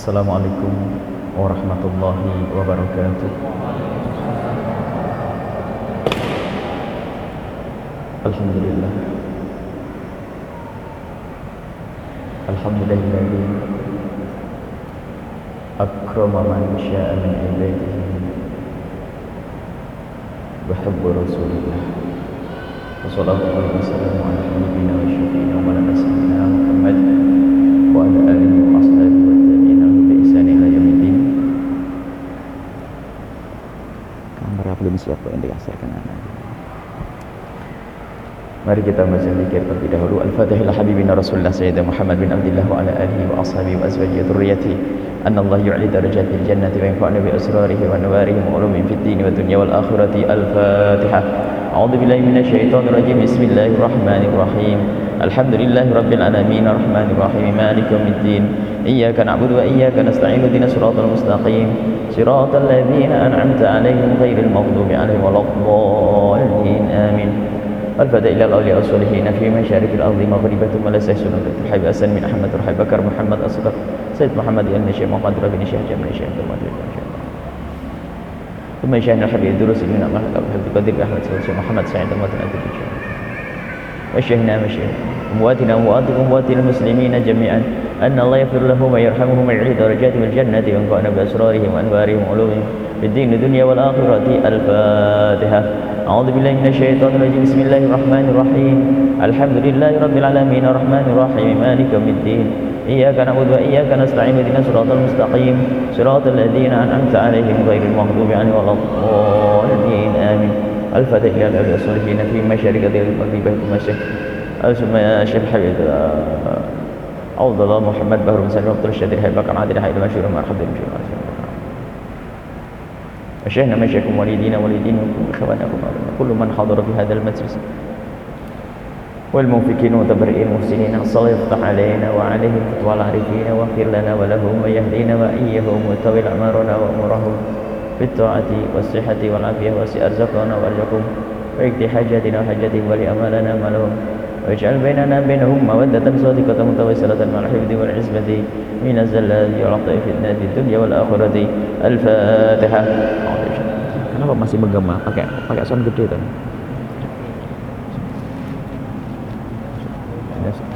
Assalamualaikum warahmatullahi wabarakatuh Alhamdulillah Alhamdulillah Akrama man sya'a min ibadihi وحب رسول الله وصلى الله وسلم على نبينا وشفينا ومولانا سيدنا محمد وعلى اله siapa yang dihasilkan anak Mari kita baca zikir terlebih dahulu. Al-Fatihah Habibina Rasulullah Sayyidina Muhammad bin Abdullah wa ala alihi wa ashabihi wa azwajihi wa dhurriyyatihi. أن الله يعلي درجات الجنة وينفعنا بأسراره وأنوارهم وعلوم في الدين والدنيا والآخرة الفاتحة أعوذ بالله من الشيطان الرجيم بسم الله الرحمن الرحيم الحمد لله رب العالمين الرحمن الرحيم مالك يوم الدين إياك نعبد وإياك نستعين اهدنا الصراط المستقيم. صراط الذين أنعمت عليهم غير المغضوب عليهم ولا الضالين آمين. الفدا إلى الأولياء الصالحين في مشارف الأرض مغربة ولا سيسون الحبيب أسن من أحمد رحي بكر محمد أصدق سيد محمد بن الشيخ محمد بن شيخ جمال الشيخ ثم شيخنا الحبيب دروس ابن عمر عبد القدير أحمد سيد محمد سعيد أموات الأدب إن شاء الله وشيخنا مشيخ أمواتنا وأموات أموات المسلمين جميعا. أن الله يغفر لهم ويرحمهم ويعلي درجاتهم الجنة وينفعنا بأسرارهم وأنوارهم وعلومهم في الدين الدنيا والآخرة. الفاتحة. أعوذ بالله من الشيطان الرجيم. بسم الله الرحمن الرحيم. الحمد لله رب العالمين. الرحمن الرحيم. مالك يوم الدين. إياك نعبد وإياك نستعين. اهدنا الصراط المستقيم. صراط الذين أنعمت عليهم غير المغضوب عليهم ولا الضالين. آمين. الفاتحة الأولياء الصالحين في مشارق دير المغرب المشرق ثم يا شيخ الحبيب. أعوذ الله محمد بهر سلمى عبد الشهيد بكر عادل حيد مشهور مرحبا بك وشيخنا مشايخكم والدينا والدين وإخوانكم كل من حضر في هذا المجلس. والموفقين وتبرئ المحسنين الصلاة يفتح علينا وعليهم فتوى العارفين. واغفر لنا ولهم ويهدينا وإيهم وطول أعمارنا وأمورهم. بالطاعة والصحة والعافية. وسع أرزقنا وأرزقهم ويكفي حاجاتنا وحاجاتهم ولأمالنا ما لهم. واجعل بيننا بينهم مودة صادقة متواصلة مع الحفظ والعزبة من الزلات والعطاء في الدنيا والآخرة الفاتحة kenapa masih menggema pakai pakai sound gede tuh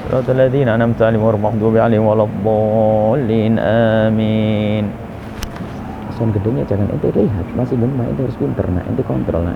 صراط الذين أنعمت عليهم غير المغضوب عليهم ولا الضالين آمين sound gedenya jangan ente lihat masih gema ente harus pinter nah ente kontrol nah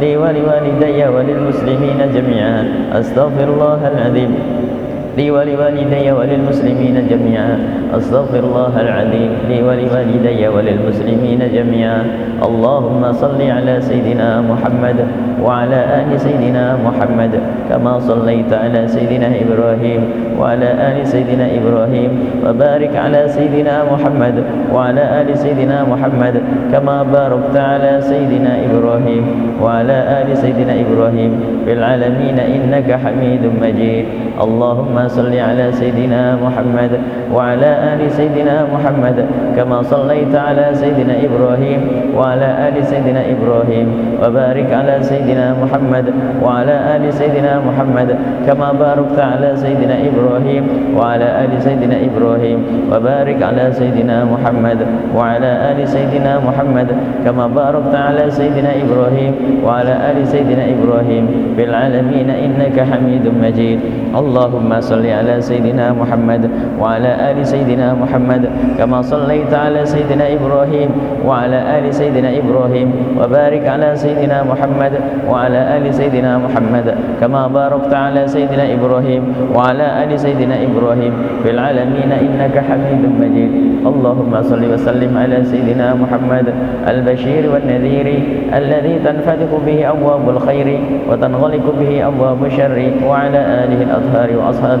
لي ولوالدي وللمسلمين جميعا. أستغفر الله العظيم. لي ولوالدي وللمسلمين جميعا. أستغفر الله العظيم. لي ولوالدي وللمسلمين جميعا. اللهم صل على سيدنا محمد وعلى آل سيدنا محمد كما صليت على سيدنا إبراهيم وعلى آل سيدنا إبراهيم وبارك على سيدنا محمد وعلى آل سيدنا محمد كما باركت على سيدنا إبراهيم وعلى آل سيدنا إبراهيم في العالمين إنك حميد مجيد. اللهم صل على سيدنا محمد وعلى آل سيدنا محمد كما صليت على سيدنا إبراهيم وعلى آل سيدنا إبراهيم وبارك على سيدنا محمد وعلى آل سيدنا محمد كما باركت على سيدنا إبراهيم وعلى آل سيدنا إبراهيم وبارك على سيدنا محمد وعلى آل سيدنا محمد كما باركت على سيدنا إبراهيم وعلى آل سيدنا إبراهيم في العالمين إنك حميد مجيد. اللهم صل على سيدنا محمد وعلى آل سيدنا محمد كما صليت على سيدنا إبراهيم وعلى آل سيدنا إبراهيم وبارك على سيدنا محمد وعلى آل سيدنا محمد كما باركت على سيدنا إبراهيم وعلى آل سيدنا إبراهيم في العالمين إنك حميد مجيد. اللهم صل وسلم على سيدنا محمد البشير والنذير الذي تنفتح به أبواب الخير وتنغلق به أبواب الشر وعلى آله الأطهار وأصحاب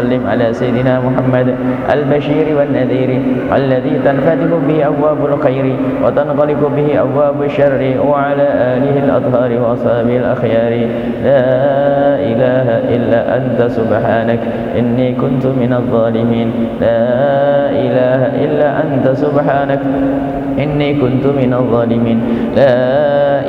على سيدنا محمد البشير والنذير الذي تنفتح به أبواب الخير وتنغلق به أبواب الشر وعلى آله الأطهار وأصحاب الأخيار. لا إله إلا أنت سبحانك إني كنت من الظالمين. لا إله إلا أنت سبحانك إني كنت من الظالمين. لا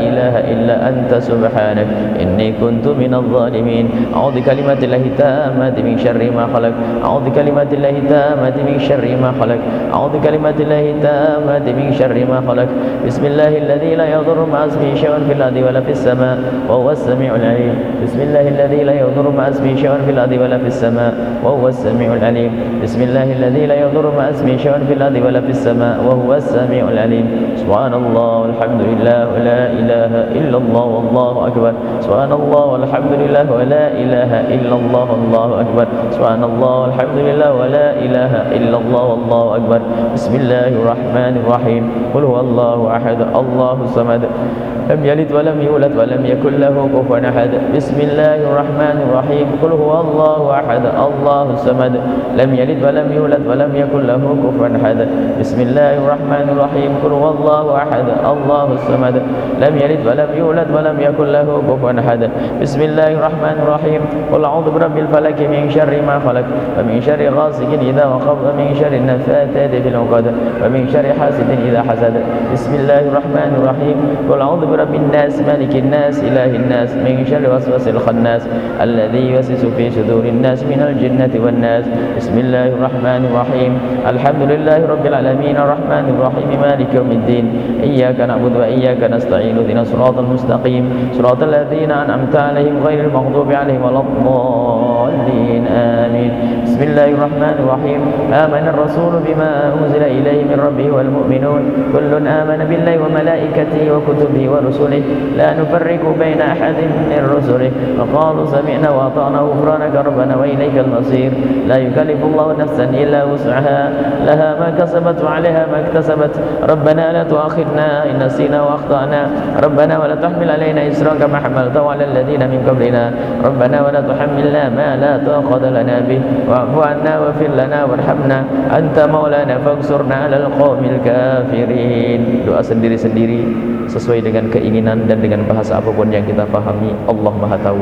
إله إلا أنت سبحانك إني كنت من الظالمين. أعوذ كلمات الله تامة من شر ما خلق. أعوذ كلمات الله تامة من شر ما خلق. أعوذ كلمات الله تامة من شر ما خلق. بسم الله الذي لا يضر مع اسمه شيء في الأرض ولا في السماء وهو السميع العليم. بسم الله الذي لا يضر مع اسمه شيء في الأرض ولا في السماء وهو السميع العليم. بسم الله الذي لا يضر مع اسمه شيء في الأرض ولا في السماء وهو السميع العليم. سبحان الله والحمد لله ولا إله إلا الله والله أكبر. سبحان الله والحمد لله ولا إله إلا الله والله أكبر. سبحان الله والحمد لله ولا إله إلا الله والله أكبر. بسم الله الرحمن الرحيم. قل هو الله أحد الله الصمد. لم يلد ولم يولد ولم يكن له كفوا أحد. بسم الله الرحمن الرحيم. قل هو الله أحد الله الصمد. لم يلد ولم يولد ولم يكن له كفوا أحد. بسم الله الرحمن الرحيم. قل هو الله أحد الله الصمد. لم يلد ولم يولد ولم يكن له كفوا أحد. بسم الله الرحمن الرحيم. قل أعوذ برب الفلك من شر ما خلق ومن شر غاسق إذا وقب ومن شر النفاثات في العقد ومن شر حاسد إذا حسد. بسم الله الرحمن الرحيم. قل أعوذ برب الناس ملك الناس إله الناس من شر وسوس الخناس الذي يوسوس في صدور الناس من الجنة والناس. بسم الله الرحمن الرحيم. الحمد لله رب العالمين. الرحمن الرحيم. مالك يوم الدين. إياك نعبد وإياك نستعين. اهدنا الصراط المستقيم. صراط الذين أنعمت عليهم غير المغضوب عليهم ولا الضالين. آمين. بسم الله الرحمن الرحيم. آمن الرسول بما أنزل إليه من ربه والمؤمنون. كل آمن بالله وملائكته وكتبه ورسله. لا نفرق بين أحد من رسله. وقالوا سمعنا وأطعنا غفرانك ربنا وإليك المصير. لا يكلف الله نفسا إلا وسعها. لها ما كسبت وعليها ما اكتسبت. ربنا لا تؤاخذنا إن نسينا وأخطأنا. ربنا ولا تحمل علينا إسرا كما حملته على الذين من قبلنا. ربنا ولا تحملنا ما لا طاقة لنا به واعف عنا واغفر لنا وارحمنا أنت مولانا فانصرنا على القوم الكافرين doa sendiri-sendiri sesuai dengan keinginan dan dengan bahasa apapun yang kita pahami Allah Maha tahu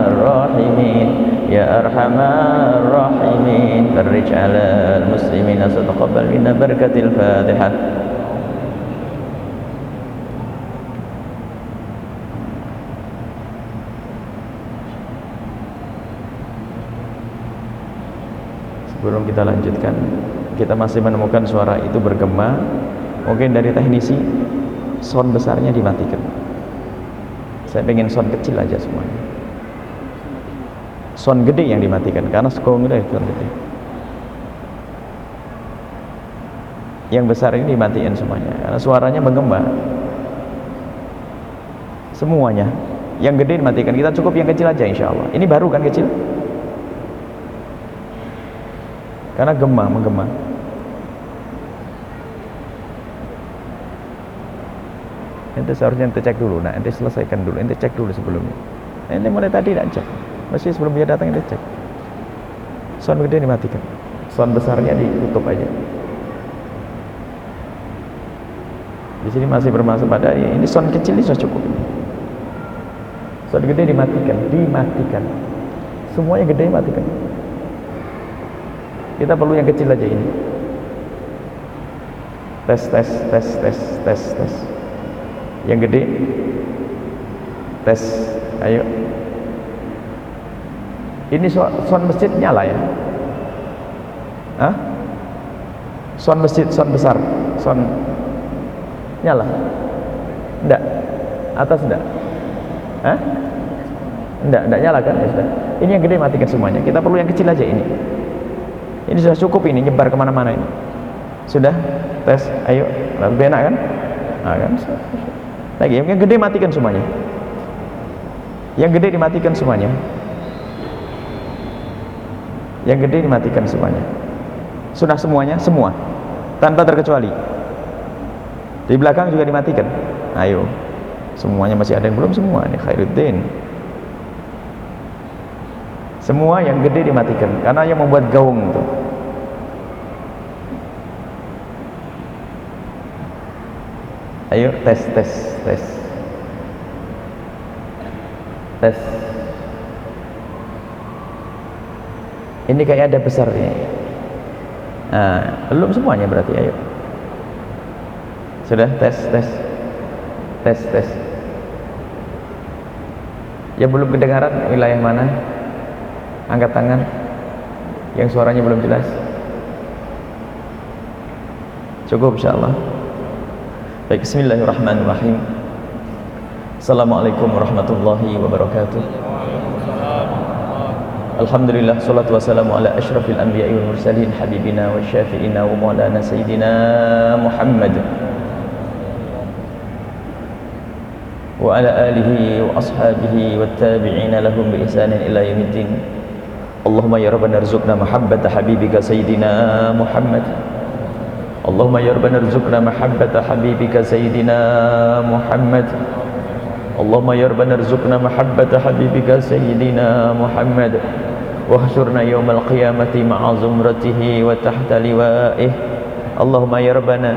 يا أرحم الراحمين فرج على المسلمين ستقبل منا بركة الفاتحة Sebelum kita lanjutkan Kita masih menemukan suara itu bergema Mungkin dari teknisi Sound besarnya dimatikan Saya pengen sound kecil aja semuanya Sound gede yang dimatikan. Karena skong itu sound gede. Yang besar ini dimatikan semuanya. Karena suaranya menggema Semuanya. Yang gede dimatikan. Kita cukup yang kecil aja insya Allah. Ini baru kan kecil? Karena gemah menggema ente seharusnya ente cek dulu. Nah ente selesaikan dulu. Ente cek dulu sebelumnya. Nah, mulai tadi tidak cek masih sebelum dia datang ente cek. Sound gede dimatikan. Sound besarnya ditutup aja. Di sini masih bermaksud pada ini sound kecil ini sudah cukup. Sound gede dimatikan dimatikan. Semuanya gede dimatikan kita perlu yang kecil aja ini. Tes tes tes tes tes tes. Yang gede. Tes. Ayo ini sound masjid nyala ya? Hah? sound masjid sound besar sound nyala? Enggak atas enggak Hah? enggak enggak nyala kan? Ya sudah. Ini yang gede matikan semuanya. Kita perlu yang kecil aja ini. Ini sudah cukup ini nyebar ke mana-mana ini. Sudah? Tes? Ayo. Lebih enak kan? Nah, kan? Lagi yang gede matikan semuanya. Yang gede dimatikan semuanya yang gede dimatikan semuanya. Sudah semuanya semua. Tanpa terkecuali. Di belakang juga dimatikan. Ayo semuanya masih ada yang belum? Semua nih Khairuddin. Semua yang gede dimatikan. Karena yang membuat gaung itu. Ayo tes tes tes. Tes ini kayak ada besarnya nah, belum semuanya berarti ayo. Sudah tes tes. Tes tes. Ya belum kedengaran wilayah mana? Angkat tangan. Yang suaranya belum jelas. Cukup insyaallah. Baik bismillahirrahmanirrahim. Assalamualaikum warahmatullahi wabarakatuh الحمد لله صلاة والسلام على أشرف الأنبياء والمرسلين حبيبنا وشافئنا ومولانا سيدنا محمد وعلى آله وأصحابه والتابعين لهم بإحسان إلى يوم الدين اللهم يا ربنا ارزقنا محبة حبيبك سيدنا محمد اللهم يا ربنا ارزقنا محبة حبيبك سيدنا محمد اللهم يا ربنا ارزقنا محبة حبيبك سيدنا محمد واحشرنا يوم القيامة مع زمرته وتحت لوائه Allahumma ya rabbana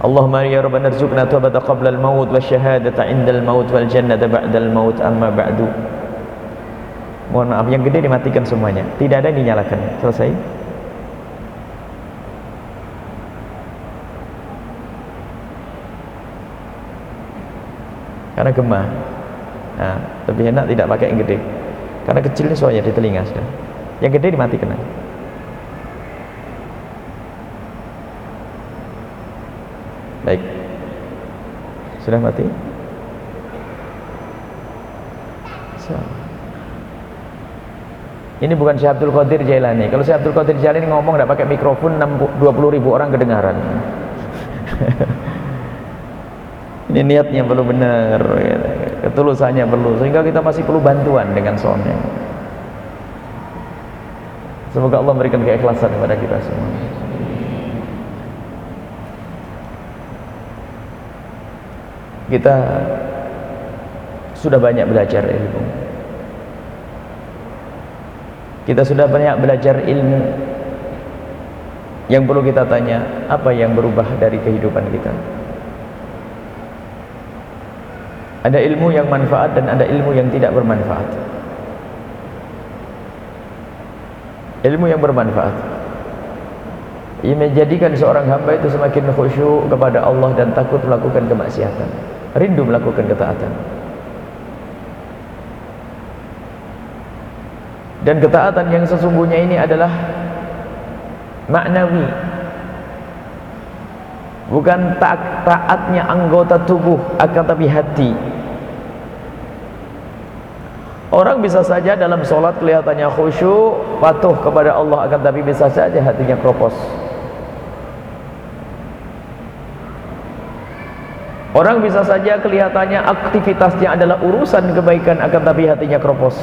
Allahumma ya rabbana arzuqna tawbata qabla al-maut wa syahadata 'inda al-maut wal jannata ba'da al-maut amma ba'du mohon maaf yang gede dimatikan semuanya tidak ada yang dinyalakan selesai karena gemah nah, lebih enak tidak pakai yang gede. Karena kecil ini soalnya di telinga sudah. Yang gede dimatikan aja. baik. Sudah mati? So. ini bukan Syekh Abdul Qadir Jailani. Kalau Syekh Abdul Qadir Jailani ngomong tidak pakai mikrofon 20 ribu orang kedengaran. Ini niatnya perlu benar ketulusannya perlu sehingga kita masih perlu bantuan dengan soundnya. Semoga Allah memberikan keikhlasan kepada kita semua. Kita sudah banyak belajar ilmu. Kita sudah banyak belajar ilmu. Yang perlu kita tanya apa yang berubah dari kehidupan kita Ada ilmu yang manfaat dan ada ilmu yang tidak bermanfaat. Ilmu yang bermanfaat. Ia menjadikan seorang hamba itu semakin khusyuk kepada Allah dan takut melakukan kemaksiatan. Rindu melakukan ketaatan. Dan ketaatan yang sesungguhnya ini adalah maknawi bukan taatnya anggota tubuh akan tapi hati. Orang bisa saja dalam sholat kelihatannya khusyuk patuh kepada Allah akan tapi bisa saja hatinya kropos orang bisa saja kelihatannya aktivitasnya adalah urusan kebaikan akan tapi hatinya kropos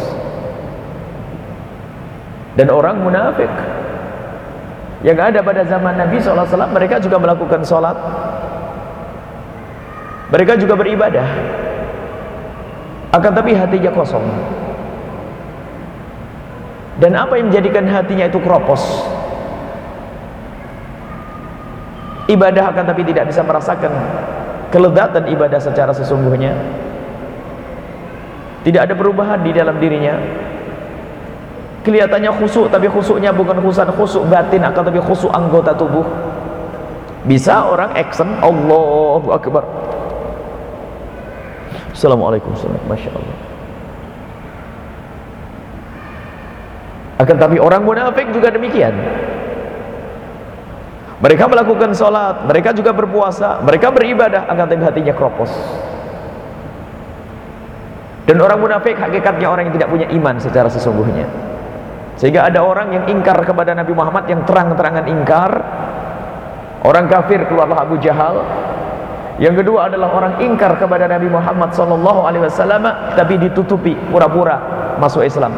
dan orang munafik yang ada pada zaman Nabi SAW mereka juga melakukan sholat. Mereka juga beribadah. Akan tapi hatinya kosong. Dan apa yang menjadikan hatinya itu kropos ibadah akan tapi tidak bisa merasakan kelezatan ibadah secara sesungguhnya. Tidak ada perubahan di dalam dirinya kelihatannya khusuk tapi khusuknya bukan khusuk khusuk batin akan tapi khusuk anggota tubuh. Bisa orang action Allahu Akbar. Assalamualaikum Masya Allah. Akan tapi orang munafik juga demikian. Mereka melakukan sholat mereka juga berpuasa mereka beribadah akan tapi hatinya kropos dan orang munafik hakikatnya orang yang tidak punya iman secara sesungguhnya sehingga ada orang yang ingkar kepada Nabi Muhammad yang terang-terangan ingkar orang kafir keluarlah Abu Jahal yang kedua adalah orang ingkar kepada Nabi Muhammad sallallahu alaihi wasallam tapi ditutupi pura-pura masuk Islam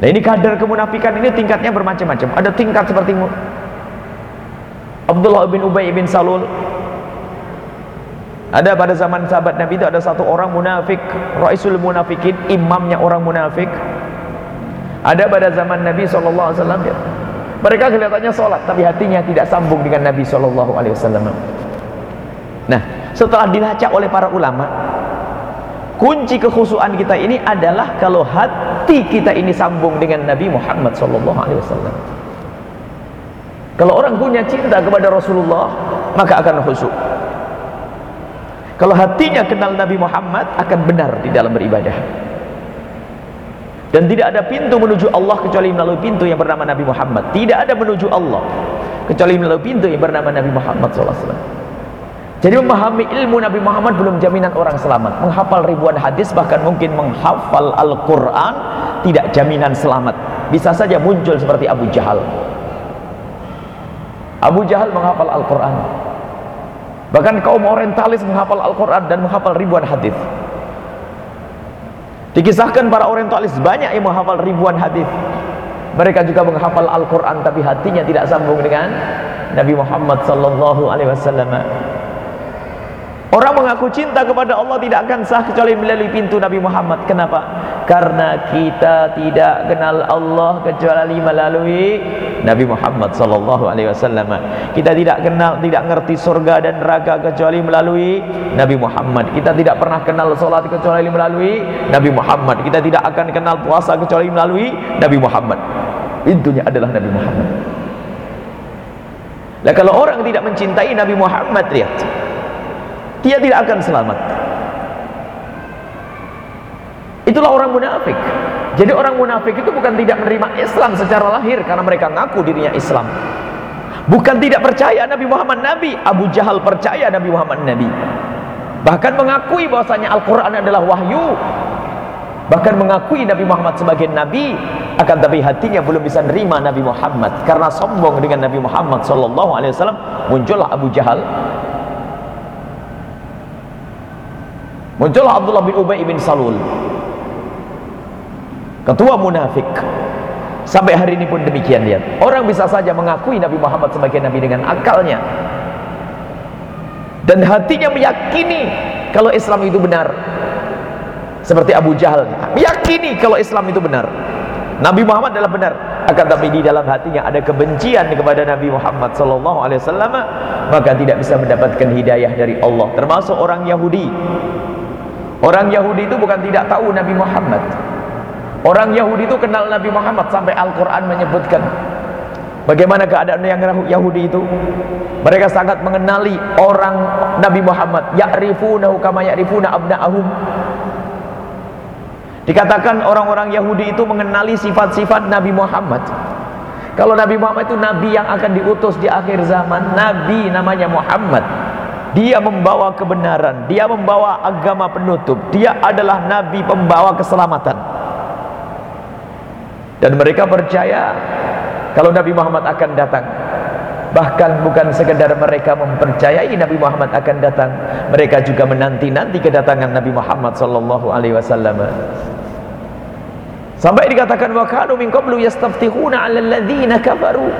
Nah ini kadar kemunafikan ini tingkatnya bermacam-macam. Ada tingkat seperti Abdullah bin Ubay bin Salul. Ada pada zaman sahabat Nabi itu ada satu orang munafik, raisul munafikin, imamnya orang munafik. Ada pada zaman Nabi SAW ya. Mereka kelihatannya sholat Tapi hatinya tidak sambung dengan Nabi SAW Nah setelah dilacak oleh para ulama Kunci kekhusuan kita ini adalah Kalau hati kita ini sambung dengan Nabi Muhammad SAW Kalau orang punya cinta kepada Rasulullah Maka akan khusyuk. Kalau hatinya kenal Nabi Muhammad Akan benar di dalam beribadah dan tidak ada pintu menuju Allah kecuali melalui pintu yang bernama Nabi Muhammad. Tidak ada menuju Allah kecuali melalui pintu yang bernama Nabi Muhammad SAW jadi memahami ilmu Nabi Muhammad belum jaminan orang selamat. Menghafal ribuan hadis bahkan mungkin menghafal Al-Quran tidak jaminan selamat. Bisa saja muncul seperti Abu Jahal. Abu Jahal menghafal Al-Quran. Bahkan kaum orientalis menghafal Al-Quran dan menghafal ribuan hadis Dikisahkan para orientalis banyak yang menghafal ribuan hadis. Mereka juga menghafal Al-Qur'an tapi hatinya tidak sambung dengan Nabi Muhammad sallallahu alaihi wasallam. Orang mengaku cinta kepada Allah tidak akan sah kecuali melalui pintu Nabi Muhammad. Kenapa? Karena kita tidak kenal Allah kecuali melalui Nabi Muhammad sallallahu alaihi wasallam. Kita tidak kenal, tidak ngerti surga dan neraka kecuali melalui Nabi Muhammad. Kita tidak pernah kenal salat kecuali melalui Nabi Muhammad. Kita tidak akan kenal puasa kecuali melalui Nabi Muhammad. Pintunya adalah Nabi Muhammad. Lah kalau orang tidak mencintai Nabi Muhammad lihat dia tidak akan selamat. Itulah orang munafik. Jadi orang munafik itu bukan tidak menerima Islam secara lahir karena mereka ngaku dirinya Islam. Bukan tidak percaya Nabi Muhammad Nabi. Abu Jahal percaya Nabi Muhammad Nabi. Bahkan mengakui bahwasanya Al-Quran adalah wahyu. Bahkan mengakui Nabi Muhammad sebagai Nabi. Akan tapi hatinya belum bisa menerima Nabi Muhammad. Karena sombong dengan Nabi Muhammad sallallahu alaihi wasallam muncullah Abu Jahal Muncullah Abdullah bin Ubay bin Salul. Ketua munafik. Sampai hari ini pun demikian lihat. Orang bisa saja mengakui Nabi Muhammad sebagai nabi dengan akalnya. Dan hatinya meyakini kalau Islam itu benar. Seperti Abu Jahal, meyakini kalau Islam itu benar. Nabi Muhammad adalah benar. Akan tapi di dalam hatinya ada kebencian kepada Nabi Muhammad sallallahu alaihi wasallam, maka tidak bisa mendapatkan hidayah dari Allah. Termasuk orang Yahudi Orang Yahudi itu bukan tidak tahu Nabi Muhammad. Orang Yahudi itu kenal Nabi Muhammad sampai Al-Quran menyebutkan bagaimana keadaan yang Yahudi itu. Mereka sangat mengenali orang Nabi Muhammad. Ya'rifunahu kama ya'rifuna abna'ahum. Dikatakan orang-orang Yahudi itu mengenali sifat-sifat Nabi Muhammad. Kalau Nabi Muhammad itu Nabi yang akan diutus di akhir zaman, Nabi namanya Muhammad. Dia membawa kebenaran, dia membawa agama penutup, dia adalah nabi pembawa keselamatan. Dan mereka percaya kalau Nabi Muhammad akan datang. Bahkan bukan sekedar mereka mempercayai Nabi Muhammad akan datang, mereka juga menanti-nanti kedatangan Nabi Muhammad sallallahu alaihi wasallam. Sampai dikatakan wa kanu min qablu yastaftihuna 'alal ladzina kafaru.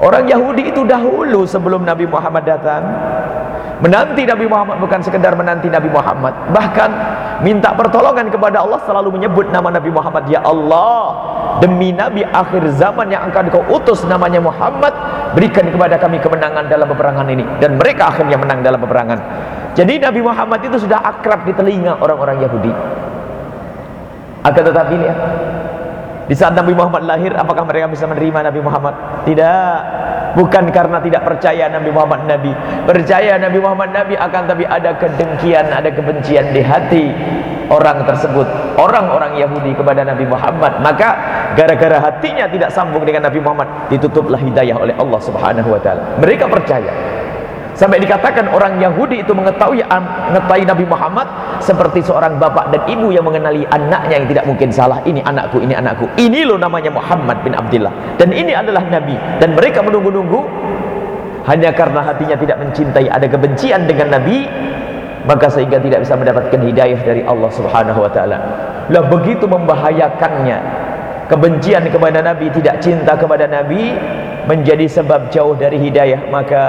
Orang Yahudi itu dahulu sebelum Nabi Muhammad datang menanti Nabi Muhammad bukan sekedar menanti Nabi Muhammad bahkan minta pertolongan kepada Allah selalu menyebut nama Nabi Muhammad. Ya Allah demi Nabi akhir zaman yang akan kau utus namanya Muhammad berikan kepada kami kemenangan dalam peperangan ini. Dan mereka akhirnya menang dalam peperangan. Jadi Nabi Muhammad itu sudah akrab di telinga orang-orang Yahudi. Akan tetapi lihat di saat Nabi Muhammad lahir apakah mereka bisa menerima Nabi Muhammad? Tidak. Bukan karena tidak percaya Nabi Muhammad Nabi. Percaya Nabi Muhammad Nabi akan tapi ada kedengkian ada kebencian di hati orang tersebut. Orang-orang Yahudi kepada Nabi Muhammad. Maka gara-gara hatinya tidak sambung dengan Nabi Muhammad ditutuplah hidayah oleh Allah subhanahu wa ta'ala. Mereka percaya sampai dikatakan orang Yahudi itu mengetahui mengetahui Nabi Muhammad seperti seorang bapak dan ibu yang mengenali anaknya yang tidak mungkin salah. Ini anakku, ini anakku. Ini loh namanya Muhammad bin Abdullah. Dan ini adalah Nabi. Dan mereka menunggu-nunggu. Hanya karena hatinya tidak mencintai ada kebencian dengan Nabi maka sehingga tidak bisa mendapatkan hidayah dari Allah subhanahu wa ta'ala. Lah begitu membahayakannya. Kebencian kepada Nabi tidak cinta kepada Nabi menjadi sebab jauh dari hidayah maka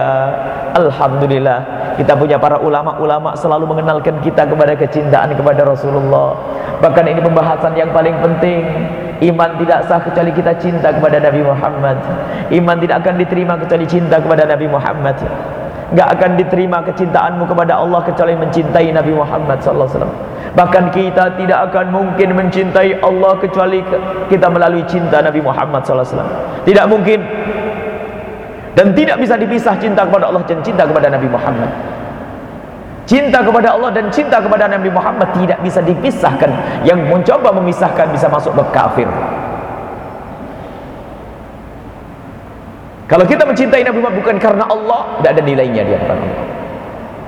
Alhamdulillah kita punya para ulama-ulama selalu mengenalkan kita kepada kecintaan kepada Rasulullah. Bahkan ini pembahasan yang paling penting. Iman tidak sah kecuali kita cinta kepada Nabi Muhammad. Iman tidak akan diterima kecuali cinta kepada Nabi Muhammad. Enggak akan diterima kecintaanmu kepada Allah kecuali mencintai Nabi Muhammad wasallam. Bahkan kita tidak akan mungkin mencintai Allah kecuali kita melalui cinta Nabi Muhammad wasallam. Tidak mungkin dan tidak bisa dipisah cinta kepada Allah dan cinta kepada Nabi Muhammad. Cinta kepada Allah dan cinta kepada Nabi Muhammad tidak bisa dipisahkan. Yang mencoba memisahkan bisa masuk ke kafir. Kalau kita mencintai Nabi Muhammad bukan karena Allah tidak ada nilainya di hadapan Allah.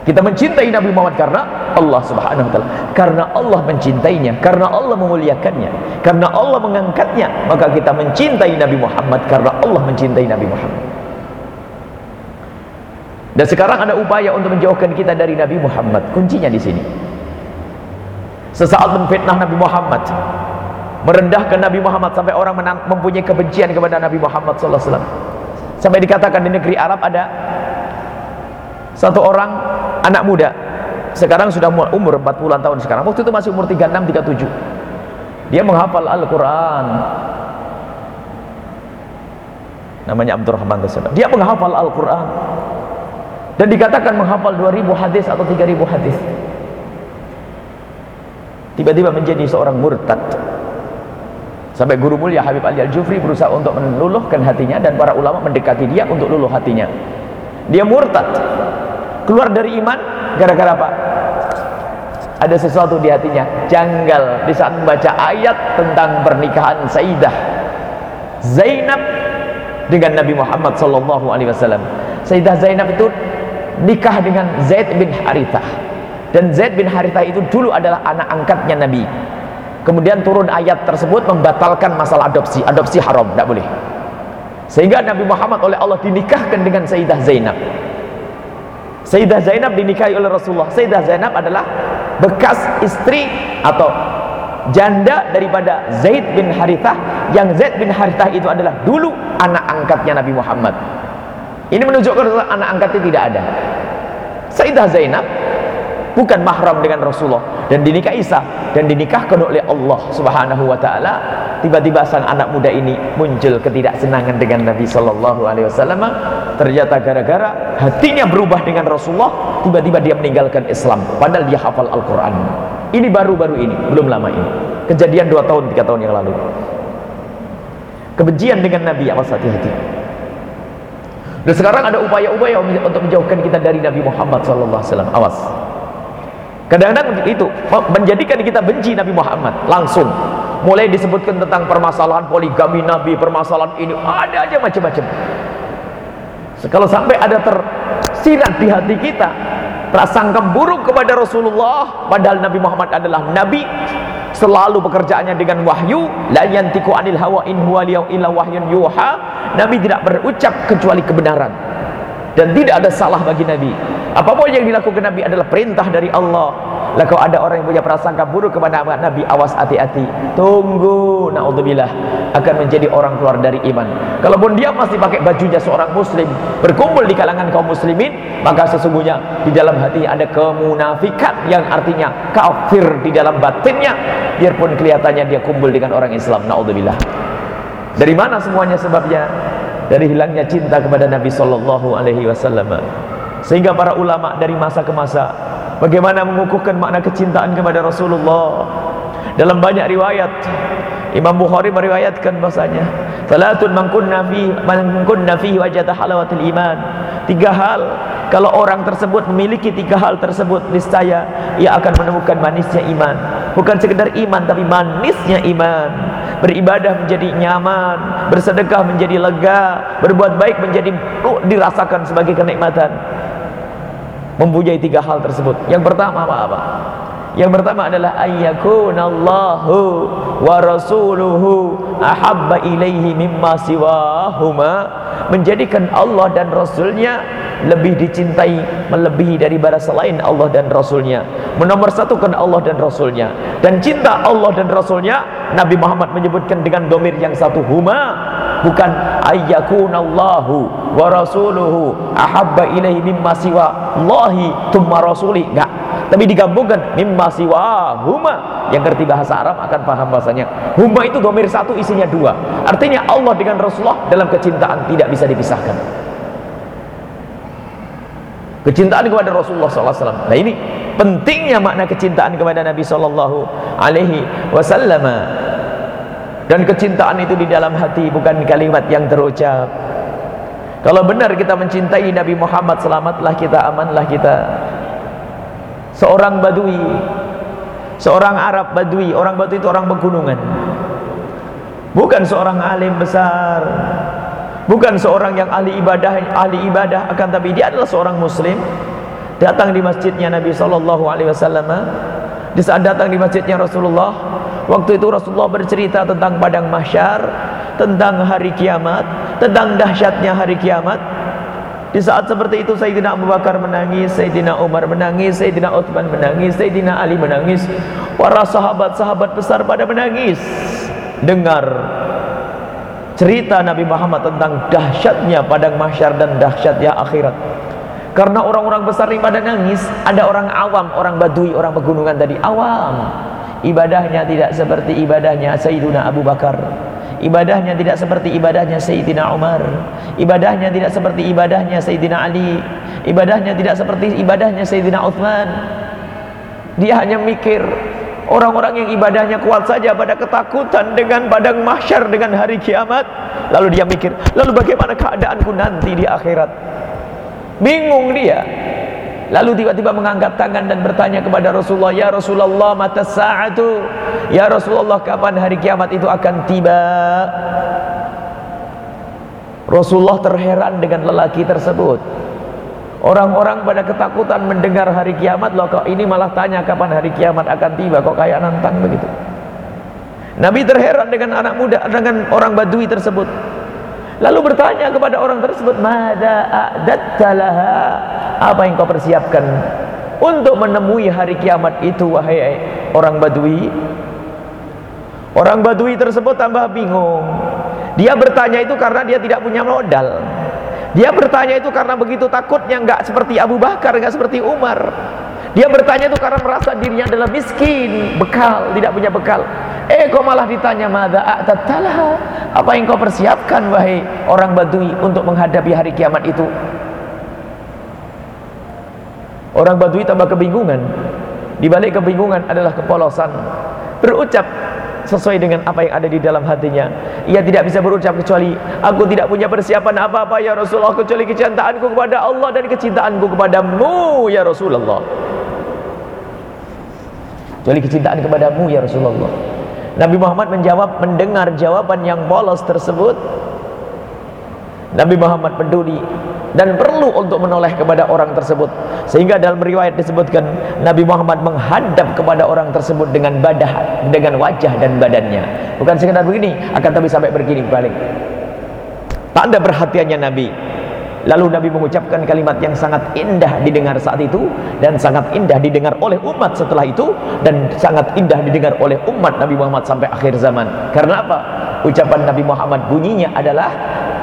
Kita mencintai Nabi Muhammad karena Allah subhanahu wa ta'ala. Karena Allah mencintainya karena Allah memuliakannya karena Allah mengangkatnya maka kita mencintai Nabi Muhammad karena Allah mencintai Nabi Muhammad dan sekarang ada upaya untuk menjauhkan kita dari Nabi Muhammad. Kuncinya di sini. Sesaat memfitnah Nabi Muhammad, merendahkan Nabi Muhammad sampai orang mempunyai kebencian kepada Nabi Muhammad sallallahu alaihi wasallam. Sampai dikatakan di negeri Arab ada satu orang anak muda sekarang sudah umur 40-an tahun sekarang waktu itu masih umur 36 37 dia menghafal Al-Quran namanya Abdurrahman dia menghafal Al-Quran dan dikatakan menghafal 2000 hadis atau 3000 hadis. Tiba-tiba menjadi seorang murtad. Sampai guru mulia Habib Ali Al-Jufri berusaha untuk meluluhkan hatinya dan para ulama mendekati dia untuk luluh hatinya. Dia murtad. Keluar dari iman gara-gara apa? ada sesuatu di hatinya janggal. Di saat membaca ayat tentang pernikahan Sayyidah Zainab dengan Nabi Muhammad wasallam. Sayyidah Zainab itu nikah dengan Zaid bin Harithah. Dan Zaid bin Harithah itu dulu adalah anak angkatnya Nabi. Kemudian turun ayat tersebut membatalkan masalah adopsi. Adopsi haram, tidak boleh. Sehingga Nabi Muhammad oleh Allah dinikahkan dengan Sayyidah Zainab. Sayyidah Zainab dinikahi oleh Rasulullah. Sayyidah Zainab adalah bekas istri atau janda daripada Zaid bin Harithah yang Zaid bin Harithah itu adalah dulu anak angkatnya Nabi Muhammad ini menunjukkan anak angkatnya tidak ada. Sayyidah Zainab bukan mahram dengan Rasulullah dan dinikah Isa dan dinikahkan oleh Allah Subhanahu wa taala tiba-tiba sang anak muda ini muncul ketidaksenangan dengan Nabi sallallahu alaihi wasallam. Ternyata gara-gara hatinya berubah dengan Rasulullah tiba-tiba dia meninggalkan Islam padahal dia hafal Al-Qur'an. Ini baru-baru ini belum lama ini. Kejadian dua tahun tiga tahun yang lalu. Kebencian dengan Nabi awas hati-hati dan sekarang ada upaya-upaya untuk menjauhkan kita dari Nabi Muhammad wasallam. Awas. Kadang-kadang itu menjadikan kita benci Nabi Muhammad langsung. Mulai disebutkan tentang permasalahan poligami Nabi permasalahan ini ada aja macam-macam. Kalau sampai ada tersirat di hati kita prasangka buruk kepada Rasulullah padahal Nabi Muhammad adalah Nabi selalu pekerjaannya dengan wahyu la yantiku anil hawa in huwa illa wahyun yuha. Nabi tidak berucap kecuali kebenaran. Dan tidak ada salah bagi Nabi apa pun yang dilakukan Nabi adalah perintah dari Allah. Lah kalau ada orang yang punya prasangka buruk kepada Nabi awas hati-hati. Tunggu. Naudzubillah. Akan menjadi orang keluar dari iman. Kalaupun dia masih pakai bajunya seorang muslim berkumpul di kalangan kaum muslimin maka sesungguhnya di dalam hati ada kemunafikan yang artinya kafir di dalam batinnya. Biarpun kelihatannya dia kumpul dengan orang Islam. Naudzubillah. Dari mana semuanya sebabnya? Dari hilangnya cinta kepada Nabi sallallahu alaihi wasallam sehingga para ulama dari masa ke masa bagaimana mengukuhkan makna kecintaan kepada Rasulullah. Dalam banyak riwayat Imam Bukhari meriwayatkan bahasanya salatun man kunna fi man kunna fi wajada halawatul iman. Tiga hal kalau orang tersebut memiliki tiga hal tersebut niscaya ia akan menemukan manisnya iman. Bukan sekedar iman tapi manisnya iman. Beribadah menjadi nyaman bersedekah menjadi lega berbuat baik menjadi oh, dirasakan sebagai kenikmatan mempunyai tiga hal tersebut. Yang pertama apa-apa yang pertama adalah ayyakunallahu wa rasuluhu ahabba ilaihi mimma siwahuma. Menjadikan Allah dan Rasulnya lebih dicintai melebihi daripada selain Allah dan Rasulnya. Menomorsatukan Allah dan Rasulnya. Dan cinta Allah dan Rasulnya Nabi Muhammad menyebutkan dengan domir yang satu huma. Bukan ayyakunallahu wa rasuluhu ahabba ilaihi mimma siwa. Allahi tumma rasuli. Enggak tapi digabungkan mimma siwa huma. Yang ngerti bahasa Arab akan paham bahasanya. Huma itu domir satu isinya dua. Artinya Allah dengan Rasulullah dalam kecintaan tidak bisa dipisahkan. Kecintaan kepada Rasulullah SAW nah ini pentingnya makna kecintaan kepada Nabi Sallallahu Alaihi Wasallam. Dan kecintaan itu di dalam hati bukan kalimat yang terucap. Kalau benar kita mencintai Nabi Muhammad selamatlah kita amanlah kita seorang badui. Seorang Arab badui. Orang badui itu orang pegunungan. Bukan seorang alim besar. Bukan seorang yang ahli ibadah ahli ibadah akan tapi dia adalah seorang muslim. Datang di masjidnya Nabi sallallahu alaihi wasallam. Di saat datang di masjidnya Rasulullah waktu itu Rasulullah bercerita tentang padang mahsyar tentang hari kiamat tentang dahsyatnya hari kiamat di saat seperti itu Sayyidina Abu Bakar menangis, Sayyidina Umar menangis, Sayyidina Uthman menangis, Sayyidina Ali menangis. Para sahabat-sahabat besar pada menangis. Dengar cerita Nabi Muhammad tentang dahsyatnya padang mahsyar dan dahsyatnya akhirat. Karena orang-orang besar ini pada nangis, ada orang awam, orang badui, orang pegunungan tadi awam. Ibadahnya tidak seperti ibadahnya Sayyiduna Abu Bakar. Ibadahnya tidak seperti ibadahnya Sayyidina Umar. Ibadahnya tidak seperti ibadahnya Sayyidina Ali. Ibadahnya tidak seperti ibadahnya Sayyidina Uthman. Dia hanya mikir orang-orang yang ibadahnya kuat saja pada ketakutan dengan padang mahsyar dengan hari kiamat. Lalu dia mikir, lalu bagaimana keadaanku nanti di akhirat? bingung dia lalu tiba-tiba mengangkat tangan dan bertanya kepada Rasulullah ya Rasulullah mata sa'atu ya Rasulullah kapan hari kiamat itu akan tiba Rasulullah terheran dengan lelaki tersebut Orang-orang pada ketakutan mendengar hari kiamat loh kok ini malah tanya kapan hari kiamat akan tiba kok kayak nantang begitu. Nabi terheran dengan anak muda dengan orang badui tersebut. Lalu bertanya kepada orang tersebut, "Mada a'dattalaha?" Apa yang kau persiapkan untuk menemui hari kiamat itu wahai orang Badui? Orang Badui tersebut tambah bingung. Dia bertanya itu karena dia tidak punya modal. Dia bertanya itu karena begitu takutnya enggak seperti Abu Bakar, enggak seperti Umar. Dia bertanya itu karena merasa dirinya adalah miskin, bekal, tidak punya bekal. Eh kok malah ditanya mada a'tatalah? Apa yang kau persiapkan wahai orang Badui untuk menghadapi hari kiamat itu? Orang Badui tambah kebingungan. Di balik kebingungan adalah kepolosan. Berucap sesuai dengan apa yang ada di dalam hatinya. Ia tidak bisa berucap kecuali aku tidak punya persiapan apa-apa ya Rasulullah kecuali kecintaanku kepada Allah dan kecintaanku kepadamu ya Rasulullah. Kecuali kecintaan kepadamu ya Rasulullah. Nabi Muhammad menjawab mendengar jawaban yang polos tersebut. Nabi Muhammad peduli dan perlu untuk menoleh kepada orang tersebut. Sehingga dalam riwayat disebutkan Nabi Muhammad menghadap kepada orang tersebut dengan badah dengan wajah dan badannya. Bukan sekedar begini akan tapi sampai begini balik. Tanda perhatiannya Nabi Lalu Nabi mengucapkan kalimat yang sangat indah didengar saat itu dan sangat indah didengar oleh umat setelah itu dan sangat indah didengar oleh umat Nabi Muhammad sampai akhir zaman. Karena apa? Ucapan Nabi Muhammad bunyinya adalah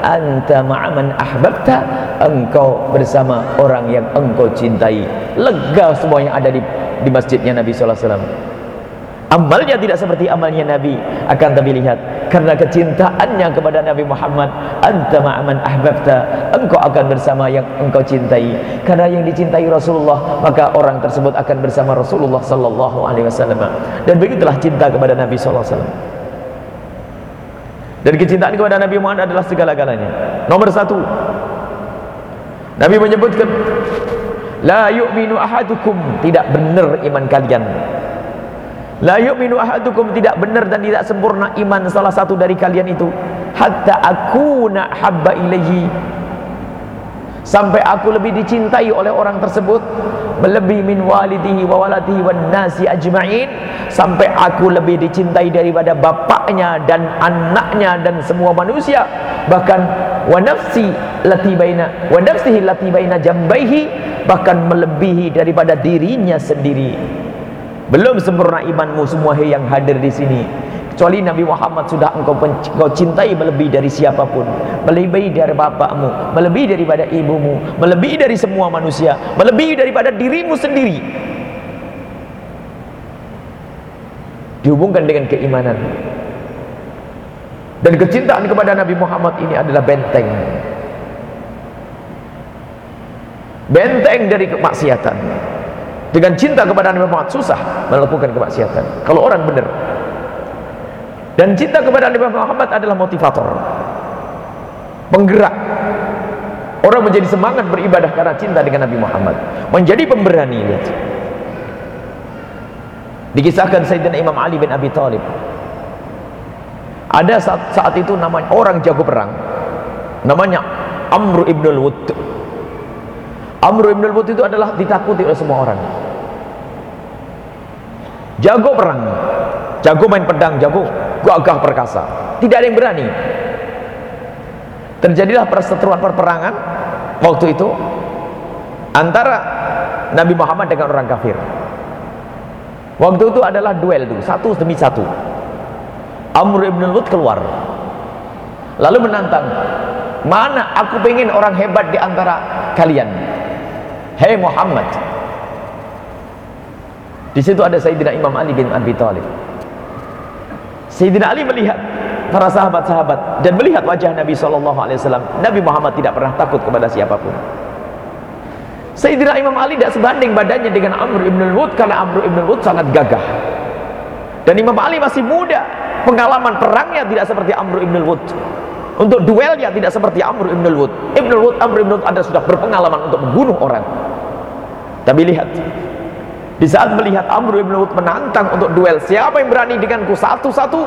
anta ma'aman ahbabta engkau bersama orang yang engkau cintai. Lega semua yang ada di di masjidnya Nabi sallallahu alaihi wasallam. Amalnya tidak seperti amalnya Nabi. Akan tapi lihat karena kecintaannya kepada Nabi Muhammad anta ma'aman ahbabta. Engkau akan bersama yang engkau cintai. Karena yang dicintai Rasulullah maka orang tersebut akan bersama Rasulullah sallallahu alaihi wasallam. Dan begitulah cinta kepada Nabi sallallahu alaihi wasallam. Dan kecintaan kepada Nabi Muhammad adalah segala-galanya. Nomor satu Nabi menyebutkan la yu'minu ahadukum. Tidak benar iman kalian La yu'minu ahadukum tidak benar dan tidak sempurna iman salah satu dari kalian itu. Hatta akuna habba ilaihi sampai aku lebih dicintai oleh orang tersebut. Melebihi min walidihi wa waladihi wan nasi ajma'in. Sampai aku lebih dicintai daripada bapaknya dan anaknya dan semua manusia. Bahkan wa nafsi lati baina wa nafsihi lati baina jambaihi. Bahkan melebihi daripada dirinya sendiri belum sempurna imanmu semua yang hadir di sini. Kecuali Nabi Muhammad sudah engkau, engkau cintai melebihi dari siapa pun. Melebihi dari bapakmu, melebihi daripada ibumu, melebihi dari semua manusia, melebihi daripada dirimu sendiri. Dihubungkan dengan keimanan. Dan kecintaan kepada Nabi Muhammad ini adalah benteng. Benteng dari kemaksiatan. Dengan cinta kepada Nabi Muhammad susah melakukan kemaksiatan. Kalau orang benar. Dan cinta kepada Nabi Muhammad adalah motivator. Penggerak. Orang menjadi semangat beribadah karena cinta dengan Nabi Muhammad. Menjadi pemberani lihat. Dikisahkan Sayyidina Imam Ali bin Abi Thalib. Ada saat, saat itu namanya orang jago perang. Namanya Amr ibn al-Wud. Amr ibn al-Wud itu adalah ditakuti oleh semua orang. Jago perang jago main pedang jago gagah perkasa. Tidak ada yang berani. Terjadilah perseteruan perperangan waktu itu antara Nabi Muhammad dengan orang kafir. Waktu itu adalah duel itu satu demi satu. Amr ibn Lut keluar. Lalu menantang mana aku pengen orang hebat di antara kalian hei Muhammad. Di situ ada Sayyidina Imam Ali bin Abi Thalib Sayyidina Ali melihat para sahabat-sahabat dan melihat wajah Nabi SAW Nabi Muhammad tidak pernah takut kepada siapa pun. Sayyidina Imam Ali tidak sebanding badannya dengan Amr ibn al-Wud karena Amr ibn al-Wud sangat gagah. Dan Imam Ali masih muda pengalaman perangnya tidak seperti Amr ibn al-Wud. Untuk duelnya tidak seperti Amr ibn al-Wud. Ibn al-Wud, Amr ibn al-Wud sudah berpengalaman untuk membunuh orang tapi lihat. Di saat melihat Amr ibn al-Wud menantang untuk duel siapa yang berani denganku? Satu-satu.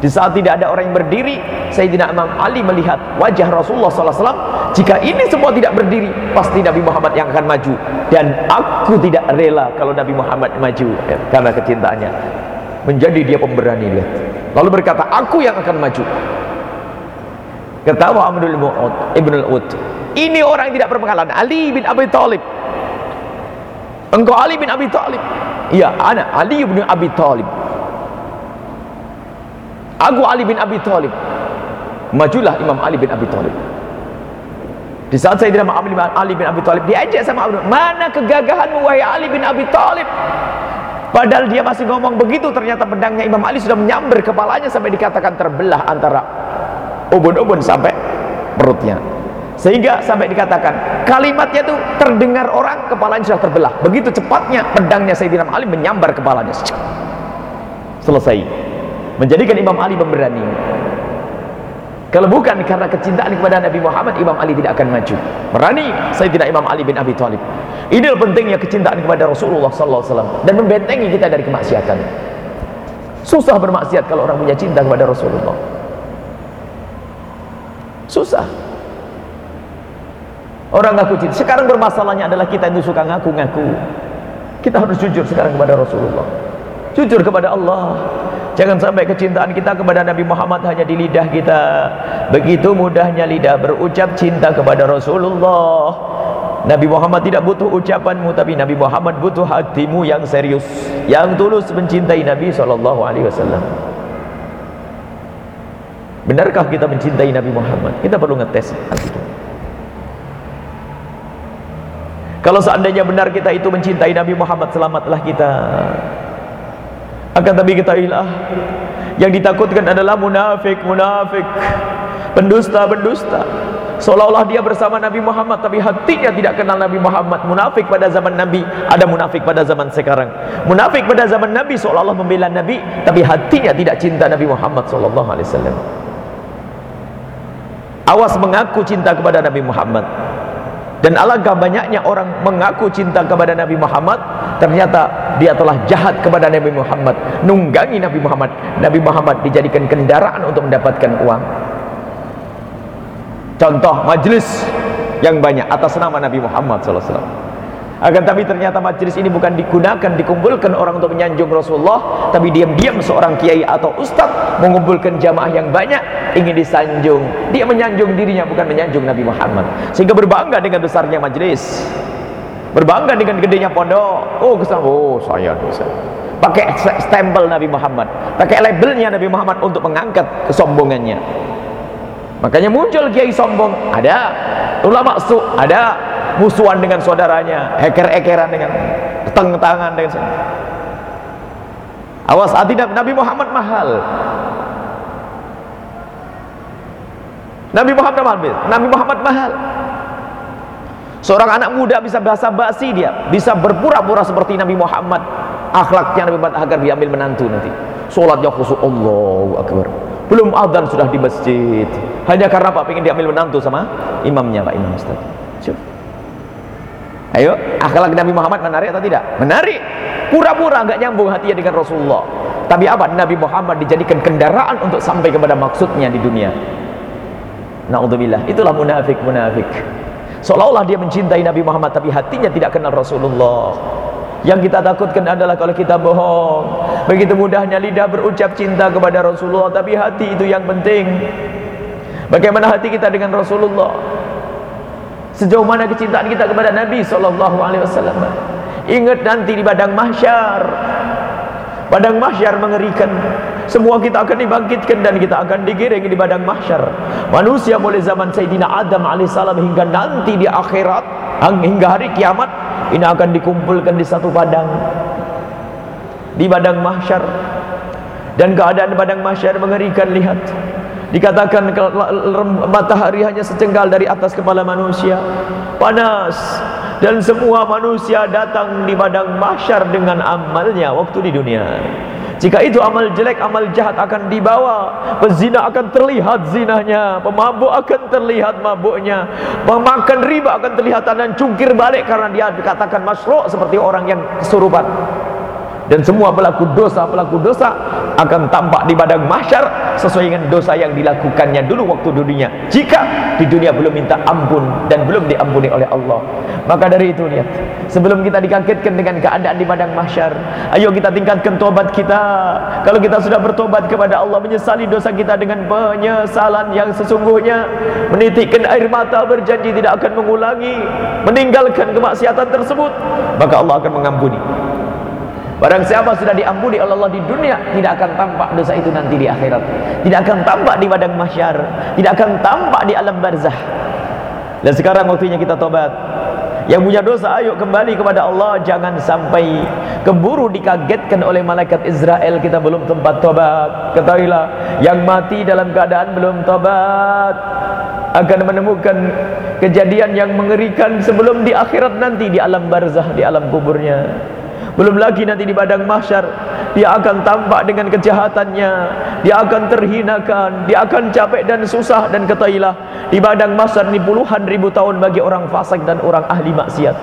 Di saat tidak ada orang yang berdiri Sayyidina Imam Ali melihat wajah Rasulullah SAW jika ini semua tidak berdiri pasti Nabi Muhammad yang akan maju. Dan aku tidak rela kalau Nabi Muhammad maju ya, karena kecintaannya. Menjadi dia pemberani lihat. Lalu berkata aku yang akan maju. Ketawa Amrul Ibn al-Ud ini orang yang tidak berpengalaman. Ali bin Abi Talib. Engkau Ali bin Abi Talib. Iya anak Ali bin Abi Talib. Aku Ali bin Abi Talib. Majulah Imam Ali bin Abi Talib. Di saat saya tidak Ali, Ali bin Abi Talib diajak sama Abu mana kegagahanmu wahai Ali bin Abi Talib? Padahal dia masih ngomong begitu ternyata pedangnya Imam Ali sudah menyambar kepalanya sampai dikatakan terbelah antara ubun-ubun sampai perutnya sehingga sampai dikatakan kalimatnya itu terdengar orang kepalanya sudah terbelah. Begitu cepatnya pedangnya Sayyidina Ali menyambar kepalanya. Selesai. Menjadikan Imam Ali pemberani. Kalau bukan karena kecintaan kepada Nabi Muhammad Imam Ali tidak akan maju. Berani Sayyidina Imam Ali bin Abi Thalib. Ini pentingnya kecintaan kepada Rasulullah sallallahu alaihi wasallam dan membentengi kita dari kemaksiatan. Susah bermaksiat kalau orang punya cinta kepada Rasulullah. Susah orang ngaku cinta. Sekarang bermasalahnya adalah kita itu suka ngaku-ngaku. Kita harus jujur sekarang kepada Rasulullah. Jujur kepada Allah. Jangan sampai kecintaan kita kepada Nabi Muhammad hanya di lidah kita. Begitu mudahnya lidah berucap cinta kepada Rasulullah. Nabi Muhammad tidak butuh ucapanmu tapi Nabi Muhammad butuh hatimu yang serius yang tulus mencintai Nabi SAW Benarkah kita mencintai Nabi Muhammad? Kita perlu ngetes hati kita. Kalau seandainya benar kita itu mencintai Nabi Muhammad, selamatlah kita. Akan tapi kita ilah yang ditakutkan adalah munafik, munafik, pendusta, pendusta. Seolah-olah dia bersama Nabi Muhammad tapi hatinya tidak kenal Nabi Muhammad. Munafik pada zaman Nabi, ada munafik pada zaman sekarang. Munafik pada zaman Nabi seolah-olah membela Nabi tapi hatinya tidak cinta Nabi Muhammad sallallahu alaihi wasallam. Awas mengaku cinta kepada Nabi Muhammad. Dan alangkah banyaknya orang mengaku cinta kepada Nabi Muhammad, ternyata dia telah jahat kepada Nabi Muhammad, nunggangi Nabi Muhammad. Nabi Muhammad dijadikan kendaraan untuk mendapatkan uang. Contoh majlis yang banyak atas nama Nabi Muhammad wasallam. Akan tapi ternyata majlis ini bukan digunakan dikumpulkan orang untuk menyanjung Rasulullah, tapi diam-diam seorang kiai atau ustaz mengumpulkan jamaah yang banyak ingin disanjung. Dia menyanjung dirinya bukan menyanjung Nabi Muhammad. Sehingga berbangga dengan besarnya majlis. Berbangga dengan gedenya pondok. Oh, ke sana. Oh, saya dosa. Pakai stempel Nabi Muhammad, pakai labelnya Nabi Muhammad untuk mengangkat kesombongannya. Makanya muncul kiai sombong, ada ulama su, ada musuhan dengan saudaranya eker-ekeran dengan teng-tangan dengan awas hati Nabi Muhammad mahal. Nabi Muhammad mahal Nabi Muhammad mahal. Seorang anak muda bisa bahasa basi dia bisa berpura-pura seperti Nabi Muhammad. Akhlaknya Nabi Muhammad agar diambil menantu nanti. Sholatnya khusus Allahu Akbar. Belum adzan sudah di masjid. Hanya karena Pak ingin diambil menantu sama imamnya Pak Imam Ustaz. Coba. Ayo, akhlak Nabi Muhammad menarik atau tidak? Menarik. Pura-pura enggak nyambung hatinya dengan Rasulullah. Tapi apa? Nabi Muhammad dijadikan kendaraan untuk sampai kepada maksudnya di dunia. Naudzubillah. Itulah munafik, munafik. Seolah-olah dia mencintai Nabi Muhammad tapi hatinya tidak kenal Rasulullah. Yang kita takutkan adalah kalau kita bohong. Begitu mudahnya lidah berucap cinta kepada Rasulullah tapi hati itu yang penting. Bagaimana hati kita dengan Rasulullah? Sejauh mana kecintaan kita kepada Nabi sallallahu alaihi wasallam. Ingat nanti di padang mahsyar. Padang mahsyar mengerikan. Semua kita akan dibangkitkan dan kita akan digiring di padang mahsyar. Manusia mulai zaman Sayyidina Adam alaihissalam hingga nanti di akhirat hingga hari kiamat ini akan dikumpulkan di satu padang di padang mahsyar dan keadaan padang mahsyar mengerikan lihat dikatakan matahari hanya secenggal dari atas kepala manusia. Panas. Dan semua manusia datang di padang mahsyar dengan amalnya waktu di dunia. Jika itu amal jelek, amal jahat akan dibawa. Pezina akan terlihat zinahnya, pemabuk akan terlihat mabuknya, pemakan riba akan terlihat dan cungkir balik karena dia dikatakan masruk seperti orang yang kesurupan dan semua pelaku dosa pelaku dosa akan tampak di padang mahsyar sesuai dengan dosa yang dilakukannya dulu waktu dunia jika di dunia belum minta ampun dan belum diampuni oleh Allah. Maka dari itu lihat sebelum kita dikagetkan dengan keadaan di padang mahsyar ayo kita tingkatkan tobat kita. Kalau kita sudah bertobat kepada Allah menyesali dosa kita dengan penyesalan yang sesungguhnya. Menitikkan air mata berjanji tidak akan mengulangi meninggalkan kemaksiatan tersebut maka Allah akan mengampuni Barang siapa sudah diampuni oleh Allah di dunia Tidak akan tampak dosa itu nanti di akhirat. Tidak akan tampak di padang masyar. Tidak akan tampak di alam barzah Dan sekarang waktunya kita tobat. Yang punya dosa ayo kembali kepada Allah. Jangan sampai keburu dikagetkan oleh malaikat Israel. Kita belum tempat tobat. Ketahuilah Yang mati dalam keadaan belum tobat Akan menemukan kejadian yang mengerikan Sebelum di akhirat nanti Di alam barzah, di alam kuburnya belum lagi nanti di padang mahsyar dia akan tampak dengan kejahatannya. Dia akan terhinakan dia akan capek dan susah dan ketahilah di padang mahsyar ini puluhan ribu tahun bagi orang fasik dan orang ahli maksiat.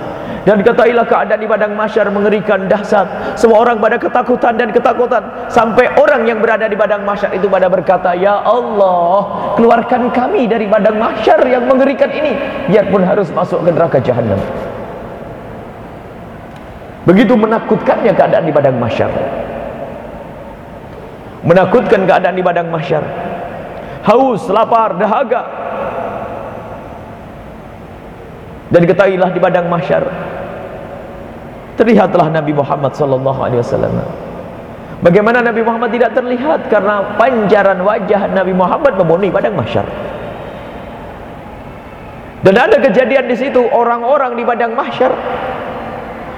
Dan ketahilah keadaan di padang mahsyar mengerikan dahsyat. Semua orang pada ketakutan dan ketakutan. Sampai orang yang berada di padang mahsyar itu pada berkata ya Allah keluarkan kami dari padang mahsyar yang mengerikan ini. Biarpun harus masuk ke neraka jahanam Begitu menakutkannya keadaan di padang mahsyar. Menakutkan keadaan di padang mahsyar. Haus, lapar, dahaga. Dan ketahuilah di padang mahsyar terlihatlah Nabi Muhammad sallallahu alaihi wasallam. Bagaimana Nabi Muhammad tidak terlihat karena panjaran wajah Nabi Muhammad memenuhi padang mahsyar. Dan ada kejadian di situ orang-orang di padang mahsyar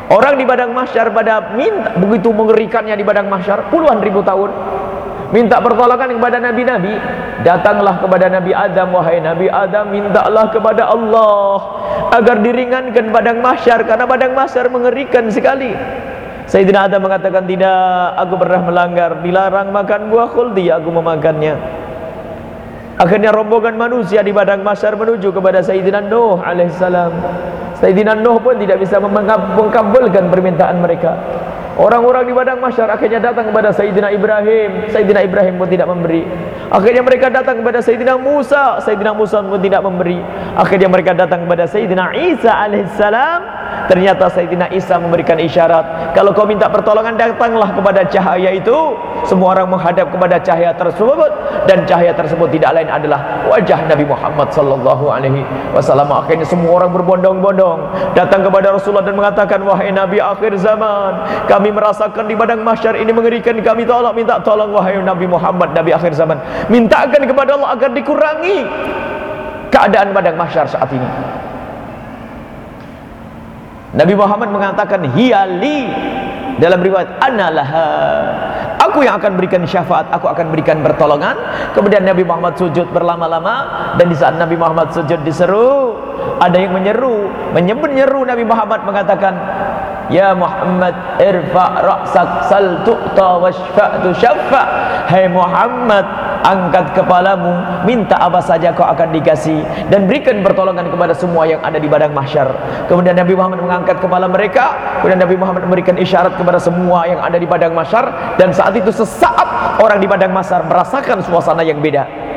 Orang di padang mahsyar pada minta begitu mengerikannya di padang mahsyar puluhan ribu tahun minta pertolongan kepada nabi-nabi. Datanglah kepada Nabi Adam wahai Nabi Adam mintalah kepada Allah agar diringankan padang mahsyar karena padang mahsyar mengerikan sekali. Sayyidina Adam mengatakan tidak aku pernah melanggar dilarang makan buah khuldi aku memakannya. Akhirnya rombongan manusia di padang mahsyar menuju kepada Sayyidina Nuh alaihissalam Sayyidina Nuh pun tidak bisa mengkabulkan permintaan mereka. Orang-orang di padang masyar akhirnya datang kepada Sayyidina Ibrahim. Sayyidina Ibrahim pun tidak memberi. Akhirnya mereka datang kepada Sayyidina Musa. Sayyidina Musa pun tidak memberi. Akhirnya mereka datang kepada Sayyidina Isa alaihissalam. Ternyata Sayyidina Isa memberikan isyarat. Kalau kau minta pertolongan datanglah kepada cahaya itu. Semua orang menghadap kepada cahaya tersebut. Dan cahaya tersebut tidak lain adalah wajah Nabi Muhammad sallallahu alaihi wasallam. Akhirnya semua orang berbondong-bondong datang kepada Rasulullah dan mengatakan wahai Nabi akhir zaman kami kami merasakan di padang mahsyar ini mengerikan. Kami tolong minta tolong wahai Nabi Muhammad Nabi akhir zaman. Mintakan kepada Allah agar dikurangi keadaan padang mahsyar saat ini. Nabi Muhammad mengatakan hiyali dalam riwayat analaha aku yang akan berikan syafaat aku akan berikan pertolongan. Kemudian Nabi Muhammad sujud berlama-lama dan di saat Nabi Muhammad sujud diseru ada yang menyeru menyebut nyeru Nabi Muhammad mengatakan Ya Muhammad irfa ra'sak sal tu'ta washfa'tu syaffa Hai Muhammad angkat kepalamu minta apa saja kau akan dikasih. Dan berikan pertolongan kepada semua yang ada di padang mahsyar. Kemudian Nabi Muhammad mengangkat kepala mereka. Kemudian Nabi Muhammad memberikan isyarat kepada semua yang ada di padang mahsyar. Dan saat itu sesaat orang di padang mahsyar merasakan suasana yang beda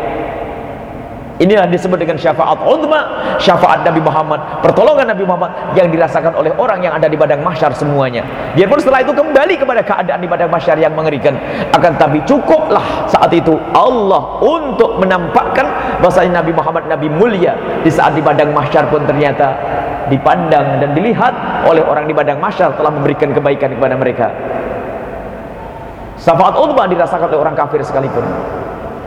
Inilah disebut dengan syafaat uzma, syafaat Nabi Muhammad, pertolongan Nabi Muhammad yang dirasakan oleh orang yang ada di padang mahsyar semuanya. Biarpun setelah itu kembali kepada keadaan di padang mahsyar yang mengerikan, akan tapi cukuplah saat itu Allah untuk menampakkan bahwasanya Nabi Muhammad Nabi mulia di saat di padang mahsyar pun ternyata dipandang dan dilihat oleh orang di padang mahsyar telah memberikan kebaikan kepada mereka. Syafaat uzma dirasakan oleh orang kafir sekalipun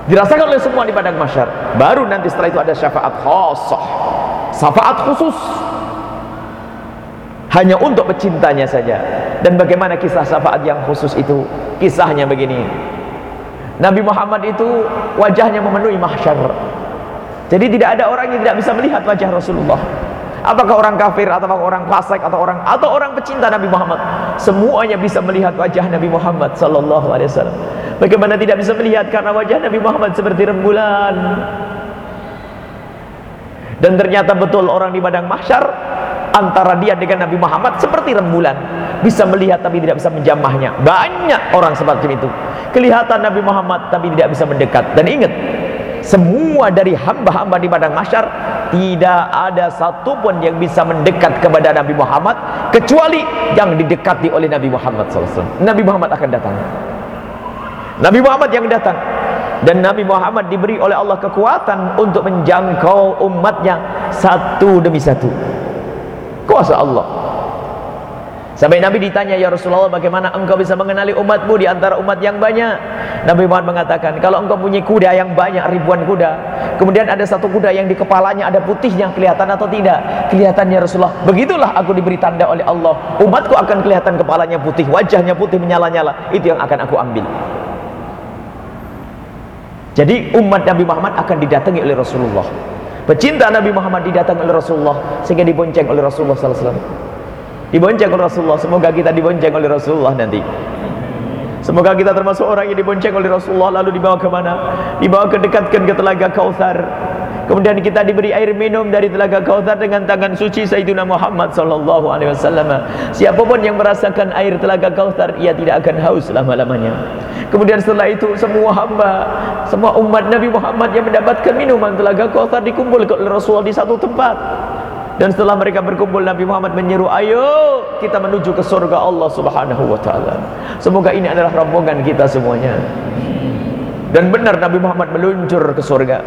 dirasakan oleh semua di padang masyar baru nanti setelah itu ada syafaat khasah. Syafaat khusus. Hanya untuk pecintanya saja. Dan bagaimana kisah syafaat yang khusus itu? Kisahnya begini. Nabi Muhammad itu wajahnya memenuhi mahsyar. Jadi tidak ada orang yang tidak bisa melihat wajah Rasulullah apakah orang kafir atau orang fasik atau orang atau orang pecinta Nabi Muhammad? Semuanya bisa melihat wajah Nabi Muhammad sallallahu alaihi wasallam. Bagaimana tidak bisa melihat? Karena wajah Nabi Muhammad seperti rembulan. Dan ternyata betul orang di padang mahsyar antara dia dengan Nabi Muhammad seperti rembulan. Bisa melihat tapi tidak bisa menjamahnya. Banyak orang seperti itu. Kelihatan Nabi Muhammad tapi tidak bisa mendekat. Dan ingat semua dari hamba-hamba di padang masyar tidak ada satupun yang bisa mendekat kepada Nabi Muhammad kecuali yang didekati oleh Nabi Muhammad SAW Nabi Muhammad akan datang. Nabi Muhammad yang datang. Dan Nabi Muhammad diberi oleh Allah kekuatan untuk menjangkau umatnya satu demi satu. Kuasa Allah sampai Nabi ditanya ya Rasulullah bagaimana engkau bisa mengenali umatmu di antara umat yang banyak? Nabi Muhammad mengatakan kalau engkau punya kuda yang banyak ribuan kuda kemudian ada satu kuda yang di kepalanya ada putihnya kelihatan atau tidak? Kelihatan ya Rasulullah. Begitulah aku diberi tanda oleh Allah. Umatku akan kelihatan kepalanya putih wajahnya putih menyala-nyala. Itu yang akan aku ambil. Jadi umat Nabi Muhammad akan didatangi oleh Rasulullah. Pecinta Nabi Muhammad didatangi oleh Rasulullah sehingga dibonceng oleh Rasulullah wasallam. Dibonceng oleh Rasulullah, semoga kita dibonceng oleh Rasulullah nanti. Semoga kita termasuk orang yang dibonceng oleh Rasulullah lalu dibawa ke mana? Dibawa ke dekatkan ke telaga Kautsar. Kemudian kita diberi air minum dari telaga Kautsar dengan tangan suci Sayyidina Muhammad sallallahu alaihi wasallam. Siapa pun yang merasakan air telaga Kautsar, ia tidak akan haus lama-lamanya. Kemudian setelah itu semua hamba, semua umat Nabi Muhammad yang mendapatkan minuman telaga Kautsar dikumpul oleh Rasulullah di satu tempat. Dan setelah mereka berkumpul Nabi Muhammad menyeru, "Ayo kita menuju ke surga Allah Subhanahu wa taala." Semoga ini adalah rombongan kita semuanya. Dan benar Nabi Muhammad meluncur ke surga.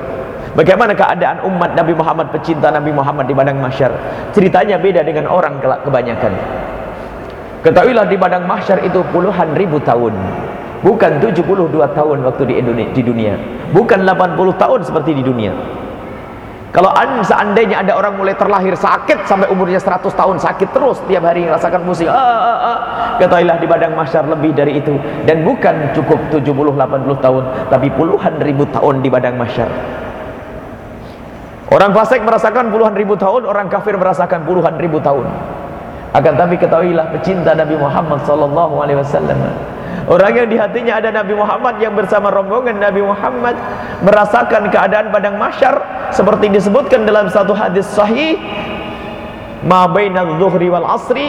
Bagaimana keadaan umat Nabi Muhammad pecinta Nabi Muhammad di padang mahsyar? Ceritanya beda dengan orang kebanyakan. Ketahuilah di padang mahsyar itu puluhan ribu tahun. Bukan 72 tahun waktu di Indonesia di dunia. Bukan 80 tahun seperti di dunia. Kalau seandainya ada orang mulai terlahir sakit sampai umurnya 100 tahun sakit terus tiap hari merasakan musik. Ah, ah, ah. Ketahuilah di padang mahsyar lebih dari itu dan bukan cukup 70 80 tahun tapi puluhan ribu tahun di padang mahsyar. Orang fasik merasakan puluhan ribu tahun, orang kafir merasakan puluhan ribu tahun. Akan tapi ketahuilah pecinta Nabi Muhammad sallallahu alaihi wasallam. Orang yang di hatinya ada Nabi Muhammad yang bersama rombongan Nabi Muhammad merasakan keadaan padang mahsyar seperti disebutkan dalam satu hadis sahih ma bainadz wal asri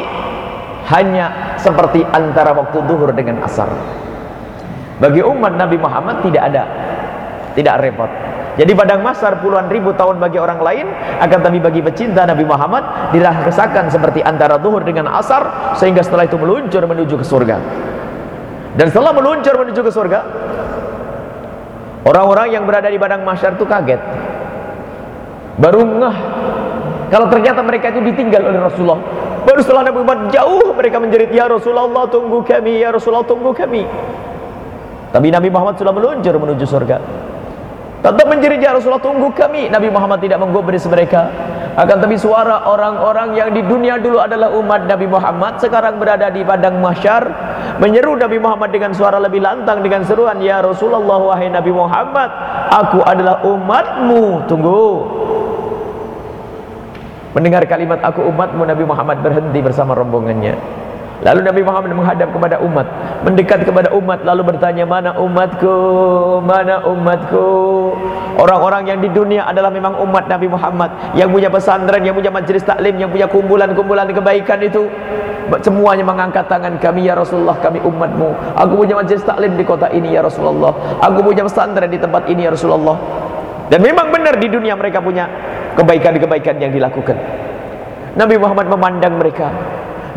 hanya seperti antara waktu zuhur dengan asar. Bagi umat Nabi Muhammad tidak ada tidak repot jadi padang masar puluhan ribu tahun bagi orang lain akan tapi bagi pecinta Nabi Muhammad dirasakan seperti antara zuhur dengan asar sehingga setelah itu meluncur menuju ke surga. Dan setelah meluncur menuju ke surga, orang-orang yang berada di padang mahsyar itu kaget. Baru ngeh kalau ternyata mereka itu ditinggal oleh Rasulullah. Baru setelah Nabi Muhammad jauh mereka menjerit, "Ya Rasulullah, tunggu kami, ya Rasulullah, tunggu kami." Tapi Nabi Muhammad sudah meluncur menuju surga. Tetap menjerit ya Rasulullah tunggu kami Nabi Muhammad tidak menggubris mereka Akan tapi suara orang-orang yang di dunia dulu adalah umat Nabi Muhammad Sekarang berada di padang mahsyar. Menyeru Nabi Muhammad dengan suara lebih lantang Dengan seruan Ya Rasulullah wahai Nabi Muhammad Aku adalah umatmu. Tunggu. Mendengar kalimat aku umatmu Nabi Muhammad berhenti bersama rombongannya Lalu Nabi Muhammad menghadap kepada umat, mendekat kepada umat lalu bertanya, "Mana umatku? Mana umatku?" Orang-orang yang di dunia adalah memang umat Nabi Muhammad yang punya pesantren, yang punya majelis taklim, yang punya kumpulan-kumpulan kebaikan itu. Semuanya mengangkat tangan kami ya Rasulullah, kami umatmu. Aku punya majelis taklim di kota ini ya Rasulullah. Aku punya pesantren di tempat ini ya Rasulullah. Dan memang benar di dunia mereka punya kebaikan-kebaikan yang dilakukan. Nabi Muhammad memandang mereka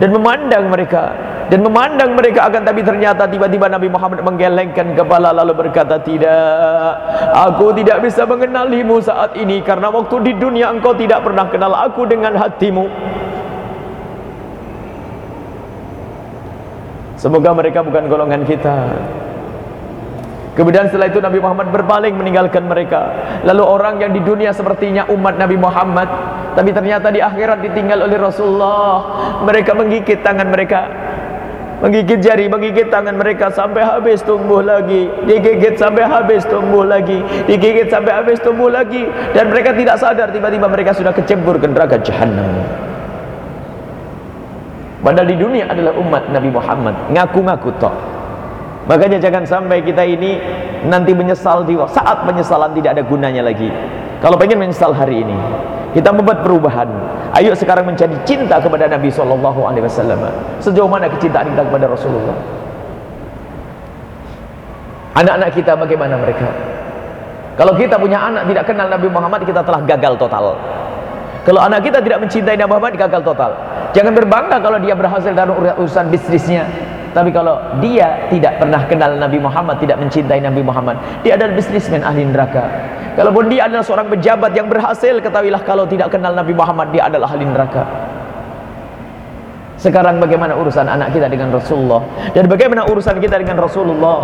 dan memandang mereka. Dan memandang mereka akan tapi ternyata tiba-tiba Nabi Muhammad menggelengkan kepala lalu berkata tidak. Aku tidak bisa mengenalimu saat ini karena waktu di dunia engkau tidak pernah kenal aku dengan hatimu. Semoga mereka bukan golongan kita Kemudian setelah itu Nabi Muhammad berpaling meninggalkan mereka. Lalu orang yang di dunia sepertinya umat Nabi Muhammad, tapi ternyata di akhirat ditinggal oleh Rasulullah. Mereka menggigit tangan mereka, menggigit jari, menggigit tangan mereka sampai habis tumbuh lagi, digigit sampai habis tumbuh lagi, digigit sampai habis tumbuh lagi, dan mereka tidak sadar tiba-tiba mereka sudah kecebur ke neraka jahanam. Padahal di dunia adalah umat Nabi Muhammad, ngaku-ngaku toh. Makanya jangan sampai kita ini nanti menyesal di saat penyesalan tidak ada gunanya lagi. Kalau pengen menyesal hari ini, kita membuat perubahan. Ayo sekarang menjadi cinta kepada Nabi Shallallahu Alaihi Wasallam. Sejauh mana kecintaan kita kepada Rasulullah? Anak-anak kita bagaimana mereka? Kalau kita punya anak tidak kenal Nabi Muhammad, kita telah gagal total. Kalau anak kita tidak mencintai Nabi Muhammad, gagal total. Jangan berbangga kalau dia berhasil dalam urusan bisnisnya, tapi kalau dia tidak pernah kenal Nabi Muhammad, tidak mencintai Nabi Muhammad, dia adalah bisnismen ahli neraka. Kalaupun dia adalah seorang pejabat yang berhasil, ketahuilah kalau tidak kenal Nabi Muhammad, dia adalah ahli neraka. Sekarang bagaimana urusan anak kita dengan Rasulullah dan bagaimana urusan kita dengan Rasulullah?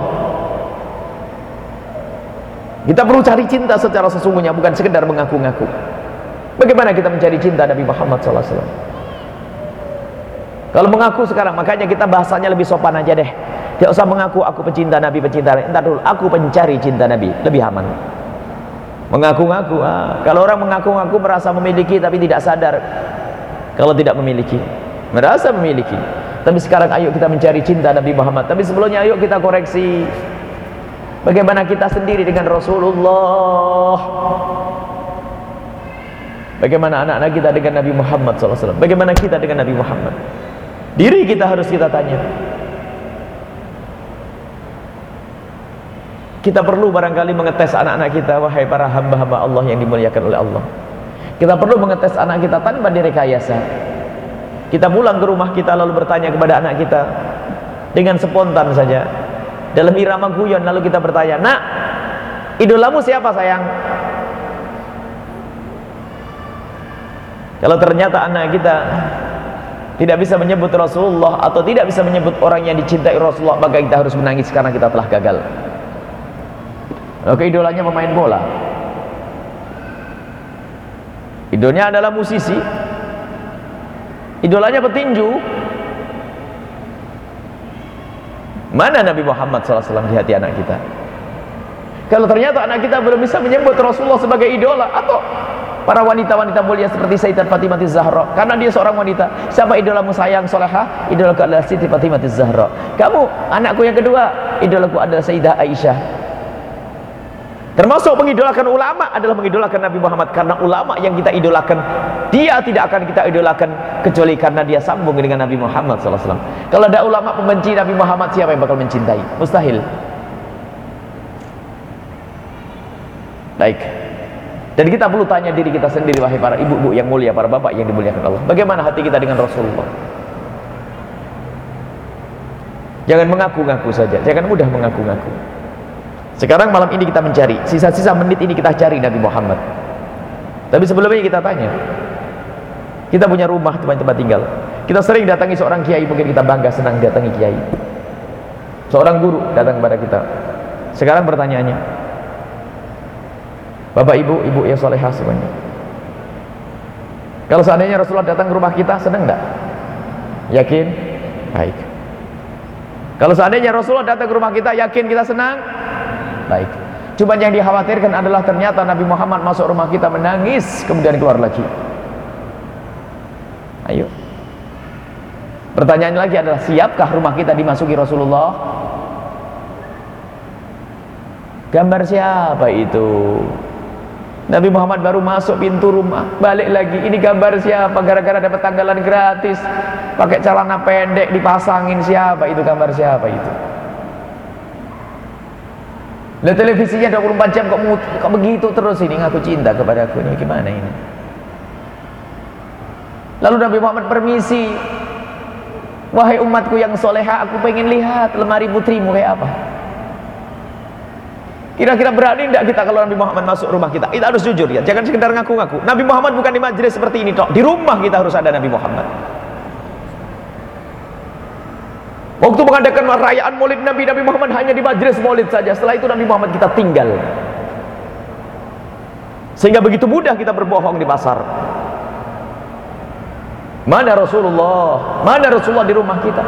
Kita perlu cari cinta secara sesungguhnya bukan sekedar mengaku-ngaku. Bagaimana kita mencari cinta Nabi Muhammad wasallam? Kalau mengaku sekarang, makanya kita bahasanya lebih sopan aja deh. Tidak usah mengaku aku pecinta Nabi, pecinta Nabi. Entar dulu, aku pencari cinta Nabi, lebih aman. Mengaku-ngaku, ah. kalau orang mengaku-ngaku merasa memiliki tapi tidak sadar kalau tidak memiliki, merasa memiliki. Tapi sekarang ayo kita mencari cinta Nabi Muhammad. Tapi sebelumnya ayo kita koreksi bagaimana kita sendiri dengan Rasulullah. Bagaimana anak-anak kita dengan Nabi Muhammad SAW Bagaimana kita dengan Nabi Muhammad Diri kita harus kita tanya. Kita perlu barangkali mengetes anak-anak kita wahai para hamba-hamba Allah yang dimuliakan oleh Allah. Kita perlu mengetes anak kita tanpa direkayasa. Kita pulang ke rumah kita lalu bertanya kepada anak kita dengan spontan saja. Dalam irama guyon lalu kita bertanya, "Nak, idolamu siapa sayang?" Kalau ternyata anak kita tidak bisa menyebut Rasulullah atau tidak bisa menyebut orang yang dicintai Rasulullah maka kita harus menangis karena kita telah gagal. Oke idolanya pemain bola. Idolanya adalah musisi. Idolanya petinju. Mana Nabi Muhammad SAW di hati anak kita? Kalau ternyata anak kita belum bisa menyebut Rasulullah sebagai idola atau para wanita-wanita mulia seperti Sayyidat Fatimah Zahra. Karena dia seorang wanita. Siapa idolamu sayang soleha idolaku adalah Siti Fatimah Zahra. Kamu anakku yang kedua idolaku adalah Sayyidah Aisyah. Termasuk mengidolakan ulama adalah mengidolakan Nabi Muhammad. Karena ulama yang kita idolakan dia tidak akan kita idolakan kecuali karena dia sambung dengan Nabi Muhammad SAW kalau ada ulama pembenci Nabi Muhammad siapa yang bakal mencintai? Mustahil. Baik dan kita perlu tanya diri kita sendiri wahai para ibu-ibu yang mulia, para bapak yang dimuliakan Allah. Bagaimana hati kita dengan Rasulullah? Jangan mengaku-ngaku saja, jangan mudah mengaku-ngaku. Sekarang malam ini kita mencari, sisa-sisa menit ini kita cari Nabi Muhammad. Tapi sebelumnya kita tanya. Kita punya rumah tempat-tempat tinggal. Kita sering datangi seorang kiai, mungkin kita bangga senang datangi kiai. Seorang guru datang kepada kita. Sekarang pertanyaannya, Bapak ibu, ibu yang solehah semuanya. Kalau seandainya Rasulullah datang ke rumah kita, senang enggak? Yakin? Baik. Kalau seandainya Rasulullah datang ke rumah kita, yakin kita senang? Baik. Cuma yang dikhawatirkan adalah ternyata Nabi Muhammad masuk rumah kita menangis, kemudian keluar lagi. Ayo. Pertanyaan lagi adalah, siapkah rumah kita dimasuki Rasulullah? Gambar siapa itu? Nabi Muhammad baru masuk pintu rumah. Balik lagi ini gambar siapa? Gara-gara dapat tanggalan gratis. Pakai celana pendek dipasangin siapa? Itu gambar siapa itu? Lihat televisinya 24 jam kok, kok begitu terus ini? Ngaku cinta kepada aku ini. Gimana ini? Lalu Nabi Muhammad permisi. Wahai umatku yang soleha aku pengen lihat lemari putrimu. Kayak apa Kira-kira berani tidak kita kalau Nabi Muhammad masuk rumah kita? Kita harus jujur ya, jangan sekedar ngaku-ngaku. Nabi Muhammad bukan di majelis seperti ini toh. Di rumah kita harus ada Nabi Muhammad. Waktu mengadakan perayaan maulid Nabi, Nabi Muhammad hanya di majlis maulid saja. Setelah itu Nabi Muhammad kita tinggal. Sehingga begitu mudah kita berbohong di pasar. Mana Rasulullah? Mana Rasulullah di rumah kita?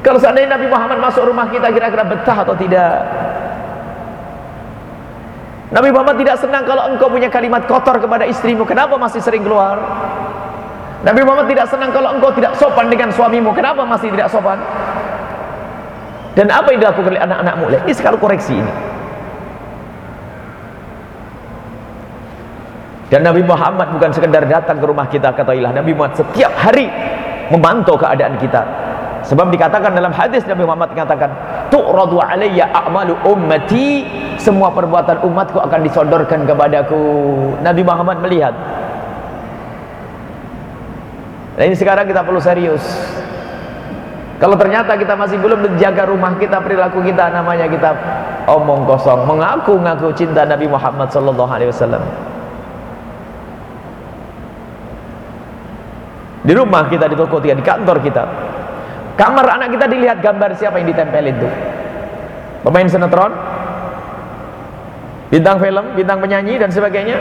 Kalau seandainya Nabi Muhammad masuk rumah kita kira-kira betah atau tidak? Nabi Muhammad tidak senang kalau engkau punya kalimat kotor kepada istrimu. Kenapa masih sering keluar? Nabi Muhammad tidak senang kalau engkau tidak sopan dengan suamimu. Kenapa masih tidak sopan? Dan apa yang dilakukan oleh anak-anakmu? Ini sekali koreksi ini. Dan Nabi Muhammad bukan sekedar datang ke rumah kita ketahuilah Nabi Muhammad setiap hari memantau keadaan kita. Sebab dikatakan dalam hadis Nabi Muhammad mengatakan, "Tu'radu alayya a'malu ummati." Semua perbuatan umatku akan disodorkan kepadaku. Nabi Muhammad melihat. Nah ini sekarang kita perlu serius. Kalau ternyata kita masih belum menjaga rumah kita, perilaku kita, namanya kita omong kosong, mengaku-ngaku cinta Nabi Muhammad sallallahu alaihi wasallam. Di rumah kita, di toko kita, di kantor kita. Kamar anak kita dilihat gambar siapa yang ditempelin itu. Pemain sinetron, bintang film, bintang penyanyi dan sebagainya.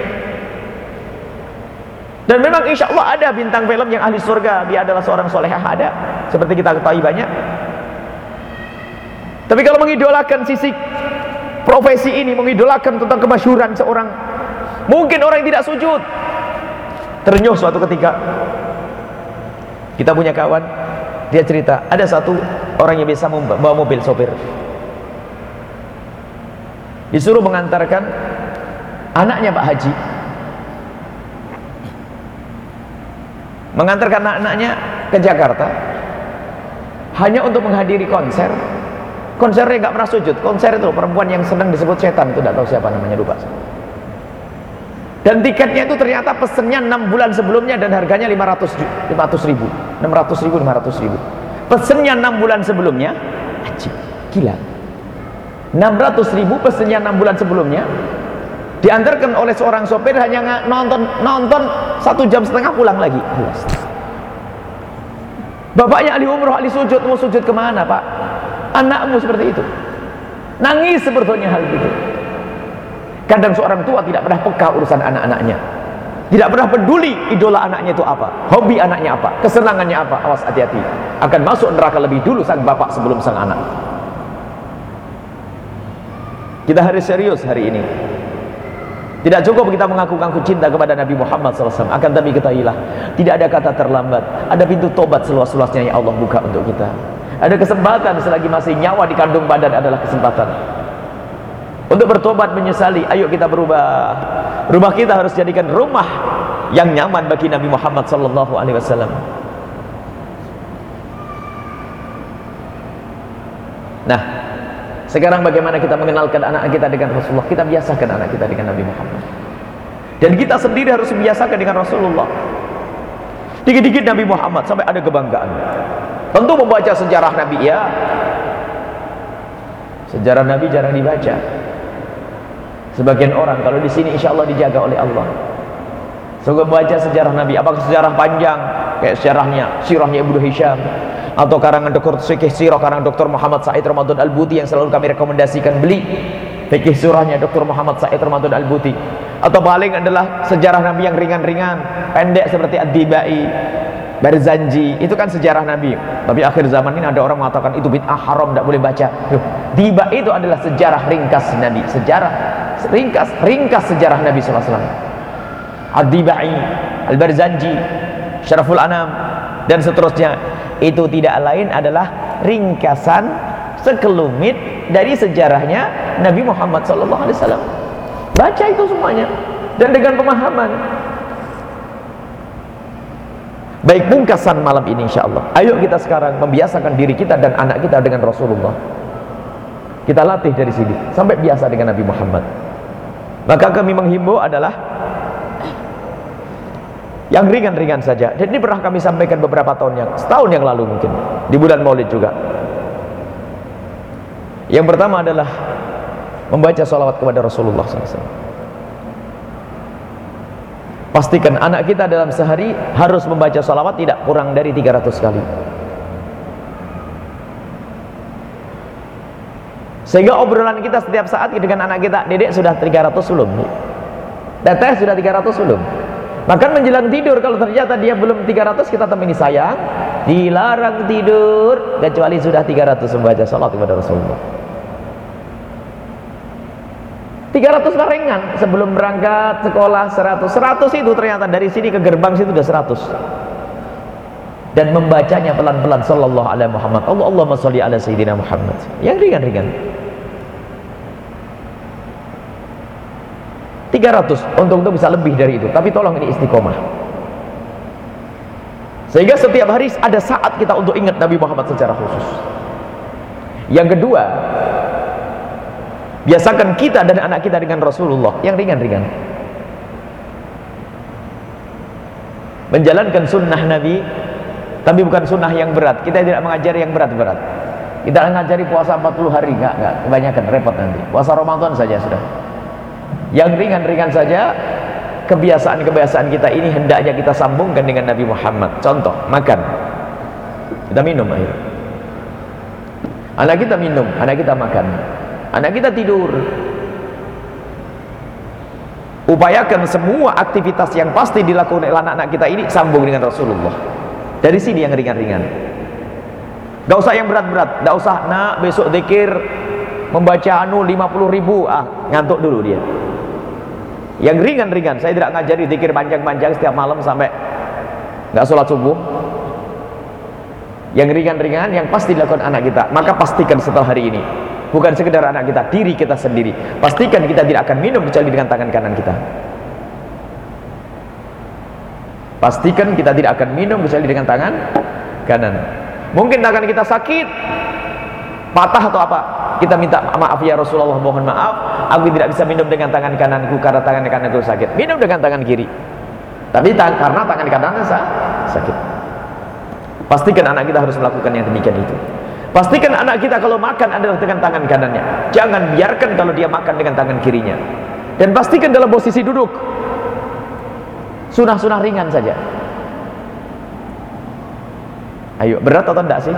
Dan memang insya Allah ada bintang film yang ahli surga, dia adalah seorang solehah ada, seperti kita ketahui banyak. Tapi kalau mengidolakan sisi profesi ini, mengidolakan tentang kemasyuran seorang, mungkin orang yang tidak sujud, ternyuh suatu ketika kita punya kawan, dia cerita, ada satu orang yang bisa membawa mobil sopir. Disuruh mengantarkan anaknya Pak Haji. Mengantarkan anak-anaknya ke Jakarta hanya untuk menghadiri konser. Konsernya nggak pernah sujud. Konser itu perempuan yang senang disebut setan itu tidak tahu siapa namanya lupa dan tiketnya itu ternyata pesennya 6 bulan sebelumnya dan harganya 500 500 ribu 600 ribu 500 ribu. Pesennya 6 bulan sebelumnya ajib gila. 600 ribu pesennya 6 bulan sebelumnya diantarkan oleh seorang sopir hanya nonton nonton satu jam setengah pulang lagi. Bapaknya ahli umroh ahli sujud mau sujud ke mana pak? Anakmu seperti itu. Nangis sebetulnya hal itu. Kadang seorang tua tidak pernah peka urusan anak-anaknya. Tidak pernah peduli idola anaknya itu apa, hobi anaknya apa, kesenangannya apa. Awas hati-hati. Akan masuk neraka lebih dulu sang bapak sebelum sang anak. Kita harus serius hari ini. Tidak cukup kita mengaku-ngaku cinta kepada Nabi Muhammad SAW. Akan tapi ketahuilah, tidak ada kata terlambat. Ada pintu tobat seluas-luasnya yang Allah buka untuk kita. Ada kesempatan selagi masih nyawa di kandung badan adalah kesempatan untuk bertobat menyesali ayo kita berubah. Rumah kita harus jadikan rumah yang nyaman bagi Nabi Muhammad sallallahu alaihi wasallam. Nah sekarang bagaimana kita mengenalkan anak kita dengan Rasulullah? Kita biasakan anak kita dengan Nabi Muhammad. Dan kita sendiri harus biasakan dengan Rasulullah. Dikit-dikit Nabi Muhammad sampai ada kebanggaan. Tentu membaca sejarah Nabi ya. Sejarah Nabi jarang dibaca sebagian orang kalau di sini insya Allah dijaga oleh Allah. Semoga baca sejarah Nabi. Apakah sejarah panjang? Kayak sejarahnya sirahnya Ibnu Hisham. Atau karangan Dr. Fikih Sirah karangan Dr. Muhammad Said Ramadan Al-Buti yang selalu kami rekomendasikan. Beli fikih surahnya Dr. Muhammad Said Ramadan Al-Buti. Atau paling adalah sejarah Nabi yang ringan-ringan pendek seperti Ad-Dibai Barzanji. Itu kan sejarah Nabi. Tapi akhir zaman ini ada orang mengatakan itu bid'ah haram tidak boleh baca. Loh, Diba itu adalah sejarah ringkas Nabi. Sejarah ringkas ringkas sejarah Nabi SAW Ad-Dibai Al-Barzanji Syaraful Anam dan seterusnya. Itu tidak lain adalah ringkasan sekelumit dari sejarahnya Nabi Muhammad SAW baca itu semuanya dan dengan pemahaman. Baik pungkasan malam ini insya Allah Ayo kita sekarang membiasakan diri kita dan anak kita dengan Rasulullah. Kita latih dari sini Sampai biasa dengan Nabi Muhammad Maka kami menghimbau adalah Yang ringan-ringan saja. Dan ini pernah kami sampaikan beberapa tahun yang Setahun yang lalu mungkin Di bulan maulid juga. Yang pertama adalah Membaca salawat kepada Rasulullah SAW Pastikan anak kita dalam sehari harus membaca salawat tidak kurang dari 300 kali. Sehingga obrolan kita setiap saat dengan anak kita dedek sudah 300 belum teteh sudah 300 belum bahkan menjelang tidur kalau ternyata dia belum 300 kita temani sayang dilarang tidur. Kecuali sudah 300 membaca salat kepada Rasulullah. 300 larengan sebelum berangkat sekolah 100 100 itu ternyata dari sini ke gerbang situ sudah 100 dan membacanya pelan-pelan sallallahu alaihi Muhammad Allah Allahumma sholli ala sayyidina Muhammad. Yang ringan-ringan 300 untuk itu bisa lebih dari itu. Tapi tolong ini istiqomah. Sehingga setiap hari ada saat kita untuk ingat Nabi Muhammad secara khusus. Yang kedua biasakan kita dan anak kita dengan Rasulullah yang ringan-ringan. Menjalankan sunnah Nabi tapi bukan sunnah yang berat. Kita tidak mengajari yang berat-berat. Kita mengajari puasa 40 hari. Enggak, enggak, kebanyakan repot nanti. Puasa Ramadan saja sudah yang ringan-ringan saja kebiasaan-kebiasaan kita ini hendaknya kita sambungkan dengan Nabi Muhammad. Contoh makan. Kita minum air anak kita minum anak kita makan. Anak kita tidur. Upayakan semua aktivitas yang pasti dilakukan oleh anak-anak kita ini sambung dengan Rasulullah. Dari sini yang ringan-ringan. Gak usah yang berat-berat. Gak usah nak besok dikir membaca anu 50 ribu ah ngantuk dulu dia. Yang ringan-ringan saya tidak ngajari zikir panjang-panjang setiap malam sampai nggak sholat subuh. Yang ringan-ringan yang pasti dilakukan anak kita maka pastikan setelah hari ini. Bukan sekedar anak kita diri kita sendiri. Pastikan kita tidak akan minum kecuali dengan tangan kanan kita. Pastikan kita tidak akan minum kecuali dengan tangan kanan. Mungkin tangan kita sakit patah atau apa kita minta maaf ya Rasulullah mohon maaf. Aku tidak bisa minum dengan tangan kananku karena tangan kananku sakit. Minum dengan tangan kiri. Tapi ta karena tangan kanannya sakit. Pastikan anak kita harus melakukan yang demikian itu. Pastikan anak kita kalau makan adalah dengan tangan kanannya. Jangan biarkan kalau dia makan dengan tangan kirinya. Dan pastikan dalam posisi duduk. Sunah-sunah ringan saja. Ayo berat atau enggak sih?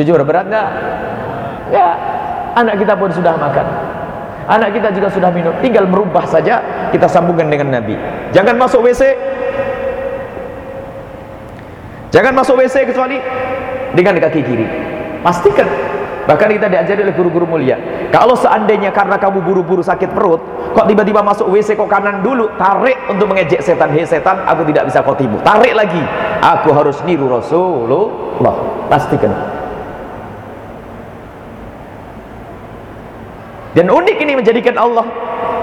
Jujur berat enggak ya anak kita pun sudah makan. Anak kita juga sudah minum. Tinggal merubah saja kita sambungkan dengan Nabi. Jangan masuk WC jangan masuk WC kecuali dengan kaki kiri. Pastikan. Bahkan kita diajari oleh guru-guru mulia. Kalau seandainya karena kamu buru-buru sakit perut kok tiba-tiba masuk WC kok kanan dulu tarik untuk mengejek setan. Hei setan aku tidak bisa kau tibu tarik lagi. Aku harus niru Rasulullah. Pastikan Dan unik ini menjadikan Allah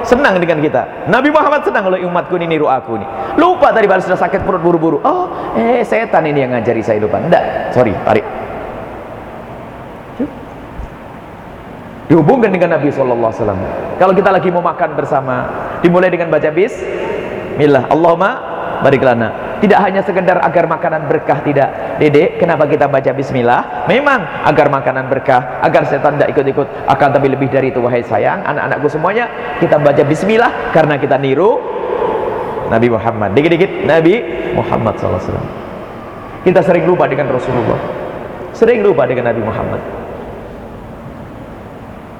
senang dengan kita. Nabi Muhammad senang kalau umatku ini niru aku nih. Lupa tadi baru sudah sakit perut buru-buru. Oh, eh setan ini yang ngajari saya lupa. Enggak, sorry, tarik. Dihubungkan dengan Nabi Wasallam. Kalau kita lagi mau makan bersama, dimulai dengan baca Bismillah. Allahumma barik lana tidak hanya sekedar agar makanan berkah tidak. Dedek kenapa kita baca bismillah? Memang agar makanan berkah agar setan tidak ikut-ikut. Akan tapi lebih dari itu wahai sayang anak-anakku semuanya kita baca bismillah karena kita niru Nabi Muhammad. Dikit-dikit Nabi Muhammad SAW kita sering lupa dengan Rasulullah. Sering lupa dengan Nabi Muhammad.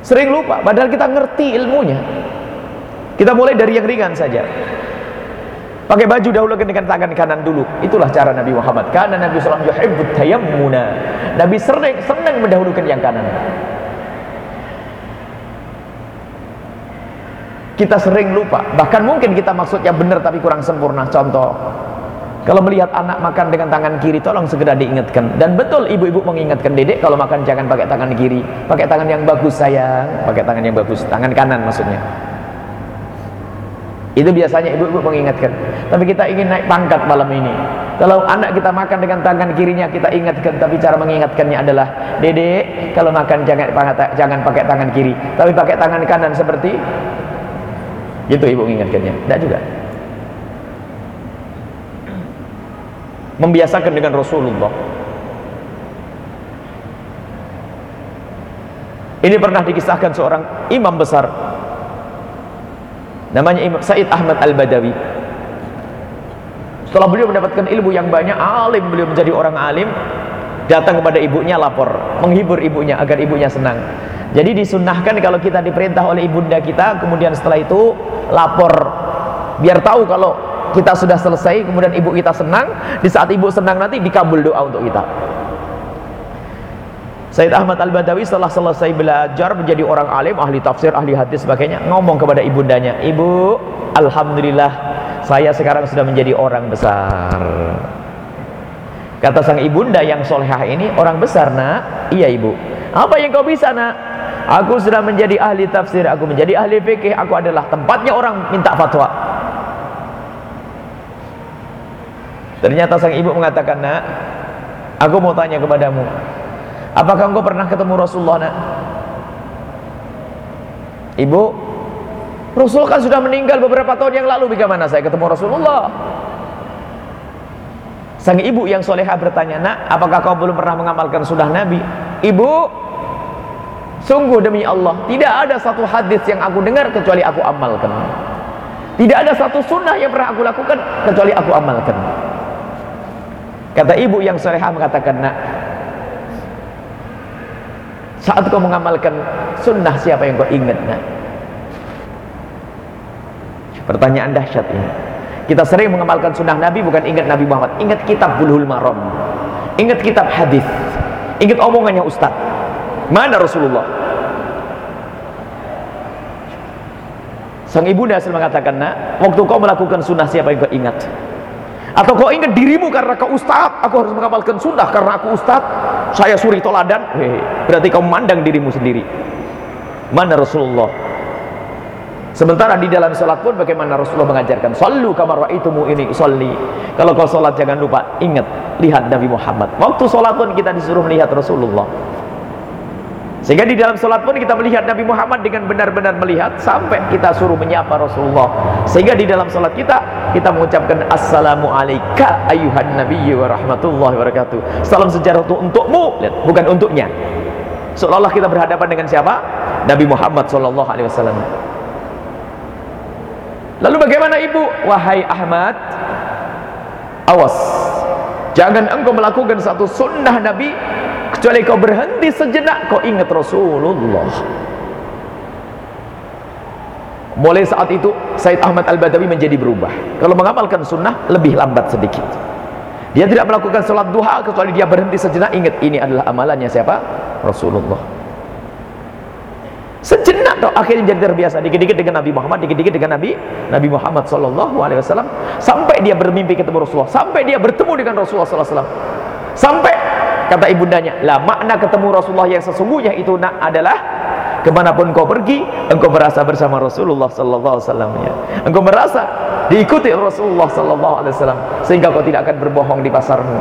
Sering lupa padahal kita ngerti ilmunya. Kita mulai dari yang ringan saja Pakai baju dahulu dengan tangan kanan dulu. Itulah cara Nabi Muhammad. Karena Nabi SAW yuhibbut tayammuna. Nabi sering senang mendahulukan yang kanan. Kita sering lupa. Bahkan mungkin kita maksudnya benar tapi kurang sempurna. Contoh, kalau melihat anak makan dengan tangan kiri, tolong segera diingatkan. Dan betul ibu-ibu mengingatkan dedek kalau makan jangan pakai tangan kiri, pakai tangan yang bagus sayang, pakai tangan yang bagus, tangan kanan maksudnya. Itu biasanya ibu-ibu mengingatkan. Tapi kita ingin naik pangkat malam ini. Kalau anak kita makan dengan tangan kirinya kita ingatkan, tapi cara mengingatkannya adalah, Dedek, kalau makan jangan jangan pakai tangan kiri, tapi pakai tangan kanan seperti itu ibu mengingatkannya. Tidak juga. Membiasakan dengan Rasulullah. Ini pernah dikisahkan seorang imam besar namanya Imam Said Ahmad Al-Badawi. Setelah beliau mendapatkan ilmu yang banyak alim beliau menjadi orang alim datang kepada ibunya lapor menghibur ibunya agar ibunya senang. Jadi disunahkan kalau kita diperintah oleh ibunda kita, kemudian setelah itu lapor. Biar tahu kalau kita sudah selesai, kemudian ibu kita senang, di saat ibu senang nanti dikabul doa untuk kita. Said Ahmad Al-Badawi setelah selesai belajar menjadi orang alim, ahli tafsir, ahli hadis sebagainya, ngomong kepada ibundanya, "Ibu, alhamdulillah saya sekarang sudah menjadi orang besar." Kata sang ibunda yang solehah ini, "Orang besar, Nak?" "Iya, Ibu." "Apa yang kau bisa, Nak?" Aku sudah menjadi ahli tafsir, aku menjadi ahli fikih, aku adalah tempatnya orang minta fatwa. Ternyata sang ibu mengatakan, "Nak, aku mau tanya kepadamu. Apakah engkau pernah ketemu Rasulullah, Nak?" Ibu, Rasul kan sudah meninggal beberapa tahun yang lalu, bagaimana saya ketemu Rasulullah? Sang ibu yang soleha bertanya, nak, apakah kau belum pernah mengamalkan sudah Nabi? Ibu, Sungguh demi Allah, tidak ada satu hadis yang aku dengar kecuali aku amalkan. Tidak ada satu sunnah yang pernah aku lakukan kecuali aku amalkan. Kata ibu yang solehah mengatakan, nak, saat kau mengamalkan sunnah siapa yang kau ingat nak? Pertanyaan dahsyat ini. Kita sering mengamalkan sunnah Nabi bukan ingat Nabi Muhammad, ingat kitab Bulughul Maram, ingat kitab hadis, ingat omongannya Ustaz. Mana Rasulullah? Sang ibu Nasir mengatakan, nak, waktu kau melakukan sunnah siapa yang kau ingat? Atau kau ingat dirimu karena kau ustaz, aku harus mengamalkan sunnah karena aku ustaz, saya suri toladan. Hei, berarti kau memandang dirimu sendiri. Mana Rasulullah? Sementara di dalam salat pun bagaimana Rasulullah mengajarkan, "Shallu kama ra'aitumu ini sholli." Kalau kau salat jangan lupa ingat lihat Nabi Muhammad. Waktu salat pun kita disuruh melihat Rasulullah. Sehingga di dalam sholat pun kita melihat Nabi Muhammad dengan benar-benar melihat sampai kita suruh menyapa Rasulullah. Sehingga di dalam sholat kita kita mengucapkan Assalamu alayka ayuhan nabiyyi wa rahmatullahi wa barakatuh. Salam itu untukmu, lihat, bukan untuknya. Seolah-olah kita berhadapan dengan siapa? Nabi Muhammad wasallam. Lalu bagaimana ibu? Wahai Ahmad, awas. Jangan engkau melakukan satu sunnah Nabi kecuali kau berhenti sejenak kau ingat Rasulullah. Mulai saat itu Said Ahmad Al-Badawi menjadi berubah. Kalau mengamalkan sunnah lebih lambat sedikit. Dia tidak melakukan sholat duha kecuali dia berhenti sejenak. Ingat ini adalah amalannya siapa? Rasulullah. Sejenak toh akhirnya jadi terbiasa. Dikit-dikit dengan Nabi Muhammad dikit-dikit dengan Nabi Nabi Muhammad Sallallahu Alaihi Wasallam. Sampai dia bermimpi ketemu Rasulullah. Sampai dia bertemu dengan Rasulullah Sallallahu Alaihi Wasallam. Sampai kata ibundanya lah makna ketemu Rasulullah yang sesungguhnya itu nak adalah ke mana pun kau pergi engkau merasa bersama Rasulullah sallallahu alaihi wasallam ya. Engkau merasa diikuti Rasulullah sallallahu alaihi wasallam sehingga kau tidak akan berbohong di pasarmu.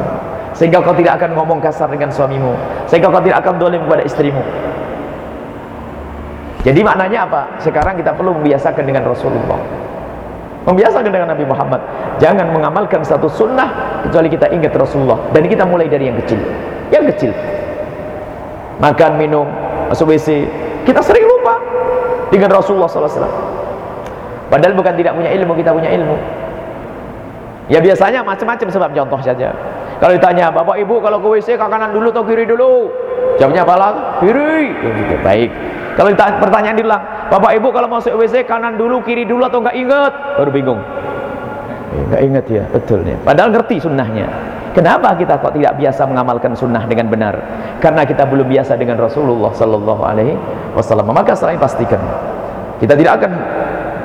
Sehingga kau tidak akan ngomong kasar dengan suamimu. Sehingga kau tidak akan dolim kepada istrimu. Jadi maknanya apa? sekarang kita perlu membiasakan dengan Rasulullah. Membiasakan dengan Nabi Muhammad. Jangan mengamalkan satu sunnah kecuali kita ingat Rasulullah. Dan kita mulai dari yang kecil yang kecil. Makan, minum, masuk WC kita sering lupa dengan Rasulullah SAW padahal bukan tidak punya ilmu, kita punya ilmu. Ya biasanya macam-macam sebab contoh saja. Kalau ditanya, bapak ibu kalau ke WC ke kanan dulu atau kiri dulu? Jawabnya apa kiri. Ya, gitu. baik. Kalau ditanya, pertanyaan diulang bapak ibu kalau masuk WC kanan dulu kiri dulu atau enggak ingat? Baru bingung. Enggak ingat ya betul nih padahal ngerti sunnahnya Kenapa kita kok tidak biasa mengamalkan sunnah dengan benar? Karena kita belum biasa dengan Rasulullah Sallallahu Alaihi Wasallam. Maka selain pastikan kita tidak akan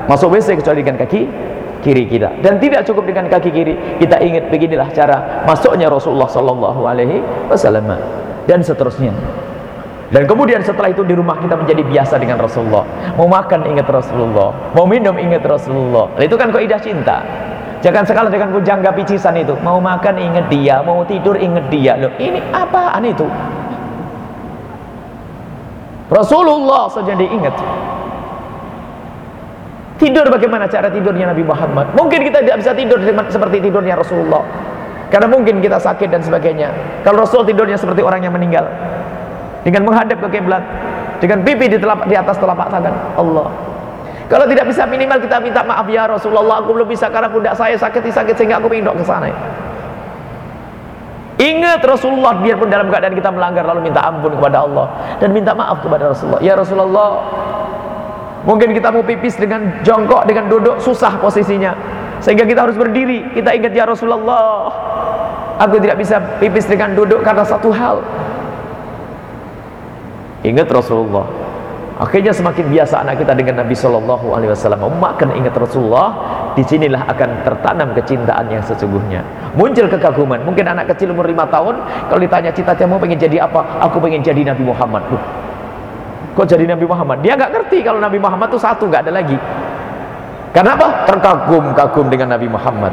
masuk WC kecuali dengan kaki kiri kita. Dan tidak cukup dengan kaki kiri kita ingat beginilah cara masuknya Rasulullah Sallallahu Alaihi Wasallam dan seterusnya. Dan kemudian setelah itu di rumah kita menjadi biasa dengan Rasulullah. Mau makan ingat Rasulullah mau minum ingat Rasulullah. Itu kan kaidah cinta Jangan sekali dengan kujangga picisan itu. Mau makan ingat dia, mau tidur ingat dia. Loh, ini apaan itu? Rasulullah saja diingat. Tidur bagaimana cara tidurnya Nabi Muhammad? Mungkin kita tidak bisa tidur seperti tidurnya Rasulullah. Karena mungkin kita sakit dan sebagainya. Kalau Rasul tidurnya seperti orang yang meninggal. Dengan menghadap ke kiblat, dengan pipi di, telapak, di atas telapak tangan Allah. Kalau tidak bisa minimal kita minta maaf ya Rasulullah, aku belum bisa karena pundak saya sakit sakit sehingga aku ingin ke sana. Ingat Rasulullah biarpun dalam keadaan kita melanggar lalu minta ampun kepada Allah dan minta maaf kepada Rasulullah. Ya Rasulullah, mungkin kita mau pipis dengan jongkok, dengan duduk susah posisinya. Sehingga kita harus berdiri. Kita ingat ya Rasulullah, aku tidak bisa pipis dengan duduk karena satu hal. Ingat Rasulullah. Akhirnya semakin biasa anak kita dengan Nabi Shallallahu Alaihi Wasallam. Makan ingat Rasulullah, di sinilah akan tertanam kecintaan yang sesungguhnya. Muncul kekaguman. Mungkin anak kecil umur lima tahun, kalau ditanya cita-citamu pengen jadi apa? Aku pengen jadi Nabi Muhammad. Loh, kok jadi Nabi Muhammad? Dia nggak ngerti kalau Nabi Muhammad itu satu, nggak ada lagi. Kenapa? Terkagum-kagum dengan Nabi Muhammad.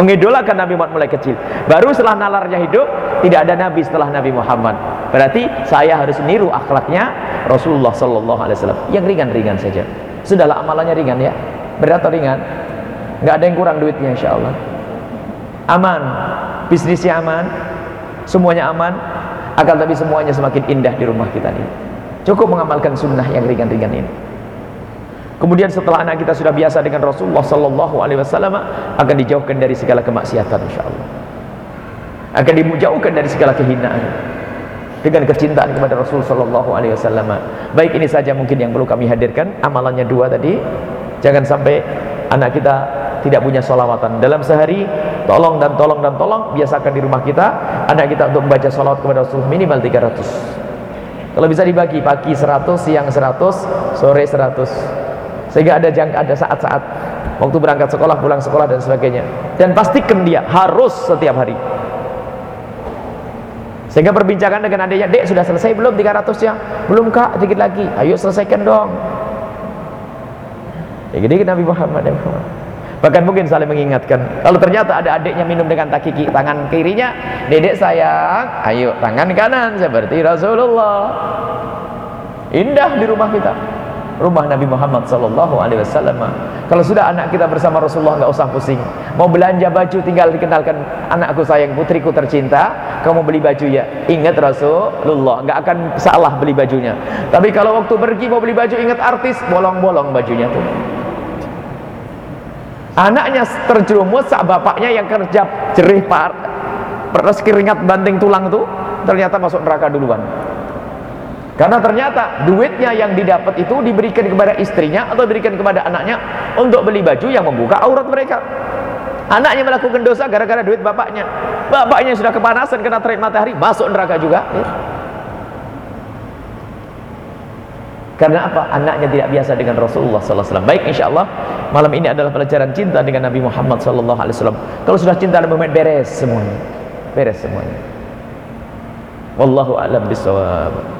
Mengidolakan Nabi Muhammad mulai kecil. Baru setelah nalarnya hidup, tidak ada Nabi setelah Nabi Muhammad. Berarti saya harus niru akhlaknya Rasulullah Sallallahu Alaihi Wasallam. Yang ringan-ringan saja. Sudahlah amalannya ringan ya. Berat atau ringan? Nggak ada yang kurang duitnya insya Allah. Aman. Bisnisnya aman. Semuanya aman. Akan tapi semuanya semakin indah di rumah kita ini. Cukup mengamalkan sunnah yang ringan-ringan ini. Kemudian setelah anak kita sudah biasa dengan Rasulullah Sallallahu Alaihi Wasallam akan dijauhkan dari segala kemaksiatan, insya Allah. Akan dijauhkan dari segala kehinaan dengan kecintaan kepada Rasul Sallallahu Alaihi Wasallam. Baik ini saja mungkin yang perlu kami hadirkan. Amalannya dua tadi. Jangan sampai anak kita tidak punya solawatan dalam sehari. Tolong dan tolong dan tolong biasakan di rumah kita anak kita untuk membaca solawat kepada Rasul minimal 300 kalau bisa dibagi pagi 100 siang 100 sore 100 sehingga ada jang, ada saat-saat. Waktu berangkat sekolah pulang sekolah dan sebagainya. Dan pastikan dia harus setiap hari. Sehingga perbincangan dengan adiknya dek sudah selesai belum 300 ya belum kak sedikit lagi. Ayo selesaikan dong. Ya gini Nabi Muhammad ya bahkan mungkin saling mengingatkan kalau ternyata ada adiknya minum dengan kaki tangan kirinya dedek sayang ayo tangan kanan seperti Rasulullah. Indah di rumah kita rumah Nabi Muhammad sallallahu alaihi wasallam. Kalau sudah anak kita bersama Rasulullah nggak usah pusing. Mau belanja baju tinggal dikenalkan anakku sayang, putriku tercinta, kamu beli baju ya. Ingat Rasulullah, nggak akan salah beli bajunya. Tapi kalau waktu pergi mau beli baju ingat artis, bolong-bolong bajunya tuh. Anaknya terjerumus saat bapaknya yang kerja jerih par, peres keringat banting tulang tuh ternyata masuk neraka duluan. Karena ternyata duitnya yang didapat itu diberikan kepada istrinya atau diberikan kepada anaknya untuk beli baju yang membuka aurat mereka. Anaknya melakukan dosa gara-gara duit bapaknya. Bapaknya sudah kepanasan kena terik matahari, masuk neraka juga. Karena apa? Anaknya tidak biasa dengan Rasulullah wasallam. Baik insyaallah malam ini adalah pelajaran cinta dengan Nabi Muhammad wasallam. Kalau sudah cinta dan Muhammad beres semuanya. Beres semuanya. Wallahu a'lam bishawab.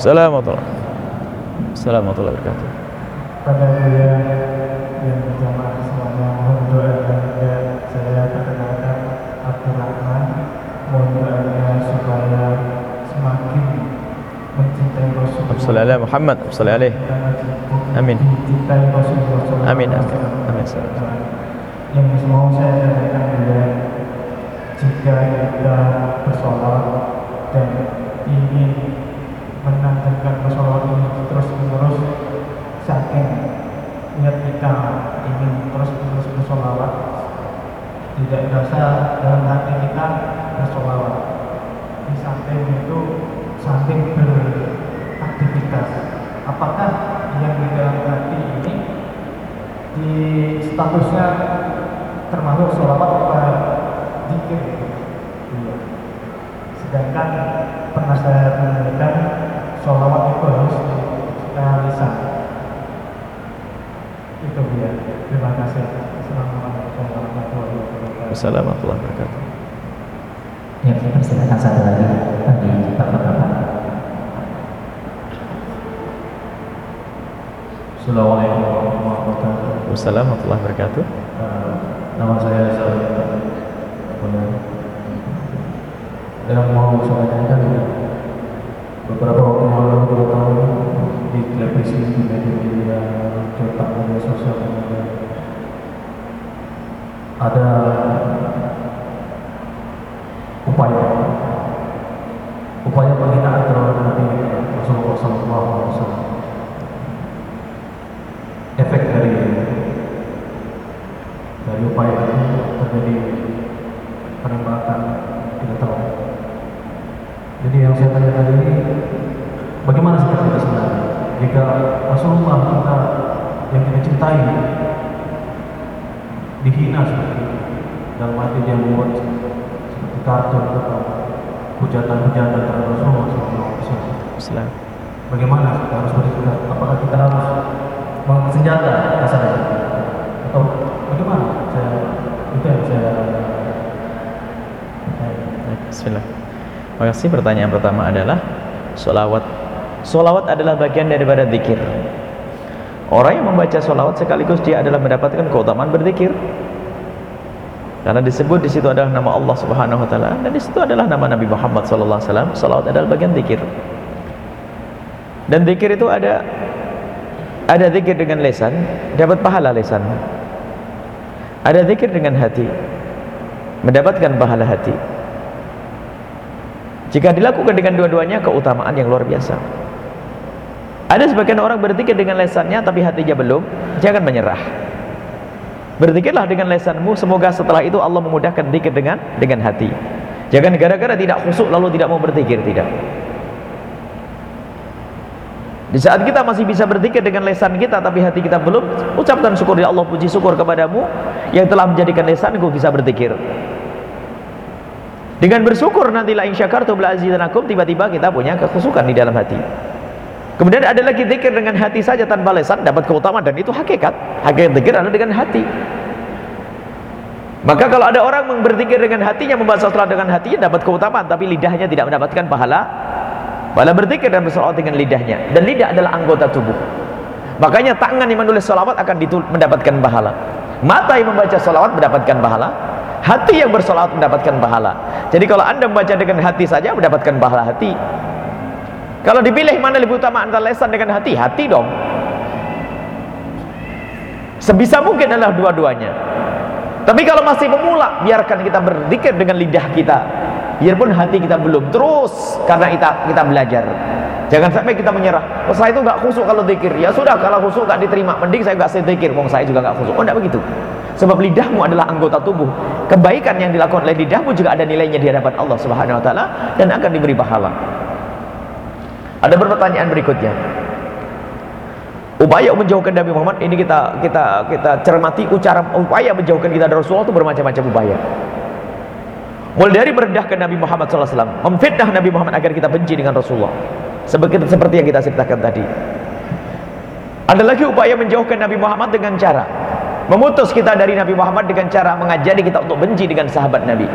Assalamualaikum warahmatullahi wabarakatuh. Pada yang saya perkenalkan Abdurrahman mohon doanya supaya semakin mencintai Muhammad sallallahu alaihi. Amin. Amin. Amin. Amin. Yang mau saya katakan jika kita bersolat dan ingin menandakan masalah ini terus menerus saking niat kita ingin terus menerus bersolawat tidak berasa dalam hati kita bersolawat. Di samping itu samping beraktivitas apakah yang di dalam hati ini di statusnya termasuk sholawat apa warahmatullahi wabarakatuh. Ya, persilakan satu lagi bagi bapak-bapak. Assalamualaikum warahmatullahi wabarakatuh. Wassalamualaikum warahmatullahi wabarakatuh. Eh, nama saya. Benar. Yang mau saya tanyakan beberapa waktu yang lalu dua tahun di televisi di media-media cetak media sosial media ada upaya upaya penghinaan terhadap Nabi Rasulullah SAW efek dari dari upaya itu terjadi penembakan tidak tahu. Jadi yang saya tanya tadi ini bagaimana sikap kita sebenarnya jika Rasulullah kita yang kita cintai dihina seperti itu dalam arti dia membuat seperti kartun atau hujatan-hujatan terhadap Rasulullah SAW. Bagaimana kita harus bersikap? Apakah kita harus senjata kasarnya? Atau bagaimana? Saya itu yang saya Bismillah. Terima kasih. Pertanyaan pertama adalah solawat. Solawat adalah bagian daripada zikir. Orang yang membaca solawat sekaligus dia adalah mendapatkan keutamaan berzikir. Karena disebut di situ adalah nama Allah Subhanahu wa taala dan di situ adalah nama Nabi Muhammad sallallahu alaihi wasallam. Salawat adalah bagian zikir. Dan zikir itu ada ada zikir dengan lesan, dapat pahala lesan. Ada zikir dengan hati, mendapatkan pahala hati. Jika dilakukan dengan dua-duanya keutamaan yang luar biasa. Ada sebagian orang berzikir dengan lesannya tapi hatinya belum, jangan menyerah. Berzikirlah dengan lesanmu, semoga setelah itu Allah memudahkan zikir dengan dengan hati. Jangan gara-gara tidak khusyuk lalu tidak mau berzikir, tidak. Di saat kita masih bisa berzikir dengan lesan kita tapi hati kita belum, ucapkan syukur ya Allah puji syukur kepadamu yang telah menjadikan lesanku bisa berzikir. Dengan bersyukur nantilah insyakartum la azidanakum tiba-tiba kita punya kekhusukan di dalam hati. Kemudian ada lagi zikir dengan hati saja tanpa lesan dapat keutamaan dan itu hakikat. Hakikat zikir adalah dengan hati. Maka kalau ada orang berzikir dengan hatinya membaca salat dengan hatinya dapat keutamaan tapi lidahnya tidak mendapatkan pahala Pahala berzikir dan bersolawat dengan lidahnya dan lidah adalah anggota tubuh. Makanya tangan yang menulis solawat akan mendapatkan pahala. Mata yang membaca solawat mendapatkan pahala. Hati yang bersolawat mendapatkan pahala. Jadi kalau anda membaca dengan hati saja mendapatkan pahala hati. Kalau dipilih mana lebih utama antara lesan dengan hati, hati dong. Sebisa mungkin adalah dua-duanya. Tapi kalau masih pemula, biarkan kita berzikir dengan lidah kita. Biarpun hati kita belum terus karena kita kita belajar. Jangan sampai kita menyerah. Oh, saya itu nggak khusuk kalau zikir. Ya sudah, kalau khusuk nggak diterima, mending saya nggak zikir. Wong saya juga nggak khusuk. Oh, enggak begitu. Sebab lidahmu adalah anggota tubuh. Kebaikan yang dilakukan oleh lidahmu juga ada nilainya di hadapan Allah Subhanahu wa taala dan akan diberi pahala. Ada pertanyaan berikutnya. Upaya menjauhkan Nabi Muhammad ini kita kita kita cermati ucara upaya menjauhkan kita dari Rasulullah itu bermacam-macam upaya. Mulai dari merendahkan Nabi Muhammad SAW, memfitnah Nabi Muhammad agar kita benci dengan Rasulullah. Seperti, seperti yang kita ceritakan tadi. Ada lagi upaya menjauhkan Nabi Muhammad dengan cara memutus kita dari Nabi Muhammad dengan cara mengajari kita untuk benci dengan sahabat Nabi.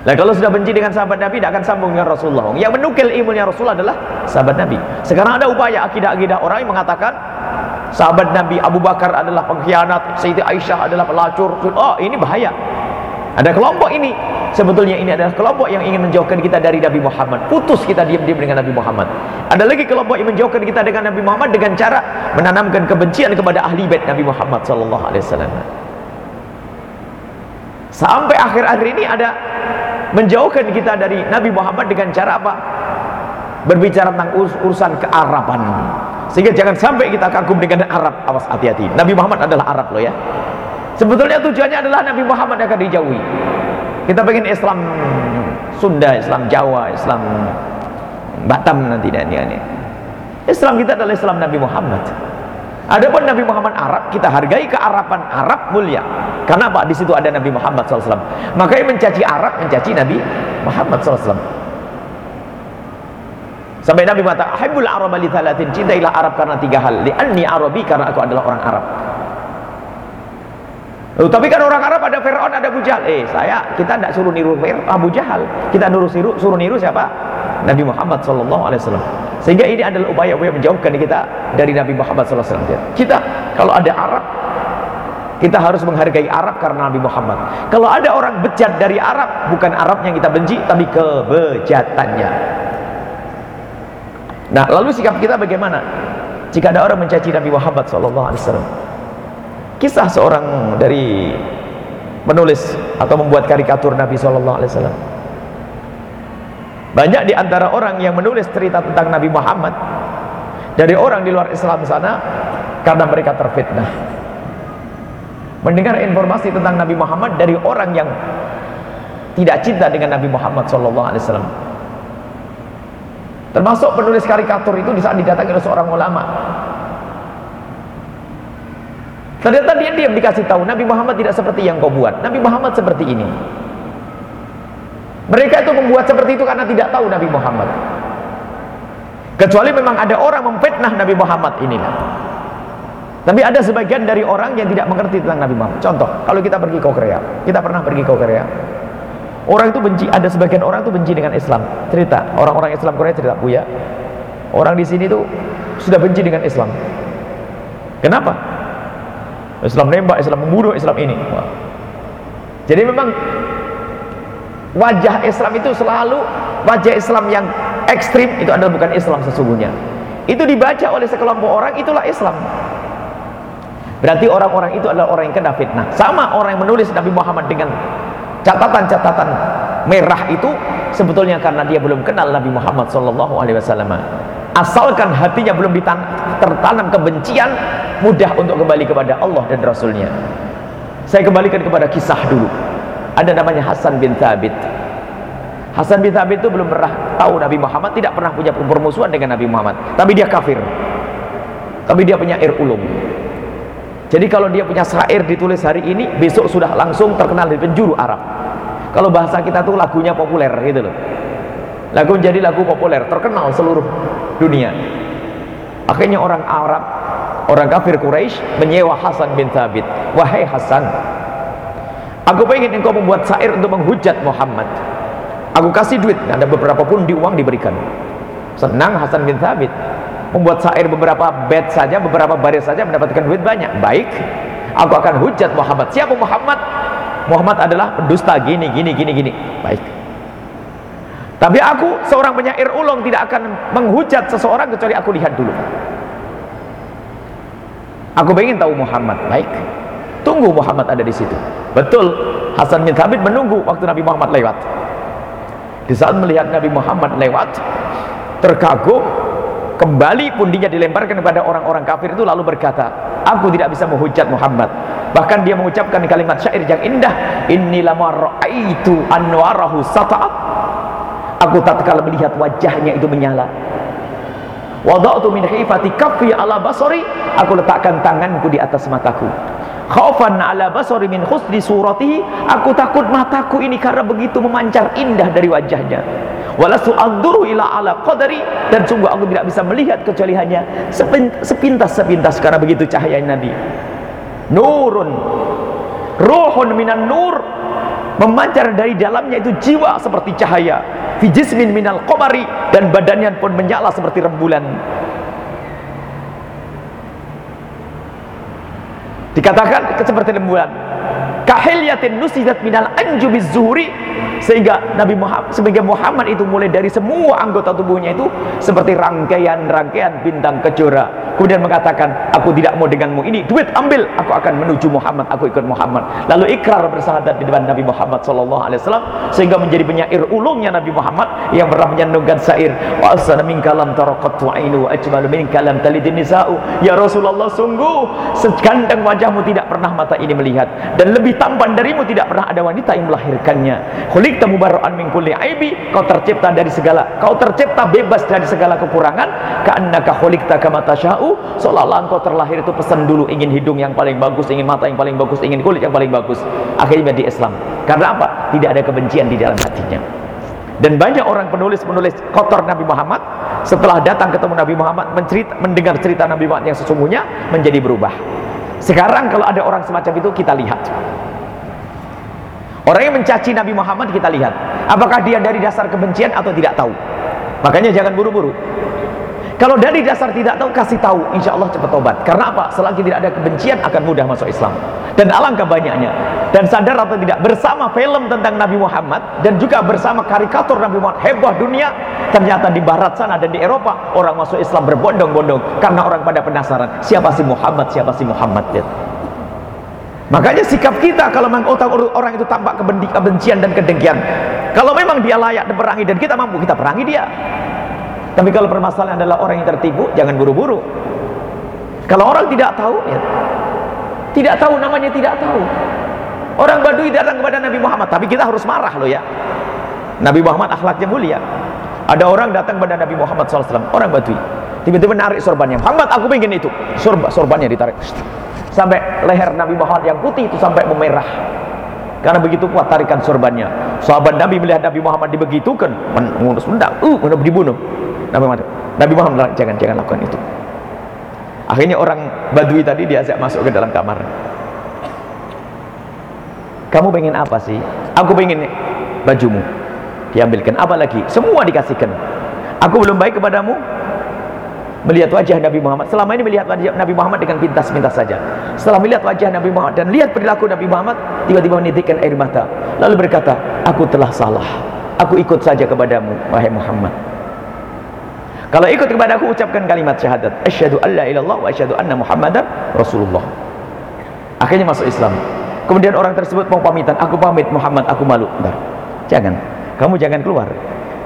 Nah kalau sudah benci dengan sahabat Nabi tidak akan sambung dengan Rasulullah. Yang menukil ilmunya Rasulullah adalah sahabat Nabi. Sekarang ada upaya akidah-akidah orang yang mengatakan sahabat Nabi Abu Bakar adalah pengkhianat, Sayyidi Aisyah adalah pelacur. Oh ini bahaya. Ada kelompok ini sebetulnya ini adalah kelompok yang ingin menjauhkan kita dari Nabi Muhammad. Putus kita diam-diam dengan Nabi Muhammad. Ada lagi kelompok yang menjauhkan kita dengan Nabi Muhammad dengan cara menanamkan kebencian kepada ahli bait Nabi Muhammad sallallahu alaihi wasallam. Sampai akhir-akhir ini ada menjauhkan kita dari Nabi Muhammad dengan cara apa? Berbicara tentang ur urusan kearaban. Sehingga jangan sampai kita kagum dengan Arab. Awas hati-hati. Nabi Muhammad adalah Arab loh ya. Sebetulnya tujuannya adalah Nabi Muhammad akan dijauhi. kita pengen Islam Sunda, Islam Jawa, Islam Batam nanti dan ini. Islam kita adalah Islam Nabi Muhammad. Adapun Nabi Muhammad Arab, kita hargai kearapan Arab mulia. Karena apa? Di situ ada Nabi Muhammad SAW. Makanya mencaci Arab, mencaci Nabi Muhammad SAW. Sampai Nabi mengatakan, "Habbul Arab li thalathin." Cintailah Arab karena tiga hal. Li'anni Arabi karena aku adalah orang Arab. Oh, tapi kan orang Arab ada Fir'aun, ada Abu Jahal. Eh, saya kita tidak suruh niru Fir'aun, Abu Jahal. Kita suruh niru, suruh niru siapa? Nabi Muhammad wasallam. Sehingga ini adalah upaya-upaya menjauhkan kita dari Nabi Muhammad sallallahu alaihi. Kita kalau ada Arab kita harus menghargai Arab karena Nabi Muhammad. Kalau ada orang bejat dari Arab, bukan Arab yang kita benci, tapi kebejatannya. Nah, lalu sikap kita bagaimana? Jika ada orang mencaci Nabi Muhammad SAW. Kisah seorang dari menulis atau membuat karikatur Nabi SAW. Banyak di antara orang yang menulis cerita tentang Nabi Muhammad dari orang di luar Islam sana karena mereka terfitnah. Mendengar informasi tentang Nabi Muhammad dari orang yang tidak cinta dengan Nabi Muhammad SAW termasuk penulis karikatur itu di saat didatangi oleh seorang ulama ternyata dia diam dikasih tahu Nabi Muhammad tidak seperti yang kau buat Nabi Muhammad seperti ini mereka itu membuat seperti itu karena tidak tahu Nabi Muhammad kecuali memang ada orang memfitnah Nabi Muhammad inilah tapi ada sebagian dari orang yang tidak mengerti tentang Nabi Muhammad. Contoh, kalau kita pergi ke Korea, kita pernah pergi ke Korea. Orang itu benci, ada sebagian orang itu benci dengan Islam. Cerita, orang-orang Islam Korea cerita, Buya, orang di sini tuh sudah benci dengan Islam. Kenapa? Islam nembak, Islam membunuh, Islam ini. Wah. Jadi memang wajah Islam itu selalu wajah Islam yang ekstrim itu adalah bukan Islam sesungguhnya. Itu dibaca oleh sekelompok orang itulah Islam. Berarti orang-orang itu adalah orang yang kena fitnah. Sama orang yang menulis Nabi Muhammad dengan catatan-catatan merah itu sebetulnya karena dia belum kenal Nabi Muhammad wasallam. Asalkan hatinya belum tertanam kebencian, mudah untuk kembali kepada Allah dan Rasulnya. Saya kembalikan kepada kisah dulu. Ada namanya Hasan bin Thabit. Hasan bin Thabit itu belum pernah tahu Nabi Muhammad, tidak pernah punya permusuhan dengan Nabi Muhammad. Tapi dia kafir. Tapi dia punya ir ulum. Jadi kalau dia punya syair ditulis hari ini, besok sudah langsung terkenal di penjuru Arab. Kalau bahasa kita tuh lagunya populer gitu loh. Lagu menjadi lagu populer, terkenal seluruh dunia. Akhirnya orang Arab, orang kafir Quraisy menyewa Hasan bin Thabit. Wahai Hasan, aku pengen engkau membuat syair untuk menghujat Muhammad. Aku kasih duit, ada beberapa pun di uang diberikan. Senang Hasan bin Thabit membuat syair beberapa bed saja, beberapa baris saja mendapatkan duit banyak. Baik, aku akan hujat Muhammad. Siapa Muhammad? Muhammad adalah pendusta gini, gini, gini, gini. Baik. Tapi aku seorang penyair ulung tidak akan menghujat seseorang kecuali aku lihat dulu. Aku ingin tahu Muhammad. Baik. Tunggu Muhammad ada di situ. Betul. Hasan bin Thabit menunggu waktu Nabi Muhammad lewat. Di saat melihat Nabi Muhammad lewat, terkagum kembali pundinya dilemparkan kepada orang-orang kafir itu lalu berkata aku tidak bisa menghujat Muhammad bahkan dia mengucapkan kalimat syair yang indah inilah ra'aitu anwarahu sata'at aku tatkala melihat wajahnya itu menyala. Wada'tu min hifati kaffi ala basari. Aku letakkan tanganku di atas mataku. Khaufan ala basari min khusdi suratihi. Aku takut mataku ini karena begitu memancar indah dari wajahnya. Walasu anduru ila ala qadari. Dan sungguh aku tidak bisa melihat kecuali hanya sepintas-sepintas karena begitu cahaya Nabi. Nurun. Ruhun minan nur memancar dari dalamnya itu jiwa seperti cahaya. Fi jismin minal qamari dan badannya pun menyala seperti rembulan. Dikatakan seperti rembulan. Kahilyatin nusidat minal anjubiz zuhuri sehingga Nabi Muhammad sebagai Muhammad itu mulai dari semua anggota tubuhnya itu seperti rangkaian-rangkaian bintang kejora kemudian mengatakan aku tidak mau denganmu ini. Duit ambil. Aku akan menuju Muhammad. Aku ikut Muhammad. Lalu ikrar bersahadat di depan Nabi Muhammad sallallahu alaihi wasallam sehingga menjadi penyair ulungnya Nabi Muhammad yang pernah menyanungkan syair wa asana min kalam taraqat ainu ajmalu min kalam talidin nisa'u. Ya Rasulullah sungguh seganteng wajahmu tidak pernah mata ini melihat dan lebih tampan darimu tidak pernah ada wanita yang melahirkannya. Khuliqta mubarra'an min kulli aibi. Kau tercipta dari segala kau tercipta bebas dari segala kekurangan. Ka'annaka khuliqta kama tasya'u seolah-olah engkau terlahir itu pesan dulu ingin hidung yang paling bagus ingin mata yang paling bagus ingin kulit yang paling bagus. Akhirnya di Islam. Karena apa? tidak ada kebencian di dalam hatinya. Dan banyak orang penulis-penulis kotor Nabi Muhammad setelah datang ketemu Nabi Muhammad mencerita, mendengar cerita Nabi Muhammad yang sesungguhnya menjadi berubah. Sekarang kalau ada orang semacam itu kita lihat. Orang yang mencaci Nabi Muhammad kita lihat. Apakah dia dari dasar kebencian atau tidak tahu? Makanya jangan buru-buru kalau dari dasar tidak tahu kasih tahu. Insya Allah cepat tobat karena apa? Selagi tidak ada kebencian akan mudah masuk Islam. Dan alangkah banyaknya. Dan sadar atau tidak bersama film tentang Nabi Muhammad dan juga bersama karikatur Nabi Muhammad heboh dunia ternyata di barat sana dan di Eropa orang masuk Islam berbondong-bondong karena orang pada penasaran siapa si Muhammad siapa si Muhammad ya. makanya sikap kita kalau memang orang itu tampak kebencian dan kedengkian. Kalau memang dia layak diperangi dan kita mampu kita perangi dia tapi kalau permasalahan adalah orang yang tertipu, jangan buru-buru. Kalau orang tidak tahu, ya, tidak tahu namanya tidak tahu. Orang Badui datang kepada Nabi Muhammad, tapi kita harus marah loh ya. Nabi Muhammad akhlaknya mulia. Ada orang datang kepada Nabi Muhammad SAW, orang Badui. Tiba-tiba narik sorbannya. Muhammad, aku ingin itu. Sorba, sorbannya ditarik. Sampai leher Nabi Muhammad yang putih itu sampai memerah. Karena begitu kuat tarikan sorbannya. Sahabat Nabi melihat Nabi Muhammad dibegitukan, mengurus mendang, uh, dibunuh. Nabi Muhammad. Nabi Muhammad jangan jangan lakukan itu. Akhirnya orang badui tadi diajak masuk ke dalam kamar. Kamu pengen apa sih? Aku pengen bajumu diambilkan apa lagi semua dikasihkan. Aku belum baik kepadamu. Melihat wajah Nabi Muhammad. Selama ini melihat wajah Nabi Muhammad dengan pintas-pintas saja. Setelah melihat wajah Nabi Muhammad dan lihat perilaku Nabi Muhammad tiba-tiba menitikkan air mata. Lalu berkata aku telah salah. Aku ikut saja kepadamu wahai Muhammad kalau ikut kepada aku ucapkan kalimat syahadat. Asyhadu alla ilallah wa asyhadu anna Muhammadar Rasulullah. Akhirnya masuk Islam. Kemudian orang tersebut mau pamitan, aku pamit Muhammad, aku malu. Bentar. Jangan. Kamu jangan keluar.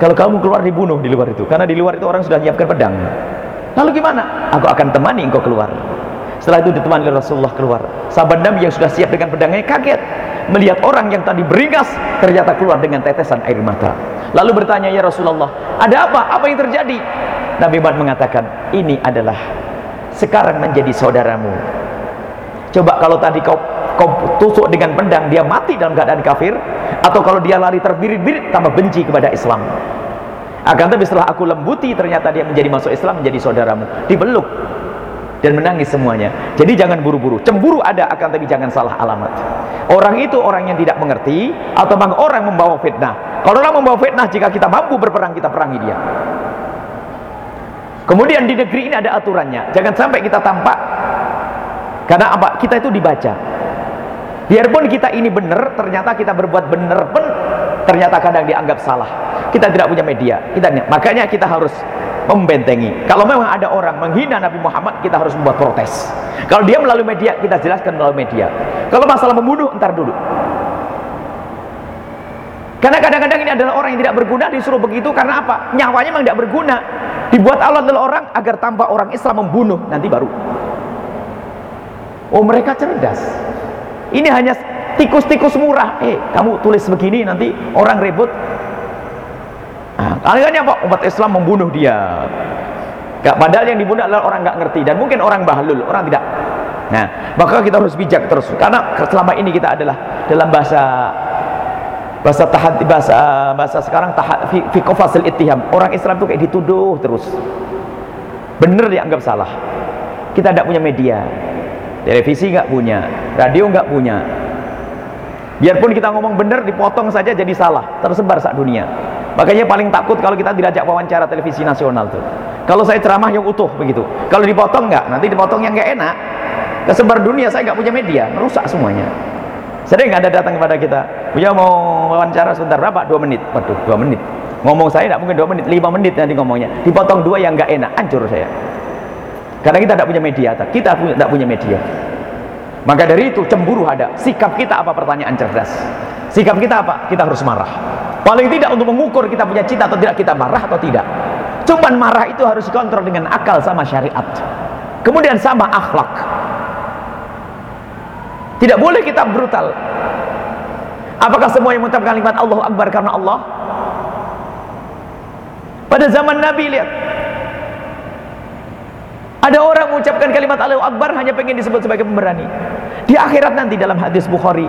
Kalau kamu keluar dibunuh di luar itu. Karena di luar itu orang sudah menyiapkan pedang. Lalu gimana? Aku akan temani engkau keluar. Setelah itu ditemani Rasulullah keluar. Sahabat Nabi yang sudah siap dengan pedangnya kaget melihat orang yang tadi beringas ternyata keluar dengan tetesan air mata. Lalu bertanya, "Ya Rasulullah, ada apa? Apa yang terjadi?" Nabi Muhammad mengatakan, "Ini adalah sekarang menjadi saudaramu." Coba kalau tadi kau kau tusuk dengan pedang dia mati dalam keadaan kafir atau kalau dia lari terbirit-birit tambah benci kepada Islam. Akan tapi setelah aku lembuti ternyata dia menjadi masuk Islam menjadi saudaramu. Dipeluk dan menangis semuanya. Jadi jangan buru-buru. Cemburu ada akan tapi jangan salah alamat. Orang itu orang yang tidak mengerti atau memang orang membawa fitnah. Kalau orang membawa fitnah jika kita mampu berperang kita perangi dia. Kemudian di negeri ini ada aturannya. Jangan sampai kita tampak karena apa? Kita itu dibaca. Biarpun kita ini benar, ternyata kita berbuat benar pun ternyata kadang dianggap salah. Kita tidak punya media. Kita makanya kita harus membentengi. Kalau memang ada orang menghina Nabi Muhammad, kita harus membuat protes. Kalau dia melalui media, kita jelaskan melalui media. Kalau masalah membunuh, entar dulu. Karena kadang-kadang ini adalah orang yang tidak berguna disuruh begitu karena apa? Nyawanya memang tidak berguna. Dibuat Allah adalah orang agar tanpa orang Islam membunuh nanti baru. Oh mereka cerdas. Ini hanya tikus-tikus murah. Eh kamu tulis begini nanti orang ribut Nah, kalian apa? Umat Islam membunuh dia. Gak, padahal yang dibunuh adalah orang nggak ngerti dan mungkin orang bahlul, orang tidak. Nah, maka kita harus bijak terus karena selama ini kita adalah dalam bahasa bahasa tahat bahasa bahasa sekarang tahat fi, fi qafasil ittiham. Orang Islam itu kayak dituduh terus. Bener dianggap salah. Kita tidak punya media. Televisi nggak punya, radio nggak punya. Biarpun kita ngomong bener dipotong saja jadi salah, tersebar saat dunia. Makanya paling takut kalau kita diajak wawancara televisi nasional tuh. Kalau saya ceramah yang utuh begitu. Kalau dipotong nggak, nanti dipotong yang nggak enak. Kesebar dunia saya nggak punya media, merusak semuanya. Sering ada datang kepada kita, punya mau wawancara sebentar berapa? Dua menit. Waduh, dua menit. Ngomong saya tidak mungkin dua menit, lima menit nanti ngomongnya. Dipotong dua yang nggak enak, hancur saya. Karena kita tidak punya media, kita tidak punya media. Maka dari itu cemburu ada. Sikap kita apa pertanyaan cerdas? Sikap kita apa? Kita harus marah. Paling tidak untuk mengukur kita punya cita atau tidak, kita marah atau tidak. Cuman marah itu harus dikontrol dengan akal sama syariat. Kemudian sama akhlak. Tidak boleh kita brutal. Apakah semua yang mengucapkan kalimat Allahu Akbar karena Allah? Pada zaman Nabi lihat ada orang mengucapkan kalimat Allahu Akbar hanya pengen disebut sebagai pemberani. Di akhirat nanti dalam hadis Bukhari,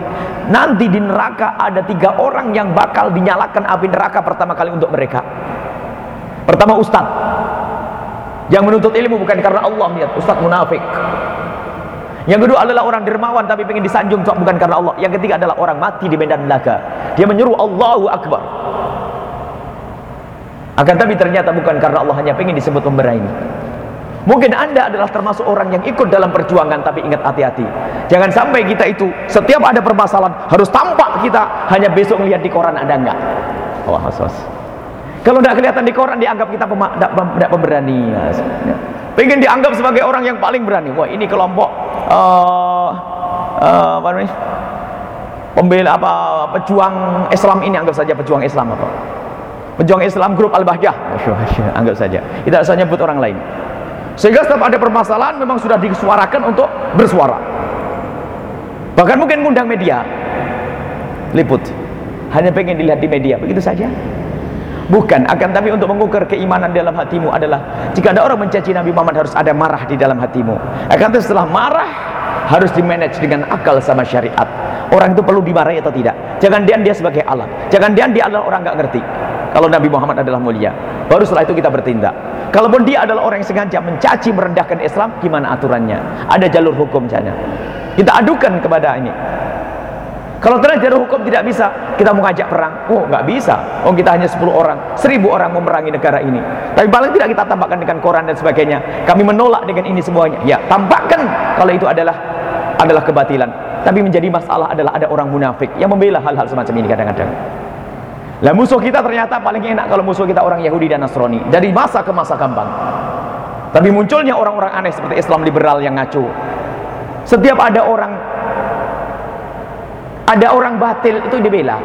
nanti di neraka ada tiga orang yang bakal dinyalakan api neraka pertama kali untuk mereka. Pertama ustaz yang menuntut ilmu bukan karena Allah lihat ustaz munafik. Yang kedua adalah orang dermawan tapi pengen disanjung bukan karena Allah. Yang ketiga adalah orang mati di medan neraka. Dia menyuruh Allahu Akbar. Akan tapi ternyata bukan karena Allah hanya pengen disebut pemberani. Mungkin Anda adalah termasuk orang yang ikut dalam perjuangan tapi ingat hati-hati. Jangan sampai kita itu setiap ada permasalahan harus tampak kita hanya besok melihat di koran ada enggak. Sos. Kalau tidak kelihatan di koran dianggap kita tidak pemberani. Pengen dianggap sebagai orang yang paling berani. Wah, ini kelompok uh, uh, apa namanya? Pembela apa pejuang Islam ini anggap saja pejuang Islam apa? Pejuang Islam grup Al-Bahjah. Anggap saja. Tidak usah nyebut orang lain. Sehingga setiap ada permasalahan memang sudah disuarakan untuk bersuara. Bahkan mungkin ngundang media. Liput. Hanya pengen dilihat di media, begitu saja. Bukan, akan tapi untuk mengukur keimanan dalam hatimu adalah jika ada orang mencaci Nabi Muhammad harus ada marah di dalam hatimu. Akan tapi setelah marah harus dimanage dengan akal sama syariat. Orang itu perlu dimarahi atau tidak. Jangan dia sebagai alat. Jangan dia dia adalah orang nggak ngerti. Kalau Nabi Muhammad adalah mulia, baru setelah itu kita bertindak. Kalaupun dia adalah orang yang sengaja mencaci merendahkan Islam, gimana aturannya? Ada jalur hukum sana. Kita adukan kepada ini. Kalau ternyata jalur hukum tidak bisa, kita mau ngajak perang. Oh, nggak bisa. Oh, kita hanya 10 orang, 1000 orang memerangi negara ini. Tapi paling tidak kita tampakkan dengan koran dan sebagainya. Kami menolak dengan ini semuanya. Ya, tampakkan kalau itu adalah adalah kebatilan. Tapi menjadi masalah adalah ada orang munafik yang membela hal-hal semacam ini kadang-kadang. Lah musuh kita ternyata paling enak kalau musuh kita orang Yahudi dan Nasrani. Dari masa ke masa gampang. Tapi munculnya orang-orang aneh seperti Islam liberal yang ngaco. Setiap ada orang ada orang batil itu dibela.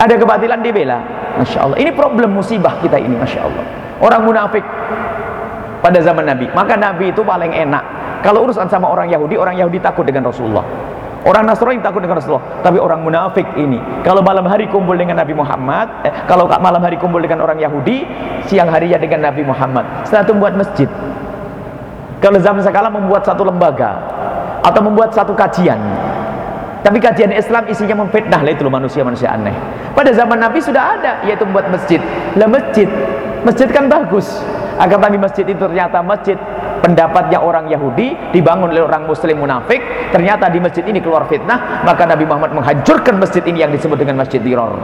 Ada kebatilan dibela. Masya Allah. Ini problem musibah kita ini. Masya Allah. Orang munafik pada zaman Nabi. Maka Nabi itu paling enak. Kalau urusan sama orang Yahudi, orang Yahudi takut dengan Rasulullah. Orang Nasrani takut dengan Rasulullah, tapi orang munafik ini kalau malam hari kumpul dengan Nabi Muhammad, eh, kalau malam hari kumpul dengan orang Yahudi, siang hari ya dengan Nabi Muhammad. Itu membuat masjid. Kalau zaman sekarang membuat satu lembaga atau membuat satu kajian. Tapi kajian Islam isinya memfitnah lah itu loh manusia-manusia aneh. Pada zaman Nabi sudah ada yaitu membuat masjid. Lah masjid, masjid kan bagus. Agar tapi masjid itu ternyata masjid pendapatnya orang Yahudi dibangun oleh orang muslim munafik ternyata di masjid ini keluar fitnah maka Nabi Muhammad menghancurkan masjid ini yang disebut dengan masjid Diror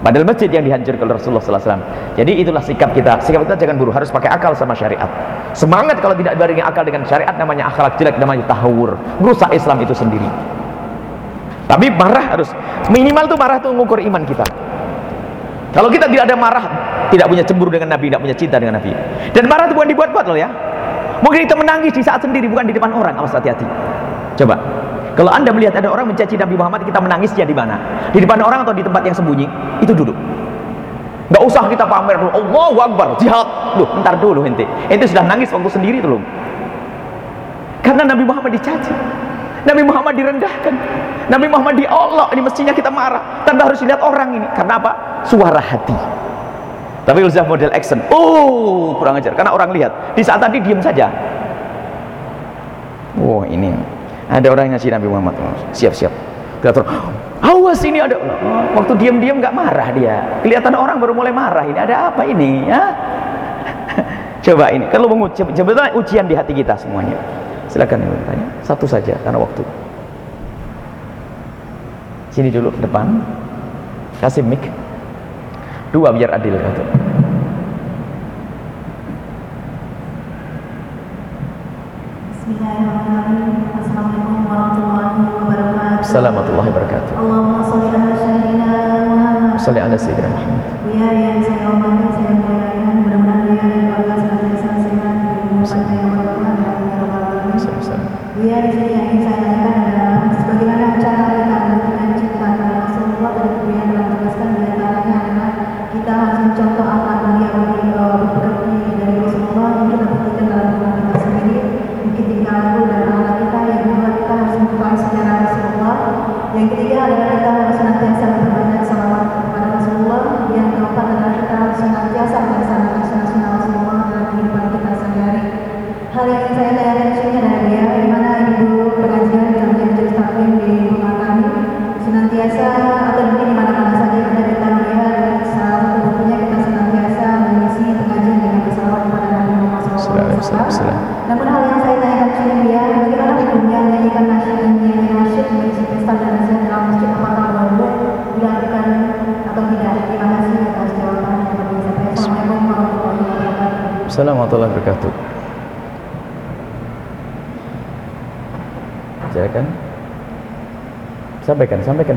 padahal masjid yang dihancurkan oleh Rasulullah SAW jadi itulah sikap kita. Sikap kita jangan buru harus pakai akal sama syariat. Semangat kalau tidak barengi akal dengan syariat namanya akhlak jelek namanya tahawur. Merusak Islam itu sendiri. Tapi marah harus. Minimal tuh marah tuh mengukur iman kita kalau kita tidak ada marah tidak punya cemburu dengan Nabi tidak punya cinta dengan Nabi dan marah itu bukan dibuat-buat loh ya Mungkin kita menangis di saat sendiri bukan di depan orang. Awas hati-hati. Coba. Kalau Anda melihat ada orang mencaci Nabi Muhammad, kita menangisnya di mana? Di depan orang atau di tempat yang sembunyi? Itu duduk. Gak usah kita pamer dulu. Allahu Akbar, jihad. Loh, ntar dulu ente. Ente sudah nangis waktu sendiri belum? Karena Nabi Muhammad dicaci. Nabi Muhammad direndahkan. Nabi Muhammad diolok. Ini mestinya kita marah. Tanpa harus dilihat orang ini. Karena apa? Suara hati. Tapi usaha model action. Oh, kurang ajar. Karena orang lihat. Di saat tadi diam saja. Oh, ini ada orang yang ngasih Nabi Muhammad. Siap-siap. Kita awas ini ada. Waktu diam-diam nggak marah dia. Kelihatan orang baru mulai marah. Ini ada apa ini? Ya? Coba ini. Kalau mengucap, ujian di hati kita semuanya. Silakan ibu tanya. Satu saja karena waktu. Sini dulu depan. Kasih mic dua biar adil kata. Bismillahirrahmanirrahim. Assalamualaikum warahmatullahi wabarakatuh. Assalamualaikum wabarakatuh. Allahumma sholli ala sayyidina Muhammad. Salli ala sayyidina Muhammad. Ya yang Sampaikan, sampaikan miknya. Ada?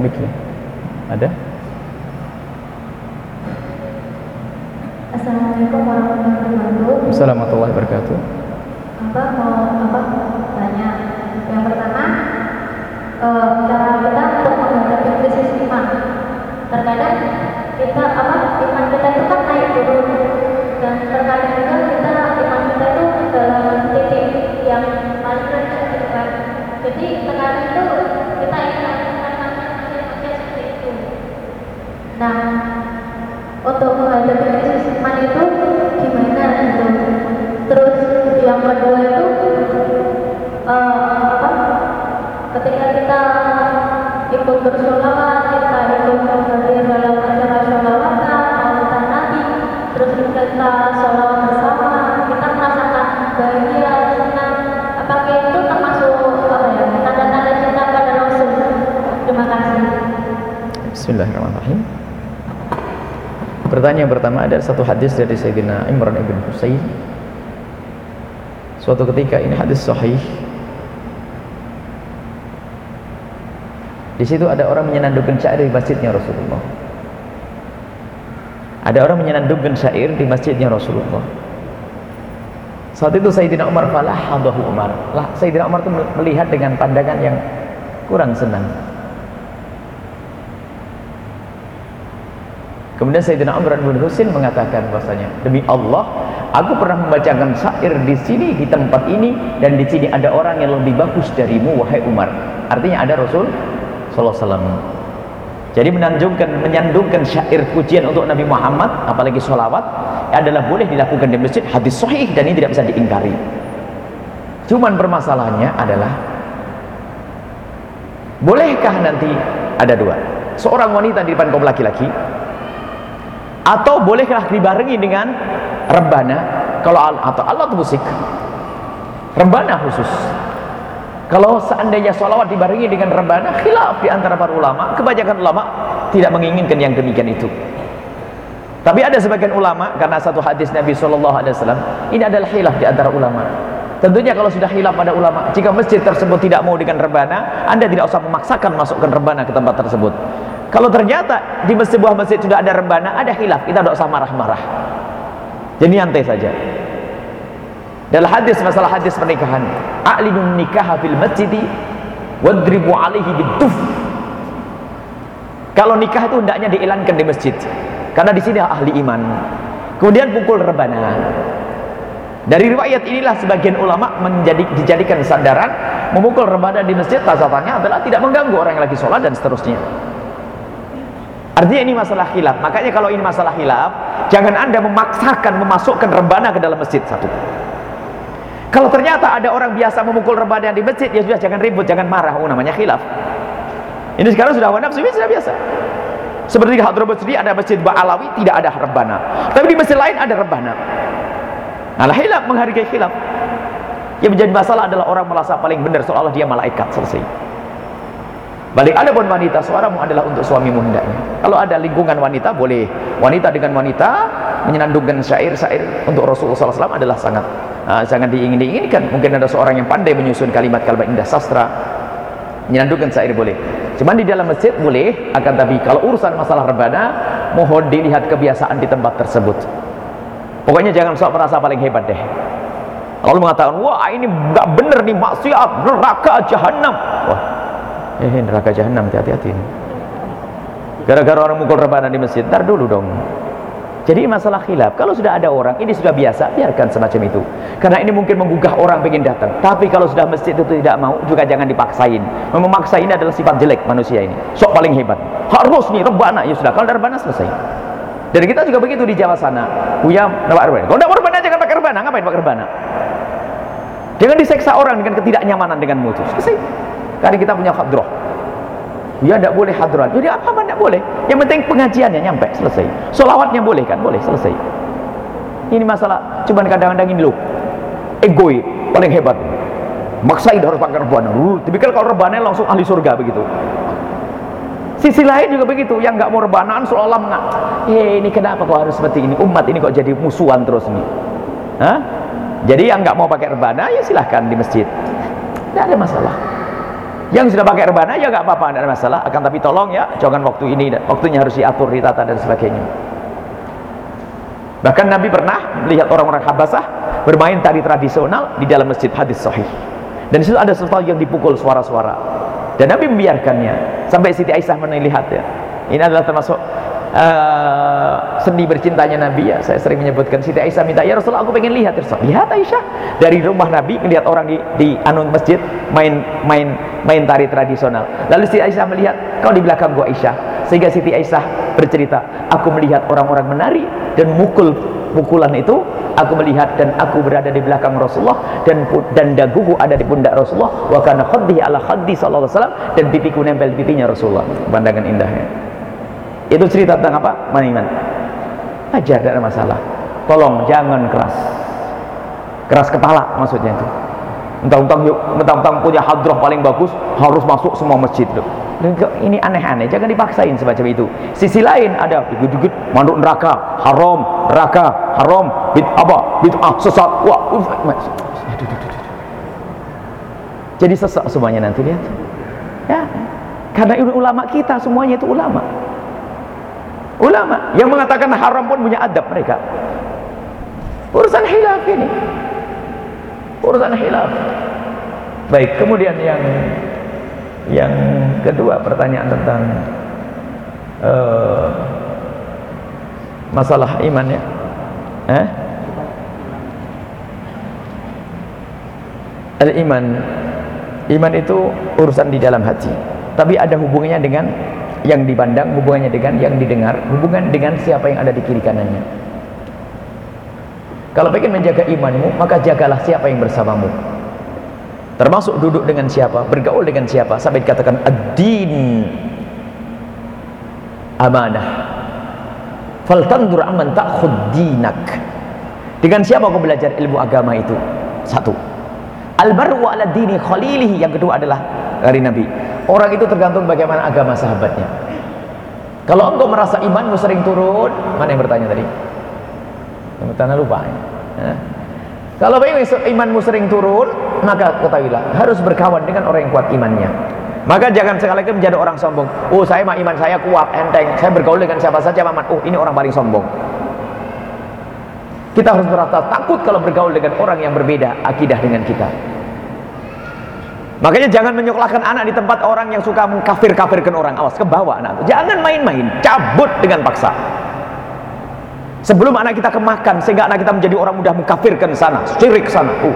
Ada satu hadis dari Sayyidina Imran ibn Husain. Suatu ketika ini hadis sahih. Di situ ada orang menyenandungkan syair di masjidnya Rasulullah. Ada orang menyenandungkan syair di masjidnya Rasulullah. Saat itu Sayyidina Umar falahadahu Umar. Lah Sayyidina Umar itu melihat dengan pandangan yang kurang senang. Kemudian Sayyidina Umar bin Husain mengatakan bahasanya, demi Allah, aku pernah membacakan syair di sini di tempat ini dan di sini ada orang yang lebih bagus darimu wahai Umar. Artinya ada Rasul sallallahu alaihi wasallam. Jadi menanjungkan menyandungkan syair pujian untuk Nabi Muhammad apalagi sholawat adalah boleh dilakukan di masjid hadis sahih dan ini tidak bisa diingkari. Cuman permasalahannya adalah bolehkah nanti ada dua seorang wanita di depan kaum laki-laki atau bolehkah dibarengi dengan rebana kalau atau alat musik rebana khusus. Kalau seandainya sholawat dibarengi dengan rebana khilaf di antara para ulama. Kebanyakan ulama tidak menginginkan yang demikian itu. Tapi ada sebagian ulama karena satu hadis Nabi SAW ini adalah khilaf di antara ulama. Tentunya kalau sudah khilaf pada ulama jika masjid tersebut tidak mau dengan rebana anda tidak usah memaksakan masukkan rebana ke tempat tersebut kalau ternyata di sebuah masjid sudah ada rebana, ada khilaf, kita tidak usah marah-marah. Jadi nyantai saja. Dalam hadis masalah hadis pernikahan, a'linun nikaha fil masjidi wadribu alaihi biduf. Kalau nikah itu hendaknya dielankan di masjid. Karena di sini ahli iman. Kemudian pukul rebana. Dari riwayat inilah sebagian ulama menjadi dijadikan sandaran memukul rebana di masjid tasatannya adalah tidak mengganggu orang yang lagi sholat dan seterusnya. Artinya ini masalah khilaf. Makanya kalau ini masalah khilaf, jangan Anda memaksakan memasukkan rebana ke dalam masjid satu. Kalau ternyata ada orang biasa memukul rebana di masjid, ya sudah jangan ribut, jangan marah. Oh, namanya khilaf. Ini sekarang sudah hawa sudah biasa. Seperti di Hadramaut sendiri ada masjid Ba'alawi tidak ada rebana. Tapi di masjid lain ada rebana. Nah, khilaf menghargai khilaf. Yang menjadi masalah adalah orang merasa paling benar seolah dia malaikat selesai. Balik ada pun wanita suaramu adalah untuk suamimu hendaknya. Kalau ada lingkungan wanita boleh. Wanita dengan wanita menyenandungkan syair-syair untuk Rasulullah SAW adalah sangat uh, sangat diingin-inginkan. Mungkin ada seorang yang pandai menyusun kalimat-kalimat indah sastra menyenandungkan syair boleh. Cuman di dalam masjid boleh, akan tapi kalau urusan masalah rebana mohon dilihat kebiasaan di tempat tersebut. Pokoknya jangan sok merasa paling hebat deh. Kalau mengatakan, wah ini nggak benar nih maksiat, neraka jahanam. Wah, eh neraka jahanam, hati-hati ini. Gara-gara orang mukul rebana di masjid, ntar dulu dong. Jadi masalah khilaf, kalau sudah ada orang, ini sudah biasa, biarkan semacam itu. Karena ini mungkin menggugah orang pengen datang. Tapi kalau sudah masjid itu tidak mau, juga jangan dipaksain. Memaksa ini adalah sifat jelek manusia ini. Sok paling hebat. Harus nih rebana, ya sudah. Kalau rebana selesai. Dan kita juga begitu di Jawa sana. Punya nama rebana. Kalau tidak mau rebana, jangan pakai rebana. Ngapain pakai rebana? Jangan diseksa orang dengan ketidaknyamanan dengan mutu. Selesai. Karena kita punya khadroh. Ya tidak boleh hadrat. Jadi apa apa tidak boleh. Yang penting pengajiannya nyampe selesai. Solawatnya boleh kan? Boleh selesai. Ini masalah. Cuman kadang-kadang ini loh. Egois paling hebat. Maksain harus pakai rebana. Uh, tapi kalau rebana langsung ahli surga begitu. Sisi lain juga begitu, yang nggak mau rebanaan seolah-olah mengat. Eh, ini kenapa kok harus seperti ini? Umat ini kok jadi musuhan terus nih? Hah? Jadi yang nggak mau pakai rebana ya silahkan di masjid. Tidak ada masalah. Yang sudah pakai rebana ya nggak apa-apa, tidak ada masalah. Akan tapi tolong ya, jangan waktu ini, waktunya harus diatur, ditata dan sebagainya. Bahkan Nabi pernah melihat orang-orang Habasah bermain tari tradisional di dalam masjid hadis sahih. Dan situ ada sesuatu yang dipukul suara-suara. Dan Nabi membiarkannya sampai Siti Aisyah melihat ya. Ini adalah termasuk uh, seni bercintanya Nabi ya. Saya sering menyebutkan Siti Aisyah minta, "Ya Rasulullah, aku pengen lihat." Ya Rasul. Lihat Aisyah dari rumah Nabi melihat orang di di anun masjid main main main tari tradisional. Lalu Siti Aisyah melihat, "Kau di belakang gua Aisyah." Sehingga Siti Aisyah bercerita, "Aku melihat orang-orang menari dan mukul pukulan itu aku melihat dan aku berada di belakang Rasulullah dan dan daguku ada di pundak Rasulullah wa kana khaddi ala khaddi sallallahu alaihi wasallam dan pipiku nempel pipinya Rasulullah pandangan indahnya itu cerita tentang apa? Maniman ajar tidak ada masalah. Tolong jangan keras. Keras kepala maksudnya itu. Entah-entah entah-entah punya hadrah paling bagus harus masuk semua masjid tuh. Ini aneh-aneh jangan dipaksain semacam itu. Sisi lain ada dikit-dikit manduk neraka haram neraka haram bid apa? Bid'ah sesat. Wah jadi sesat semuanya nanti lihat. Ya. Karena ulama kita semuanya itu ulama ulama yang mengatakan haram pun punya adab mereka. Urusan hilaf ini. Urusan hilaf baik kemudian yang yang kedua pertanyaan tentang uh, masalah iman ya. Eh? al iman iman itu urusan di dalam hati. Tapi ada hubungannya dengan yang dipandang hubungannya dengan yang didengar hubungan dengan siapa yang ada di kiri kanannya. Kalau ingin menjaga imanmu maka jagalah siapa yang bersamamu. Termasuk duduk dengan siapa, bergaul dengan siapa sampai dikatakan ad-din. Amanah. Faltandur aman ta'khud dinak. Dengan siapa kau belajar ilmu agama itu? Satu. Albaru ala dini khalilihi. Yang kedua adalah dari Nabi orang itu tergantung bagaimana agama sahabatnya kalau engkau merasa imanmu sering turun mana yang bertanya tadi yang bertanya lupa ya. Kalau imanmu sering turun, maka ketahuilah harus berkawan dengan orang yang kuat imannya. Maka jangan sekali lagi menjadi orang sombong. Oh, saya mah iman saya kuat, enteng. Saya bergaul dengan siapa saja, Mamat. Oh, ini orang paling sombong. Kita harus merasa takut kalau bergaul dengan orang yang berbeda akidah dengan kita. Makanya jangan menyekolahkan anak di tempat orang yang suka mengkafir-kafirkan orang. Awas, ke bawah anak. Jangan main-main, cabut dengan paksa. Sebelum anak kita kemakan sehingga anak kita menjadi orang mudah mengkafirkan sana, syirik sana. Uh.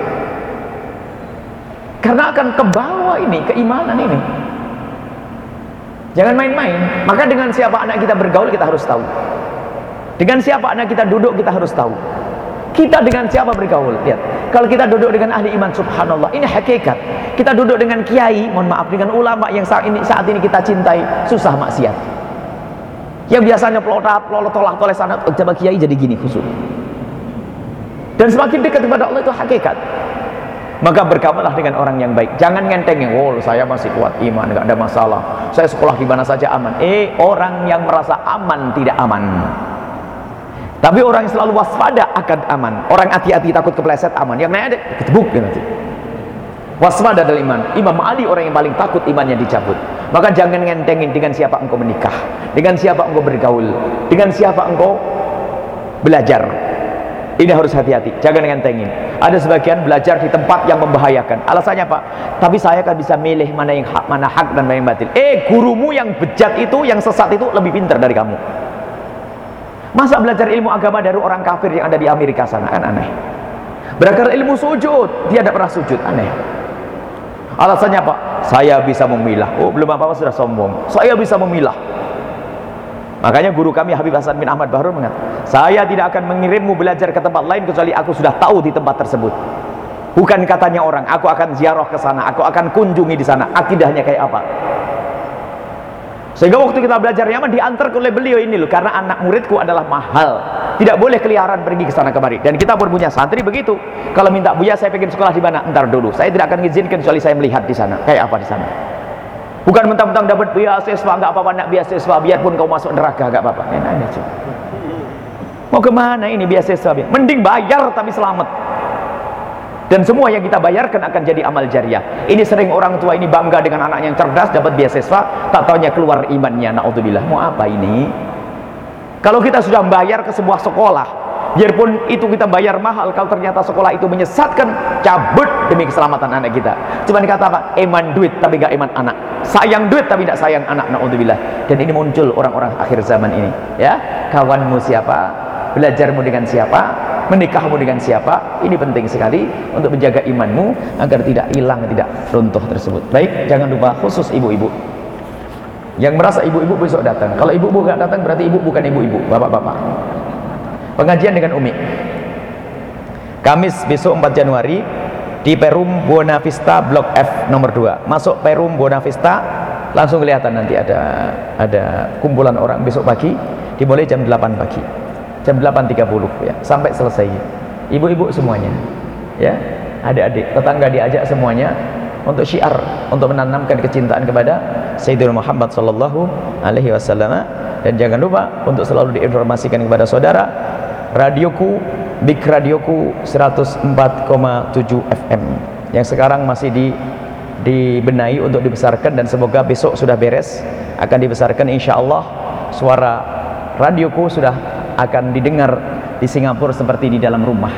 Karena akan ke bawah ini keimanan ini. Jangan main-main. Maka dengan siapa anak kita bergaul kita harus tahu. Dengan siapa anak kita duduk kita harus tahu. Kita dengan siapa bergaul? Lihat. Kalau kita duduk dengan ahli iman subhanallah, ini hakikat. Kita duduk dengan kiai, mohon maaf dengan ulama yang saat ini saat ini kita cintai, susah maksiat yang biasanya pelotat, pelolot, tolak, toleh sana, coba kiai jadi gini khusus. Dan semakin dekat kepada Allah itu hakikat. Maka berkawalah dengan orang yang baik. Jangan ngentengin, oh saya masih kuat iman, nggak ada masalah. Saya sekolah di mana saja aman. Eh, orang yang merasa aman tidak aman. Tapi orang yang selalu waspada akan aman. Orang hati-hati takut kepleset aman. Yang naik ada ketebuk nanti. Waspada adalah iman. Imam Ali orang yang paling takut imannya dicabut. Maka jangan ngentengin dengan siapa engkau menikah, dengan siapa engkau bergaul, dengan siapa engkau belajar. ini harus hati-hati jangan ngentengin ada sebagian belajar di tempat yang membahayakan alasannya Pak tapi saya kan bisa milih mana yang hak mana hak dan mana yang batil eh gurumu yang bejat itu yang sesat itu lebih pintar dari kamu masa belajar ilmu agama dari orang kafir yang ada di Amerika sana? Kan aneh. Belajar ilmu sujud dia tidak pernah sujud. Aneh. Alasannya Pak saya bisa memilah. Oh belum apa-apa sudah sombong. Saya bisa memilah. Makanya guru kami Habib Hasan bin Ahmad Bahrul mengatakan, saya tidak akan mengirimmu belajar ke tempat lain kecuali aku sudah tahu di tempat tersebut. Bukan katanya orang, aku akan ziarah ke sana, aku akan kunjungi di sana. Akidahnya kayak apa? Sehingga waktu kita belajar Yaman diantar oleh beliau ini loh, karena anak muridku adalah mahal. Tidak boleh keliaran pergi ke sana kemari. Dan kita pun punya santri begitu. Kalau minta buya saya pengen sekolah di mana? Entar dulu. Saya tidak akan mengizinkan kecuali saya melihat di sana. Kayak apa di sana? Bukan mentang-mentang dapat beasiswa, enggak apa-apa nak beasiswa, biarpun kau masuk neraka enggak apa-apa. Enak aja. Mau ke mana ini beasiswa? Mending bayar tapi selamat. Dan semua yang kita bayarkan akan jadi amal jariah. Ini sering orang tua ini bangga dengan anaknya yang cerdas dapat beasiswa, tak taunya keluar imannya. Naudzubillah. Mau apa ini? Kalau kita sudah bayar ke sebuah sekolah, biarpun itu kita bayar mahal kalau ternyata sekolah itu menyesatkan cabut demi keselamatan anak kita cuma dikatakan iman duit tapi gak iman anak sayang duit tapi tidak sayang anak na'udzubillah dan ini muncul orang-orang akhir zaman ini ya kawanmu siapa belajarmu dengan siapa menikahmu dengan siapa? Ini penting sekali untuk menjaga imanmu agar tidak hilang tidak runtuh tersebut. Baik jangan lupa khusus ibu-ibu. Yang merasa ibu-ibu besok datang. Kalau ibu-ibu gak datang berarti ibu bukan ibu-ibu bapak-bapak. Pengajian dengan Umi. Kamis besok 4 Januari di Perum Buona Vista Blok F nomor 2 masuk Perum Buona Vista langsung kelihatan nanti ada ada kumpulan orang besok pagi. Dimulai jam 8 pagi jam 8.30 ya. Sampai selesai. Ibu-ibu semuanya ya. Adik-adik tetangga diajak semuanya untuk syiar untuk menanamkan kecintaan kepada Sayyidina Muhammad sallallahu alaihi wasallam. Dan jangan lupa untuk selalu diinformasikan kepada saudara radioku Big Radioku 104,7 FM yang sekarang masih di dibenahi untuk dibesarkan dan semoga besok sudah beres akan dibesarkan insya Allah. Suara radioku sudah akan didengar di Singapura seperti di dalam rumah.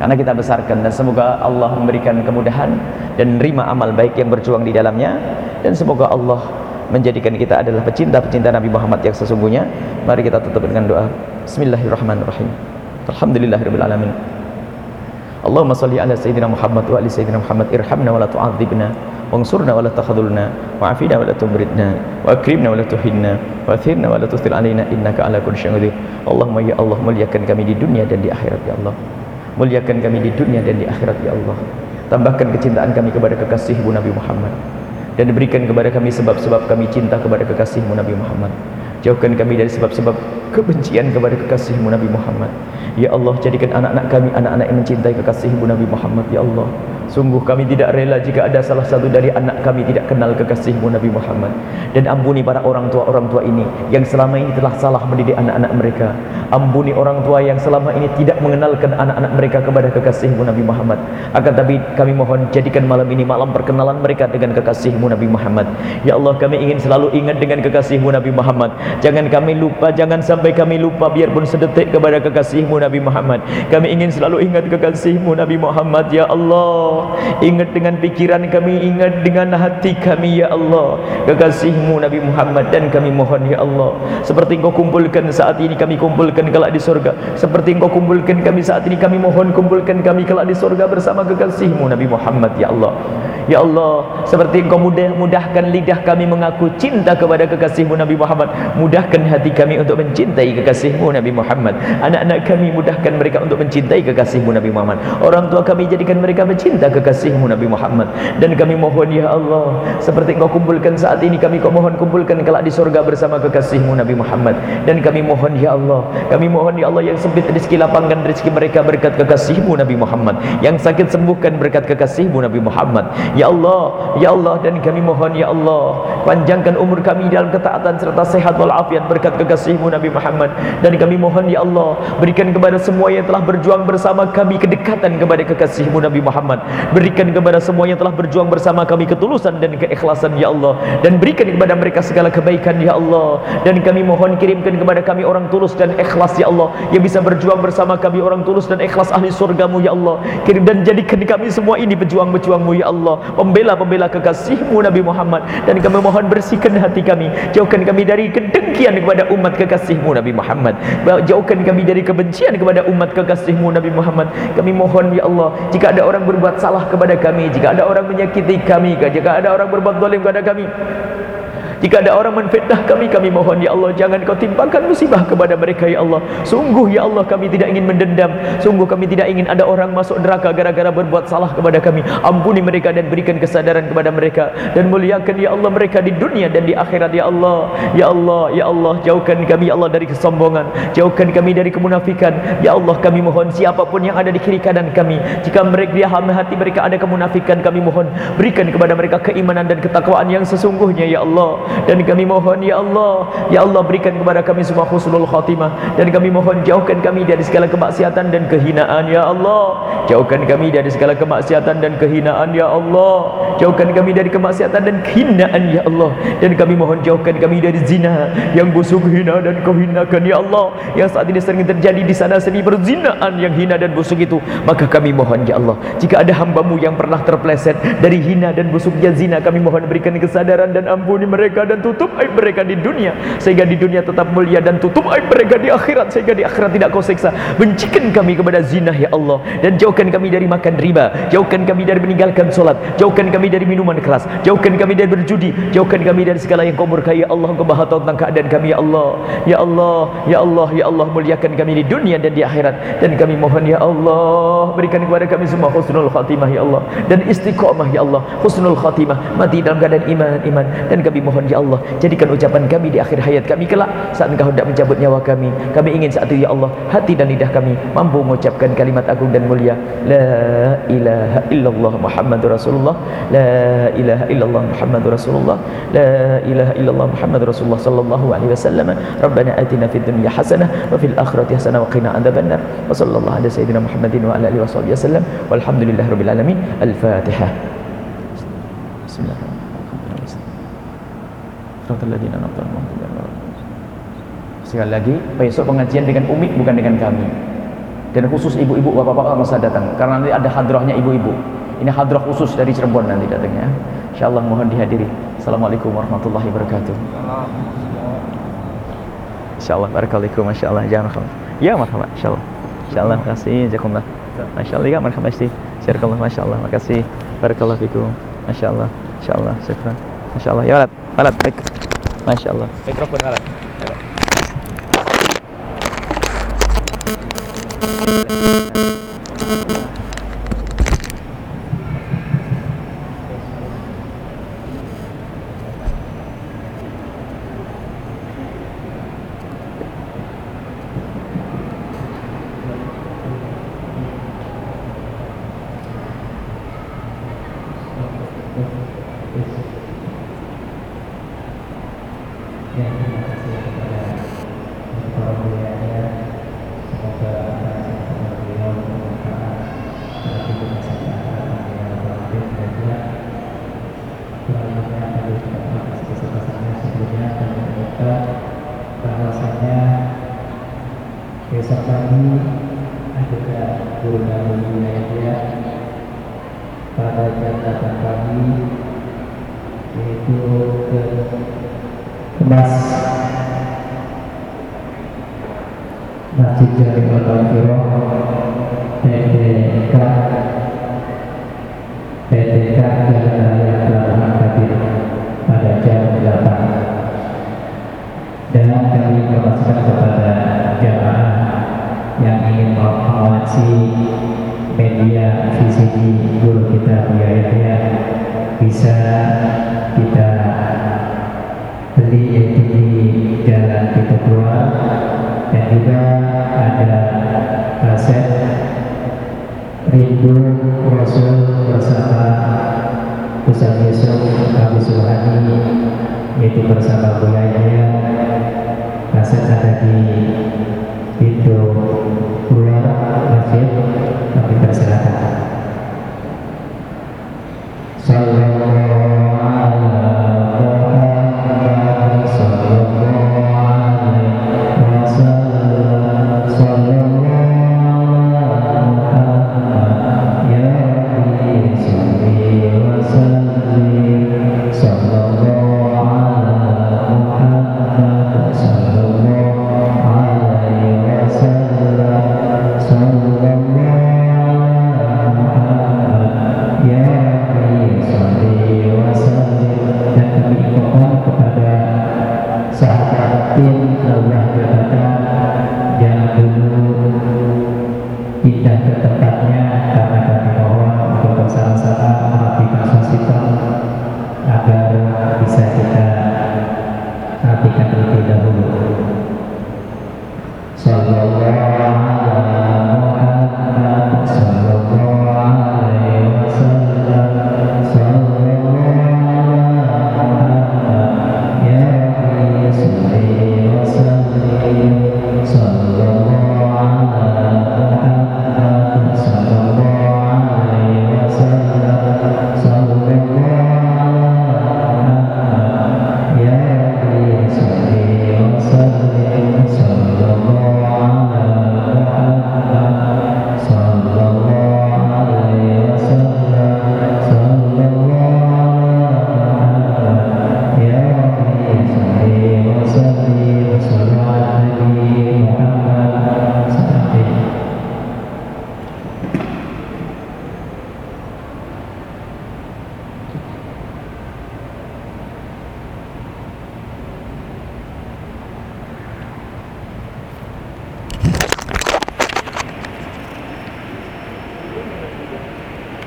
Karena kita besarkan dan semoga Allah memberikan kemudahan dan menerima amal baik yang berjuang di dalamnya. Dan semoga Allah menjadikan kita adalah pecinta-pecinta Nabi Muhammad yang sesungguhnya. Mari kita tutup dengan doa. Bismillahirrahmanirrahim. Alhamdulillahirabbil alamin Allahumma salli ala sayyidina Muhammad wa ali sayyidina Muhammad. Irhamna wa la tu'adzibna la tumridna wa akrimna wa la tuhinna wa athirna wa la tustil alaina innaka ala kulli syai'in qadir. Allahumma ya Allah muliakan kami di dunia dan di akhirat ya Allah. Muliakan kami di dunia dan di akhirat ya Allah. Tambahkan kecintaan kami kepada kekasihmu Nabi Muhammad. Dan berikan kepada kami sebab-sebab kami cinta kepada kekasihmu Nabi Muhammad. Jauhkan kami dari sebab-sebab kebencian kepada kekasihmu Nabi Muhammad. Ya Allah jadikan anak-anak kami anak-anak yang mencintai kekasihmu Nabi Muhammad Ya Allah Sungguh kami tidak rela jika ada salah satu dari anak kami tidak kenal kekasihmu Nabi Muhammad. Dan ampuni para orang tua-orang tua ini Yang selama ini telah salah mendidik anak-anak mereka. Ampuni orang tua yang selama ini tidak mengenalkan anak-anak mereka kepada kekasihmu Nabi Muhammad. Akan tapi kami mohon jadikan malam ini malam perkenalan mereka dengan kekasihmu Nabi Muhammad. Ya Allah kami ingin selalu ingat dengan kekasihmu Nabi Muhammad. Jangan kami lupa, jangan sampai kami lupa biarpun sedetik kepada kekasihmu Nabi Muhammad. Kami ingin selalu ingat kekasihmu Nabi Muhammad. Ya Allah Ingat dengan pikiran kami Ingat dengan hati kami Ya Allah. Kekasihmu Nabi Muhammad Dan kami mohon Ya Allah. Seperti engkau kumpulkan saat ini Kami kumpulkan kelak di surga Seperti engkau kumpulkan kami saat ini Kami mohon kumpulkan kami kelak di surga Bersama kekasihmu Nabi Muhammad Ya Allah. Ya Allah Seperti engkau mudah mudahkan lidah kami Mengaku cinta kepada kekasihmu Nabi Muhammad. Mudahkan hati kami untuk mencintai kekasihmu Nabi Muhammad. Anak-anak kami mudahkan mereka untuk mencintai kekasihmu Nabi Muhammad. Orang tua kami jadikan mereka mencinta kekasihmu Nabi Muhammad. Dan kami mohon ya Allah seperti engkau kumpulkan saat ini kami kau mohon kumpulkan kelak di surga bersama kekasihmu Nabi Muhammad. Dan kami mohon ya Allah kami mohon ya Allah yang sempit rezeki lapangkan rezeki mereka berkat kekasihmu Nabi Muhammad. Yang sakit sembuhkan berkat kekasihmu Nabi Muhammad. Ya Allah, Ya Allah dan kami mohon Ya Allah panjangkan umur kami dalam ketaatan serta sehat walafiat berkat kekasihmu Nabi Muhammad. Dan kami mohon Ya Allah berikan kepada semua yang telah berjuang bersama kami kedekatan kepada kekasihmu Nabi Muhammad berikan kepada semua yang telah berjuang bersama kami ketulusan dan keikhlasan Ya Allah. Dan berikan kepada mereka segala kebaikan Ya Allah. Dan kami mohon kirimkan kepada kami orang tulus dan ikhlas Ya Allah yang bisa berjuang bersama kami orang tulus dan ikhlas ahli surgamu Ya Allah. Kirim dan jadikan kami semua ini pejuang-pejuangmu Ya Allah. Pembela-pembela kekasihmu Nabi Muhammad. Dan kami mohon bersihkan hati kami. Jauhkan kami dari kedengkian kepada umat kekasihmu Nabi Muhammad. Jauhkan kami dari kebencian kepada umat kekasihmu Nabi Muhammad. Kami mohon Ya Allah jika ada orang berbuat salah kepada kami. Jika ada orang menyakiti kami jika ada orang berbuat zalim kepada kami jika ada orang menfitnah kami, kami mohon Ya Allah jangan kau timpakan musibah kepada mereka Ya Allah. Sungguh Ya Allah kami tidak ingin mendendam. Sungguh kami tidak ingin ada orang masuk neraka gara-gara berbuat salah kepada kami. Ampuni mereka dan berikan kesadaran kepada mereka dan muliakan Ya Allah mereka di dunia dan di akhirat Ya Allah. Ya Allah, Ya Allah jauhkan kami Ya Allah dari kesombongan, jauhkan kami dari kemunafikan. Ya Allah kami mohon siapa pun yang ada di kiri kanan kami, jika mereka di hati mereka ada kemunafikan, kami mohon berikan kepada mereka keimanan dan ketakwaan yang sesungguhnya Ya Allah dan kami mohon ya Allah ya Allah berikan kepada kami semua husnul khatimah. Dan kami mohon jauhkan kami dari segala kemaksiatan dan kehinaan ya Allah. Jauhkan kami dari segala kemaksiatan dan kehinaan ya Allah. Jauhkan kami dari kemaksiatan dan kehinaan ya Allah. Dan kami mohon jauhkan kami dari zina yang busuk hina dan kau hinakan ya Allah. Yang saat ini sering terjadi di sana seni perzinaan yang hina dan busuk itu maka kami mohon ya Allah. Jika ada hambamu yang pernah terpleset dari hina dan busuknya zina kami mohon berikan kesadaran dan ampuni mereka mereka dan tutup aib mereka di dunia sehingga di dunia tetap mulia dan tutup aib mereka di akhirat sehingga di akhirat tidak kau seksa. Bencikan kami kepada zina ya Allah dan jauhkan kami dari makan riba. Jauhkan kami dari meninggalkan solat. Jauhkan kami dari minuman keras. Jauhkan kami dari berjudi. Jauhkan kami dari segala yang kau murkai ya Allah. Kau maha tentang keadaan kami ya Allah. Ya Allah ya Allah ya Allah. Muliakan kami di dunia dan di akhirat. Dan kami mohon ya Allah berikan kepada kami semua husnul khatimah ya Allah. Dan istiqomah ya Allah. Husnul khatimah. Mati dalam keadaan iman iman. Dan kami mohon Ya Allah. Jadikan ucapan kami di akhir hayat kami kelak. Saat engkau hendak mencabut nyawa kami kami ingin saat itu Ya Allah hati dan lidah kami mampu mengucapkan kalimat agung dan mulia. La ilaha illallah Muhammadur Rasulullah. La ilaha illallah Muhammadur Rasulullah. La ilaha illallah Muhammadur Rasulullah sallallahu alaihi wasallam. Rabbana atina fid dunya hasanah wa fil akhirati hasanah wa qina adzabannar. Wa sallallahu ala sayyidina Muhammadin wa ala alihi wasallam. Walhamdulillahirabbil alamin. Al-fatihah Bismillahirrahmanirrahim Sekali lagi, besok pengajian dengan Umi bukan dengan kami. Dan khusus ibu-ibu, bapak-bapak masa datang. Karena nanti ada hadrahnya ibu-ibu. Ini hadrah khusus dari Cirebon nanti datangnya. InsyaAllah mohon dihadiri. Assalamualaikum warahmatullahi wabarakatuh. InsyaAllah, barakalaikum, Masya Allah. Jangan marhaba. Ya, marhaba, InsyaAllah. InsyaAllah, kasih. Jazakumullah. Masya Allah, ya, marhaba, Masya Allah. Masya Allah, makasih. Barakallahu fikum. Masya Allah. Masya Allah, syukran. Masya Allah. Ya, Walad. Walad, baik. Masya Allah. Mikrofon,